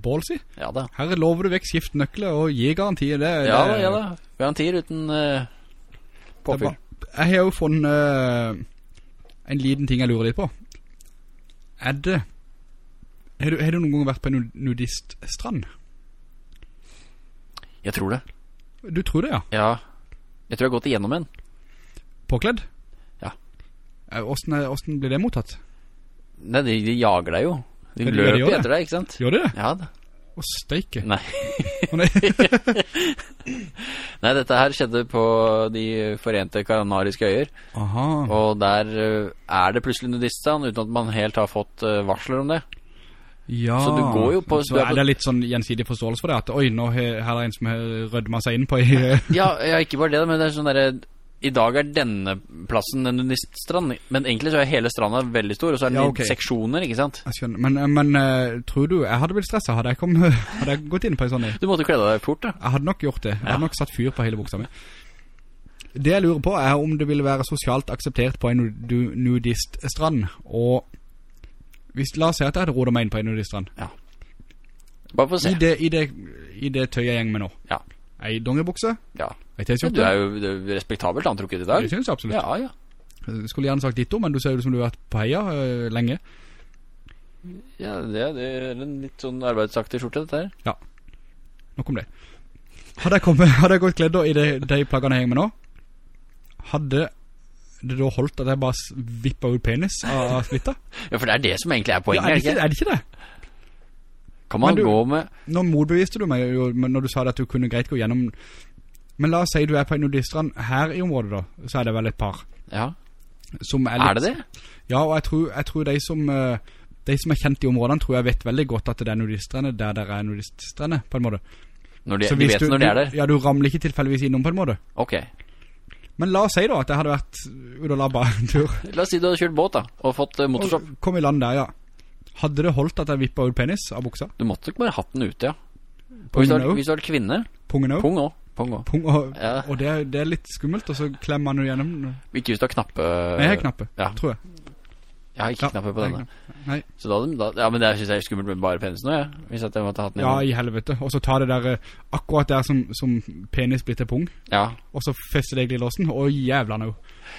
[SPEAKER 2] ballsy.
[SPEAKER 3] Ja da.
[SPEAKER 2] Her lover du vekk skiftnøkler og gi garantier. Det,
[SPEAKER 3] Ja da, ja da. Garantier uten uh, påfyll.
[SPEAKER 2] Jeg har jo funnet uh, en liten ting jeg lurer litt på. Er det... Har du, har du noen gang vært på en nu- nudiststrand?
[SPEAKER 3] Jeg tror det.
[SPEAKER 2] Du tror det, ja?
[SPEAKER 3] Ja. Jeg tror jeg har gått igjennom en.
[SPEAKER 2] Påkledd?
[SPEAKER 3] Ja.
[SPEAKER 2] Eh, Hvordan, er- hvordan blir det mottatt?
[SPEAKER 3] Nei, de, de jager deg jo. De
[SPEAKER 2] det
[SPEAKER 3] løper de
[SPEAKER 2] det.
[SPEAKER 3] etter deg, ikke sant?
[SPEAKER 2] Gjør de det?
[SPEAKER 3] Ja da.
[SPEAKER 2] Å, steike.
[SPEAKER 3] Nei.
[SPEAKER 2] Nei.
[SPEAKER 3] Dette her skjedde på de forente kanariske øyer.
[SPEAKER 2] Aha.
[SPEAKER 3] Og der eh, er det plutselig nudiststand, uten at man helt har fått eh, varsler om det.
[SPEAKER 2] Ja.
[SPEAKER 3] Så du går jo på-
[SPEAKER 2] Så
[SPEAKER 3] er
[SPEAKER 2] det litt sånn gjensidig forståelse for det, at oi, nå her er en som rødmer seg inn på.
[SPEAKER 3] Ja, ja, ikke bare det, men det er sånn derre I dag er denne plassen en nudiststrand, men egentlig så er hele stranda veldig stor, og så er den
[SPEAKER 2] Ja, okay.
[SPEAKER 3] i seksjoner, ikke sant?
[SPEAKER 2] Jeg skjønner, men, men uh, tror du, jeg hadde blitt stresset, hadde jeg, kom, hadde jeg gått inn på en sånn?
[SPEAKER 3] Du måtte klede deg fort, da.
[SPEAKER 2] Jeg hadde nok gjort det. Jeg
[SPEAKER 3] Ja.
[SPEAKER 2] hadde nok satt fyr på hele buksa mi. Det jeg lurer på er om det ville være sosialt akseptert på en nudiststrand, og hvis, la oss si at jeg hadde rodet meg inn på en nudiststrand.
[SPEAKER 3] Bare få se.
[SPEAKER 2] I det, i, det, I det tøyet jeg gjeng med nå.
[SPEAKER 3] Ja.
[SPEAKER 2] Ei dongeribukse,
[SPEAKER 3] Ja.
[SPEAKER 2] Ei jeg
[SPEAKER 3] ikke om jo du er jo respektabelt antrukket i dag.
[SPEAKER 2] Det synes jeg absolutt.
[SPEAKER 3] Ja, ja.
[SPEAKER 2] Jeg skulle gjerne sagt ditto, men du ser ut som du har vært på heia eh, lenge.
[SPEAKER 3] Ja, det, det er en litt sånn arbeidsaktig skjorte, dette her. Ja.
[SPEAKER 2] Nok om det. Hadde jeg, kommet, hadde jeg gått kledd da i de, de plaggene jeg henger med nå, hadde det da holdt at jeg bare vippet ut penis av splitta?
[SPEAKER 3] Ja, for det er det som egentlig er poenget,
[SPEAKER 2] ja,
[SPEAKER 3] er
[SPEAKER 2] det ikke,
[SPEAKER 3] ikke?
[SPEAKER 2] er det ikke det?
[SPEAKER 3] Kan man
[SPEAKER 2] du-
[SPEAKER 3] gå med
[SPEAKER 2] Nå motbeviste du meg jo når du sa at du kunne greit gå gjennom Men la oss si du er på en nudistrand her i området da Så er det vel et par
[SPEAKER 3] Ja,
[SPEAKER 2] som er, litt,
[SPEAKER 3] er det det?
[SPEAKER 2] Ja, og jeg tror, jeg tror de som eh, De som er kjent i områdene tror jeg vet veldig godt at det er nudiststrande Der det er nudiststrande på en måte
[SPEAKER 3] Når de,
[SPEAKER 2] Så
[SPEAKER 3] de vet
[SPEAKER 2] du,
[SPEAKER 3] når de er der?
[SPEAKER 2] Ja, du ramler ikke tilfeldigvis innom på en måte
[SPEAKER 3] Ok.
[SPEAKER 2] Men la oss si da at jeg hadde vært Ut og labba en tur
[SPEAKER 3] La oss si du hadde kjørt båt da, og fått uh, motorstopp.
[SPEAKER 2] og Kom i land der, ja Hadde det holdt at jeg vippet ut penis av buksa?
[SPEAKER 3] Du måtte ikke bare hatt den ute, ja. Hvis du,
[SPEAKER 2] Pungen også?
[SPEAKER 3] hvis du hadde kvinne,
[SPEAKER 2] Pungen også?
[SPEAKER 3] pung også, pung også.
[SPEAKER 2] Og,
[SPEAKER 3] Ja.
[SPEAKER 2] og det, er, det er litt skummelt Og så klemmer man jo gjennom Nei,
[SPEAKER 3] Ikke hvis du har knappe...
[SPEAKER 2] jeg har knappe,
[SPEAKER 3] Ja.
[SPEAKER 2] tror jeg
[SPEAKER 3] Jeg har ikke
[SPEAKER 2] Ja,
[SPEAKER 3] knappe på
[SPEAKER 2] jeg
[SPEAKER 3] denne.
[SPEAKER 2] Nei.
[SPEAKER 3] Så da, da, ja, men det synes jeg er skummelt med bare penisen nå, ja. Hvis jeg måtte ha hatt den
[SPEAKER 2] Ja, i helvete. Og så ta det der, eh, akkurat der som, som penis blir til pung,
[SPEAKER 3] Ja.
[SPEAKER 2] og så fester det i glidelåsen. Å, jævla nå.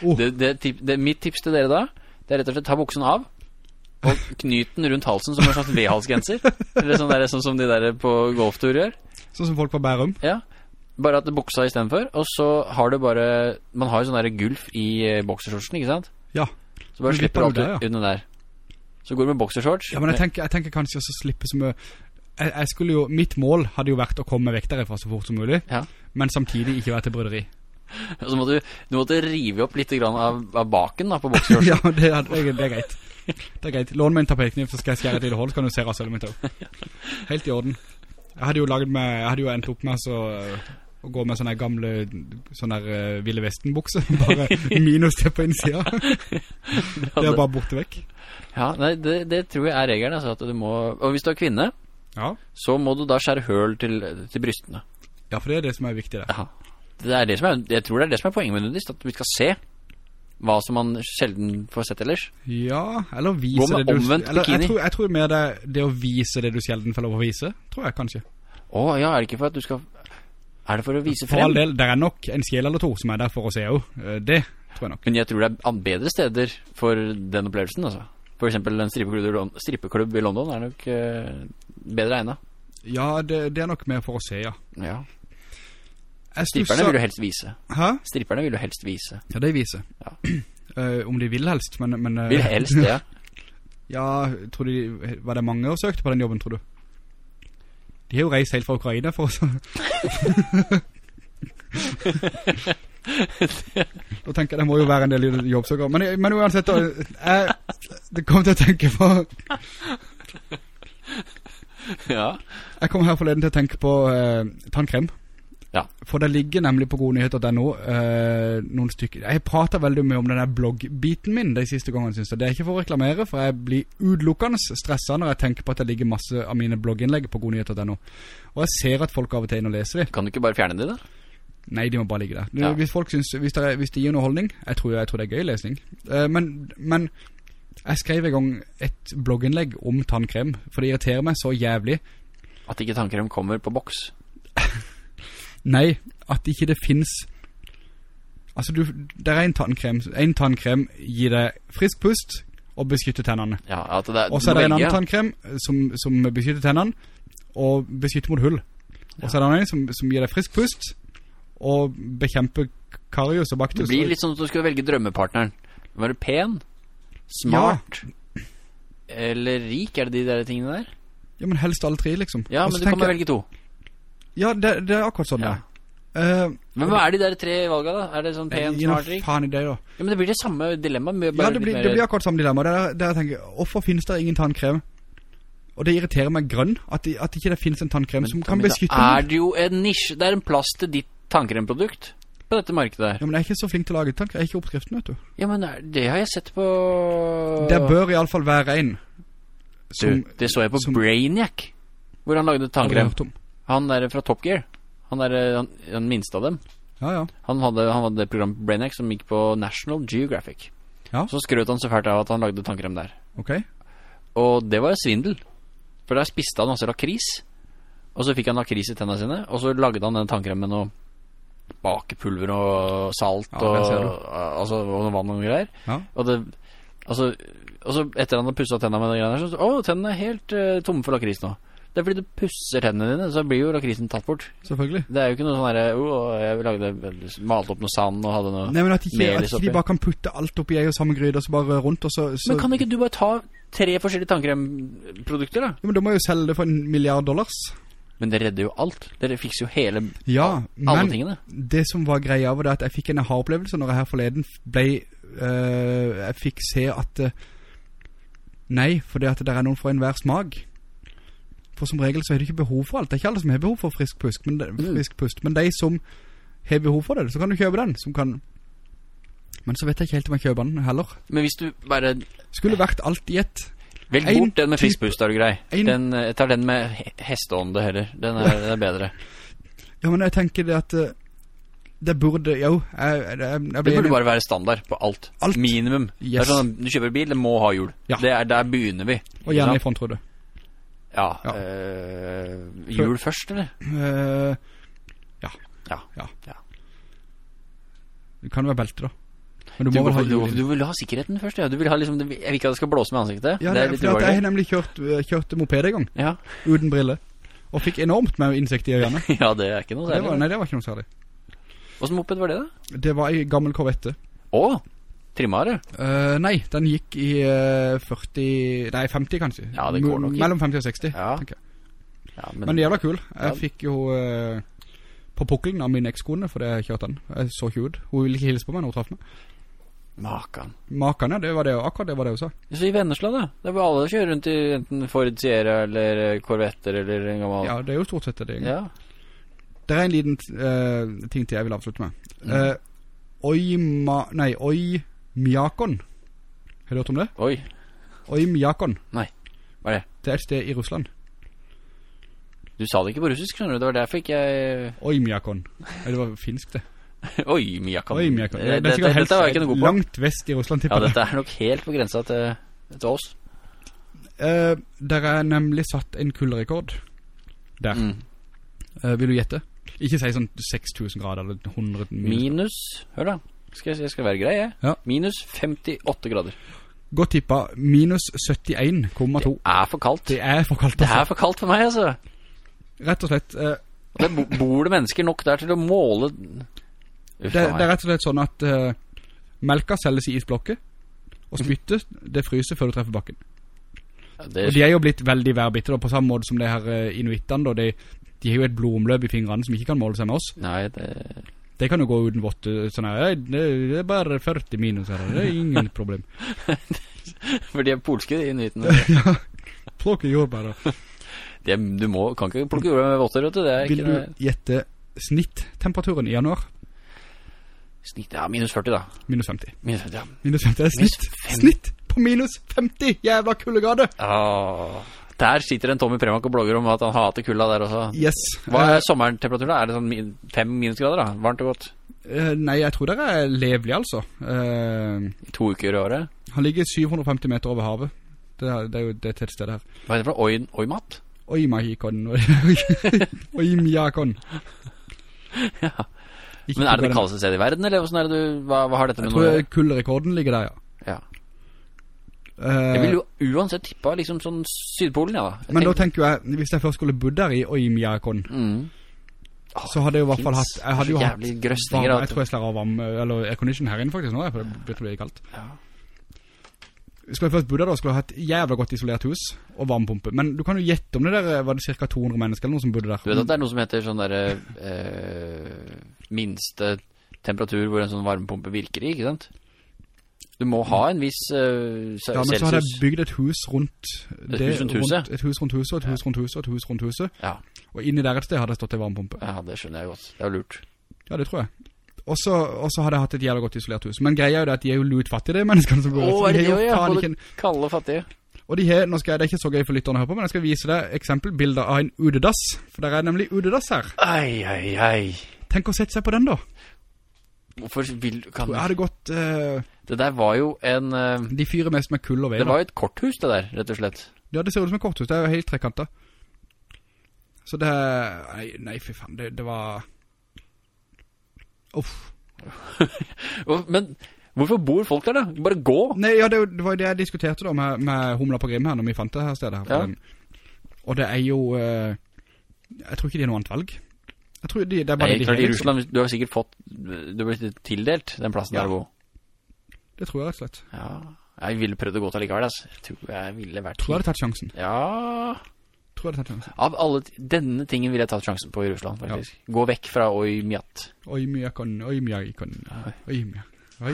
[SPEAKER 2] Oh,
[SPEAKER 3] Det, det, tip, det, mitt tips til dere da, det er rett og slett ta buksen av, og knyt den rundt halsen som en slags V-halsgenser. Eller sånn, der, sånn som de der på golftur gjør.
[SPEAKER 2] sånn som folk på Bærum.
[SPEAKER 3] Ja. Bare at det buksa for, og så har du bare, man har jo sånn der gulf i eh, boksershortsen, ikke sant?
[SPEAKER 2] Ja.
[SPEAKER 3] Så bare slipper
[SPEAKER 2] du alt
[SPEAKER 3] ut under der. Så går du med boksershorts.
[SPEAKER 2] Ja, men jeg tenker, jeg tenker kanskje også slippe som jeg, jeg skulle jo, mitt mål hadde jo vært å komme vekk derifra så fort som mulig,
[SPEAKER 3] Ja.
[SPEAKER 2] men samtidig ikke være til
[SPEAKER 3] bryderi. Så måtte du, du måtte rive opp litt grann av, av baken da, på boksershortsen.
[SPEAKER 2] ja, det er, det, er, det er greit. Det er greit. Lån meg en tapetkniv, så skal jeg skjære et lille hold, så kan du se rasølet mitt også. Helt i orden. Jeg hadde jo laget med jeg hadde jo endt opp med så, å gå med sånne gamle, sånne der uh, Ville Vesten-bukse, bare minus det på innsida. Det er bare borte vekk.
[SPEAKER 3] Ja, nei, det, det tror jeg er regelen, altså, at du må, og hvis du er kvinne,
[SPEAKER 2] Ja.
[SPEAKER 3] så må du da skjære høl til, til brystene.
[SPEAKER 2] ja, for det er det som er viktig der.
[SPEAKER 3] Ja. Det er det som er, jeg tror det er det som er poenget med nudist, at vi skal se hva som man sjelden får sett ellers.
[SPEAKER 2] Ja, eller vise
[SPEAKER 3] Gå med
[SPEAKER 2] det du...
[SPEAKER 3] omvendt
[SPEAKER 2] eller, jeg, tror, jeg tror mer det, det å vise det du sjelden får lov å vise, tror jeg kanskje.
[SPEAKER 3] Å ja, er det ikke for at du skal, er det for å vise frem?
[SPEAKER 2] For all del, det er nok en sjel eller to som er der for å se jo. Eh, Det tror jeg nok.
[SPEAKER 3] Men jeg tror det er bedre steder for den opplevelsen, altså. For eksempel en strippeklubb, i strippeklubb i London er nok eh, bedre egnet.
[SPEAKER 2] Ja, det, det er nok mer for å se, ja.
[SPEAKER 3] Ja. Stripperne vil du helst vise.
[SPEAKER 2] Hæ?
[SPEAKER 3] Stripperne vil du helst vise.
[SPEAKER 2] Ja, det viser.
[SPEAKER 3] Ja.
[SPEAKER 2] Uh, om de vil helst, men... men uh,
[SPEAKER 3] Vil helst ja.
[SPEAKER 2] ja, tror de... Var det mange som søkte på den jobben, tror du? De har jo reist helt fra Ukraina for oss. Da tenker jeg det må jo være en del jobbsøkere. Men, men uansett, jeg, det kom til å tenke på
[SPEAKER 3] ja.
[SPEAKER 2] Jeg kom her forleden til å tenke på eh, tannkrem.
[SPEAKER 3] Ja.
[SPEAKER 2] For det ligger nemlig på godnyheter.no eh, noen stykker. Jeg prater veldig mye om denne bloggbiten min de siste gangene, synes jeg. Det er ikke for å reklamere, for jeg blir utelukkende stresset når jeg tenker på at det ligger masse av mine blogginnlegg på godnyheter.no. Og jeg ser at folk av og til inn og leser det.
[SPEAKER 3] Kan du ikke bare fjerne de da?
[SPEAKER 2] Nei, de må bare ligge der.
[SPEAKER 3] Ja.
[SPEAKER 2] Hvis folk synes, hvis det, er- hvis det gir noe holdning, jeg tror, jeg tror det er gøy lesning. Eh, men, men jeg skrev en gang et blogginnlegg om tannkrem, for det irriterer meg så jævlig.
[SPEAKER 3] At ikke tannkrem kommer på boks.
[SPEAKER 2] Nei, at ikke det finnes Altså, du, det er en tannkrem En tannkrem gir deg frisk pust Og beskytter tennene
[SPEAKER 3] Ja, at det er
[SPEAKER 2] Og så er det en annen tannkrem som, som beskytter tennene Og beskytter mot hull Og så er det en som, som gir deg frisk pust Og bekjemper karius og baktus.
[SPEAKER 3] Det blir litt sånn at du skal velge drømmepartneren. Var du pen, smart, eller rik, er det de der tingene der?
[SPEAKER 2] Ja, men helst alle tre liksom
[SPEAKER 3] Ja,
[SPEAKER 2] Også
[SPEAKER 3] men du kan velge to.
[SPEAKER 2] Ja, det, det er akkurat sånn
[SPEAKER 3] Ja.
[SPEAKER 2] det er. Eh,
[SPEAKER 3] Men hva er de der tre valgene da? Er det sånn pen, snartrik?
[SPEAKER 2] faen i det da
[SPEAKER 3] Ja, men det blir det samme dilemma
[SPEAKER 2] Ja, det blir,
[SPEAKER 3] mer-
[SPEAKER 2] det blir akkurat samme dilemma. Der, der jeg tenker, hvorfor finnes det ingen tannkrem? Og det irriterer meg grønn, at, de, at ikke det finnes en tannkrem som kan
[SPEAKER 3] Men da er det jo en nisje, det er en plass til ditt tannkremprodukt på dette markedet der.
[SPEAKER 2] Ja, men jeg er ikke så flink til å lage tannkrem. Jeg er ikke oppskriften, vet du.
[SPEAKER 3] Ja, men det har jeg sett på...
[SPEAKER 2] Det bør i alle fall være en
[SPEAKER 3] Du, det så jeg på
[SPEAKER 2] som-
[SPEAKER 3] Brainiac, hvor han lagde tannkrem. Han der fra Top Gear, han er han, han minste av dem.
[SPEAKER 2] Ja, ja.
[SPEAKER 3] Han hadde, han hadde program på BrainX som gikk på National Geographic.
[SPEAKER 2] Ja.
[SPEAKER 3] Så skrøt han så fælt av at han lagde tannkrem der.
[SPEAKER 2] Ok.
[SPEAKER 3] Og det var svindel. For der spiste han masse lakris. Og så fikk han lakris i tennene sine. Og så lagde han den tannkremen og bakepulver og salt
[SPEAKER 2] Ja,
[SPEAKER 3] og, altså, og vann og greier.
[SPEAKER 2] Ja.
[SPEAKER 3] Og det Altså Og så etter han hadde pusset tennene med det greiene der, så Å, tennene er helt uh, tomme for lakris nå. Det er fordi du pusser tennene dine, så blir jo lakrisen tatt bort.
[SPEAKER 2] Selvfølgelig.
[SPEAKER 3] Det er jo ikke noe sånn herre oh, jeg lagde Malte opp noe sand og hadde noe
[SPEAKER 2] Nei, men at ikke, at ikke de bare kan putte alt oppi ei og samme gryte, og så bare rundt, og så... så
[SPEAKER 3] Men kan ikke du bare ta tre forskjellige tannkremprodukter, da?
[SPEAKER 2] Ja, men da må jeg jo selge det for en milliard dollars.
[SPEAKER 3] Men det redder jo alt. Dere fikser jo hele
[SPEAKER 2] Ja,
[SPEAKER 3] alle
[SPEAKER 2] men
[SPEAKER 3] tingene.
[SPEAKER 2] det som var greia var det at jeg fikk en aha-opplevelse når jeg her forleden ble, øh, jeg fikk se at, øh, nei, for det at det er noen for enhver smak. For som regel så er det ikke behov for alt. Det er ikke alle som har behov for frisk pust, men, de,
[SPEAKER 3] Mm.
[SPEAKER 2] frisk pust, men de som har behov for det, så kan du kjøpe den, som kan... Men så vet jeg ikke helt om jeg kjøper den heller.
[SPEAKER 3] Men hvis du bare
[SPEAKER 2] Skulle vært alt i ett.
[SPEAKER 3] Velg
[SPEAKER 2] En
[SPEAKER 3] bort den med frisk pust, er du grei.
[SPEAKER 2] en-
[SPEAKER 3] Den, eh, jeg tar den med he- hesteånde heller. Den er, den er bedre.
[SPEAKER 2] Ja, men jeg tenker det at øh, det burde, jo, jeg, jeg, jeg,
[SPEAKER 3] Det burde
[SPEAKER 2] enig-
[SPEAKER 3] bare være standard på alt.
[SPEAKER 2] Alt.
[SPEAKER 3] Minimum.
[SPEAKER 2] Yes.
[SPEAKER 3] sånn, du kjøper bil, det må ha hjul.
[SPEAKER 2] Ja.
[SPEAKER 3] Det er, der begynner vi.
[SPEAKER 2] Og gjerne i frontrøde.
[SPEAKER 3] Ja.
[SPEAKER 2] Ja.
[SPEAKER 3] øh, jul først, eller?
[SPEAKER 2] Uh, ja.
[SPEAKER 3] Ja.
[SPEAKER 2] ja.
[SPEAKER 3] Ja.
[SPEAKER 2] Det kan være belte da. Men du
[SPEAKER 3] Du,
[SPEAKER 2] må vel ha
[SPEAKER 3] du, du, vil ha sikkerheten først, ja. Du vil ha liksom, jeg vil ikke at det skal blåse med ansiktet.
[SPEAKER 2] Ja,
[SPEAKER 3] det
[SPEAKER 2] det, for jeg har nemlig kjørt, øh, kjørt moped en gang,
[SPEAKER 3] Ja.
[SPEAKER 2] uten brille. Og fikk enormt med insekt i øynene.
[SPEAKER 3] ja, det er ikke noe
[SPEAKER 2] Det var,
[SPEAKER 3] særlig.
[SPEAKER 2] nei, det var ikke noe særlig.
[SPEAKER 3] Hvordan moped var det da?
[SPEAKER 2] Det var en gammel Corvette.
[SPEAKER 3] Å, det?
[SPEAKER 2] Uh, nei, den gikk i uh, 40, nei 50 kanskje.
[SPEAKER 3] Ja, det går nok.
[SPEAKER 2] Mellom 50 og 60.
[SPEAKER 3] Ja.
[SPEAKER 2] tenker jeg.
[SPEAKER 3] Ja,
[SPEAKER 2] Men,
[SPEAKER 3] men,
[SPEAKER 2] det jævla kul. Jeg
[SPEAKER 3] Ja.
[SPEAKER 2] fikk jo uh, på pukkelen av min ekskone, fordi jeg kjørte den. Jeg så ikke ut. Hun ville ikke hilse på meg når hun traff meg.
[SPEAKER 3] makan.
[SPEAKER 2] Makan, ja, det var det, akkurat det var det hun sa.
[SPEAKER 3] Så i Vennesla da, det var alle kjører rundt i enten Ford Sierra eller eh, Corvetter eller en gammel...
[SPEAKER 2] Ja, det er jo stort sett det.
[SPEAKER 3] Ja.
[SPEAKER 2] Det er en liten uh, ting til jeg vil avslutte med.
[SPEAKER 3] Mm.
[SPEAKER 2] Uh, Oima, nei, Oymjakon. Har du hørt om det?
[SPEAKER 3] Oi,
[SPEAKER 2] Oi Mjakon.
[SPEAKER 3] Nei, hva er det?
[SPEAKER 2] Det er et sted i Russland.
[SPEAKER 3] Du sa det ikke på russisk, skjønner du, det var derfor ikke jeg...
[SPEAKER 2] Oymjakon. Nei, det var finsk det.
[SPEAKER 3] Oi, Mjakon.
[SPEAKER 2] Oymjakon.
[SPEAKER 3] Det,
[SPEAKER 2] Det,
[SPEAKER 3] det,
[SPEAKER 2] er sikkert
[SPEAKER 3] dette var ikke noe god på.
[SPEAKER 2] langt vest i Russland,
[SPEAKER 3] Ja,
[SPEAKER 2] tipper jeg.
[SPEAKER 3] dette er nok helt på grensa til, til oss.
[SPEAKER 2] Uh, der er nemlig satt en kulderekord. Der.
[SPEAKER 3] Mm.
[SPEAKER 2] uh, vil du gjette? Ikke si sånn 6000 grader eller 100 minus.
[SPEAKER 3] Minus, hør da, skal jeg, jeg skal være grei, jeg.
[SPEAKER 2] Ja.
[SPEAKER 3] Minus 58 grader.
[SPEAKER 2] Godt tippa minus 71,2.
[SPEAKER 3] Det Er for kaldt.
[SPEAKER 2] Det er for kaldt,
[SPEAKER 3] Det
[SPEAKER 2] altså.
[SPEAKER 3] er for kaldt for meg, altså.
[SPEAKER 2] Rett og slett.
[SPEAKER 3] Uh, Det bor det mennesker nok der til å måle... Uff,
[SPEAKER 2] Det, det er rett og slett sånn at uh, melka selges i isblokket, og spyttet, det fryser før du treffer bakken.
[SPEAKER 3] Ja, det,
[SPEAKER 2] Og de er jo blitt veldig værbitte, da, på samme måte som det her uh, inuittene, da. De, de har jo et blodomløp i fingrene som ikke kan måle seg med oss.
[SPEAKER 3] Nei, det...
[SPEAKER 2] Det kan jo gå uten vått, eh, sånn her, det, er bare 40 minus her, det er ingen problem.
[SPEAKER 3] For de er polske, de inuitene.
[SPEAKER 2] ja, plukke jordbær
[SPEAKER 3] Det, du må, kan ikke plukke jordbær med votter, vet du. Det
[SPEAKER 2] Vil du gjette snitt-temperaturen i januar?
[SPEAKER 3] Snitt, ja, minus 40 da.
[SPEAKER 2] Minus 50.
[SPEAKER 3] Minus 50, ja.
[SPEAKER 2] Minus 50 er snitt. Snitt på minus 50, jævla kuldegrade.
[SPEAKER 3] Ah, der sitter en Tommy Premak og blogger om at han hater kulda der også.
[SPEAKER 2] Yes.
[SPEAKER 3] Hva
[SPEAKER 2] Eh,
[SPEAKER 3] er sommertemperaturen da? Er det sånn min- fem minusgrader da? Varmt og godt?
[SPEAKER 2] eh, nei, jeg tror det er levelig altså. Eh,
[SPEAKER 3] to uker i året?
[SPEAKER 2] han ligger 750 meter over havet. Det er, det er jo det tettstedet her.
[SPEAKER 3] Hva heter det for? Oi, Oimat?
[SPEAKER 2] Oimahikon.
[SPEAKER 3] Ja.
[SPEAKER 2] Ikke
[SPEAKER 3] Men er det det kaldeste stedet i verden, eller er hva, hva har dette med noe Jeg
[SPEAKER 2] tror kulderekorden ligger der, ja. Eh,
[SPEAKER 3] Jeg vil jo uansett tippa liksom sånn Sydpolen, ja. Jeg
[SPEAKER 2] men da
[SPEAKER 3] tenker-
[SPEAKER 2] tenker jeg, hvis jeg først skulle bodd der i Oi,
[SPEAKER 3] mm.
[SPEAKER 2] Oh, så hadde jeg i hvert fall hatt, jeg hadde jo hatt
[SPEAKER 3] grøsninger,
[SPEAKER 2] varme, jeg tror jeg slår av varme, eller aircondition her inne faktisk nå, for det blir å bli kaldt.
[SPEAKER 3] Ja.
[SPEAKER 2] Skulle jeg først bodd der da, skulle jeg ha et jævla godt isolert hus og varmepumpe. Men du kan jo gjette om det der, var det cirka 200 mennesker eller noe som bodde der.
[SPEAKER 3] Du vet at det er noe som heter sånn derre eh, minste temperatur hvor en sånn varmepumpe virker i, ikke sant? Du må ha en viss uh,
[SPEAKER 2] Ja, men så hadde jeg bygd et hus rundt
[SPEAKER 3] Et hus rundt huset?
[SPEAKER 2] et hus rundt huset, et hus rundt huset, et hus rundt huset.
[SPEAKER 3] Ja,
[SPEAKER 2] Og inni der et sted hadde jeg stått i varmepumpe.
[SPEAKER 3] ja, det skjønner jeg godt. Det er lurt.
[SPEAKER 2] Ja, det tror jeg. Og så hadde jeg hatt et jævla godt isolert hus. Men greia er jo det at de er jo lutfattige, de menneskene som går. der.
[SPEAKER 3] Å, er det
[SPEAKER 2] har
[SPEAKER 3] det
[SPEAKER 2] jo
[SPEAKER 3] ja?
[SPEAKER 2] for
[SPEAKER 3] Både
[SPEAKER 2] en-
[SPEAKER 3] kalde fattige.
[SPEAKER 2] Og de har, nå skal jeg, det er ikke så gøy for lytterne å høre på, men jeg skal vise deg eksempel bilder av en udedass. For der er nemlig udedass her.
[SPEAKER 3] Ei, ei, ei.
[SPEAKER 2] Tenk å sette seg på den da.
[SPEAKER 3] Hvorfor vil kan
[SPEAKER 2] Jeg hadde gått, eh,
[SPEAKER 3] Det der var jo en Uh,
[SPEAKER 2] de fyrer mest med kull og ved.
[SPEAKER 3] Det var jo et korthus, det der, rett og slett.
[SPEAKER 2] Ja, det ser ut som et korthus. Det er jo helt trekantet. Så det Nei, nei fy faen. Det, det var Uff.
[SPEAKER 3] Men hvorfor bor folk der, da? Bare gå!
[SPEAKER 2] Nei, ja, det, det var jo det jeg diskuterte da med, med Humla på Grim her, når vi fant det her stedet her.
[SPEAKER 3] Ja.
[SPEAKER 2] Og det er jo Uh, Jeg tror ikke de har noe annet valg. Jeg tror de, det er bare
[SPEAKER 3] Nei,
[SPEAKER 2] de
[SPEAKER 3] klart,
[SPEAKER 2] har,
[SPEAKER 3] I
[SPEAKER 2] liksom.
[SPEAKER 3] Russland, du har sikkert fått Du har blitt tildelt den plassen
[SPEAKER 2] Ja.
[SPEAKER 3] der å gå.
[SPEAKER 2] Det tror jeg rett og slett.
[SPEAKER 3] Ja, jeg ville prøvd å gå til likevel, altså. Jeg tror jeg ville vært
[SPEAKER 2] Tror jeg hadde tatt sjansen.
[SPEAKER 3] Ja
[SPEAKER 2] Tror jeg hadde tatt sjansen.
[SPEAKER 3] Av alle Denne tingen ville jeg tatt sjansen på i Russland, faktisk. Gå vekk fra Oi mjatt.
[SPEAKER 2] Oi, kan Oi, kan Oi, mye Oi.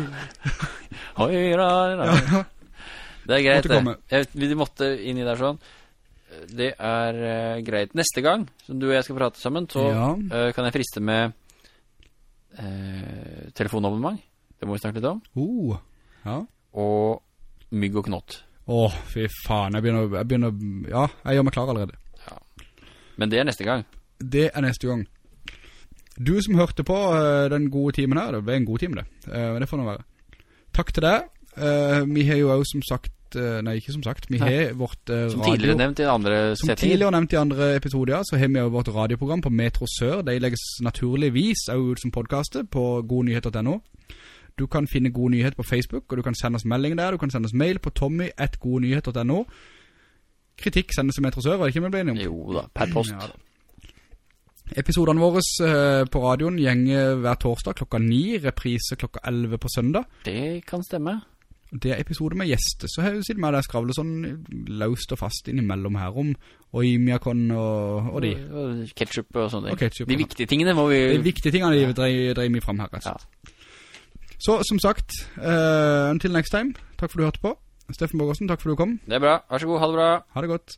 [SPEAKER 3] Oi, ra, ra.
[SPEAKER 2] Ja,
[SPEAKER 3] Det er greit, det. Jeg, vi måtte inni der sånn. Det er uh, greit. Neste gang som du og jeg skal prate sammen, så
[SPEAKER 2] Ja.
[SPEAKER 3] uh, kan jeg friste med uh, telefonabonnement. Det må vi snakke litt om.
[SPEAKER 2] Oh. Ja.
[SPEAKER 3] Og mygg og knott.
[SPEAKER 2] Åh, fy faen. Jeg begynner, jeg begynner Ja, jeg gjør meg klar allerede.
[SPEAKER 3] Men det er neste gang.
[SPEAKER 2] Det er neste gang. Du som hørte på eh, den gode timen her, det ble en god time det. Eh, men det får nå være. Takk til deg. Eh, vi har jo også som sagt, nei ikke som sagt, vi har vårt radio...
[SPEAKER 3] Som tidligere nevnt i andre
[SPEAKER 2] Som
[SPEAKER 3] settinger.
[SPEAKER 2] tidligere nevnt i andre episoder, ja, så har vi jo vårt radioprogram på Metro Sør. De legges naturligvis ut som podcastet på godnyheter.no. Du kan finne God Nyhet på Facebook, og du kan sende oss melding der. Du kan sende oss mail på tommy.godnyheter.no. Kritikk sendes som var det ikke vi ble enige om?
[SPEAKER 3] Jo da, per post.
[SPEAKER 2] Ja da. Episoderne våre eh, på radioen gjenger hver torsdag klokka 9, reprise klokka 11 på søndag.
[SPEAKER 3] Det kan stemme.
[SPEAKER 2] Det er episode med gjester, så jeg siden med der skravlet sånn laust og fast innimellom her om Oimiakon og, og de.
[SPEAKER 3] Og ketchup og sånne ting.
[SPEAKER 2] Og ketchup,
[SPEAKER 3] De viktige tingene må vi...
[SPEAKER 2] De viktige tingene vi dreier, vi frem her, rett og
[SPEAKER 3] Ja.
[SPEAKER 2] Så, som sagt, uh, until next time, takk for du hørte på. Steffen Borgersen, takk for du kom.
[SPEAKER 3] Det er bra. Vær så god, ha det bra.
[SPEAKER 2] Ha det godt.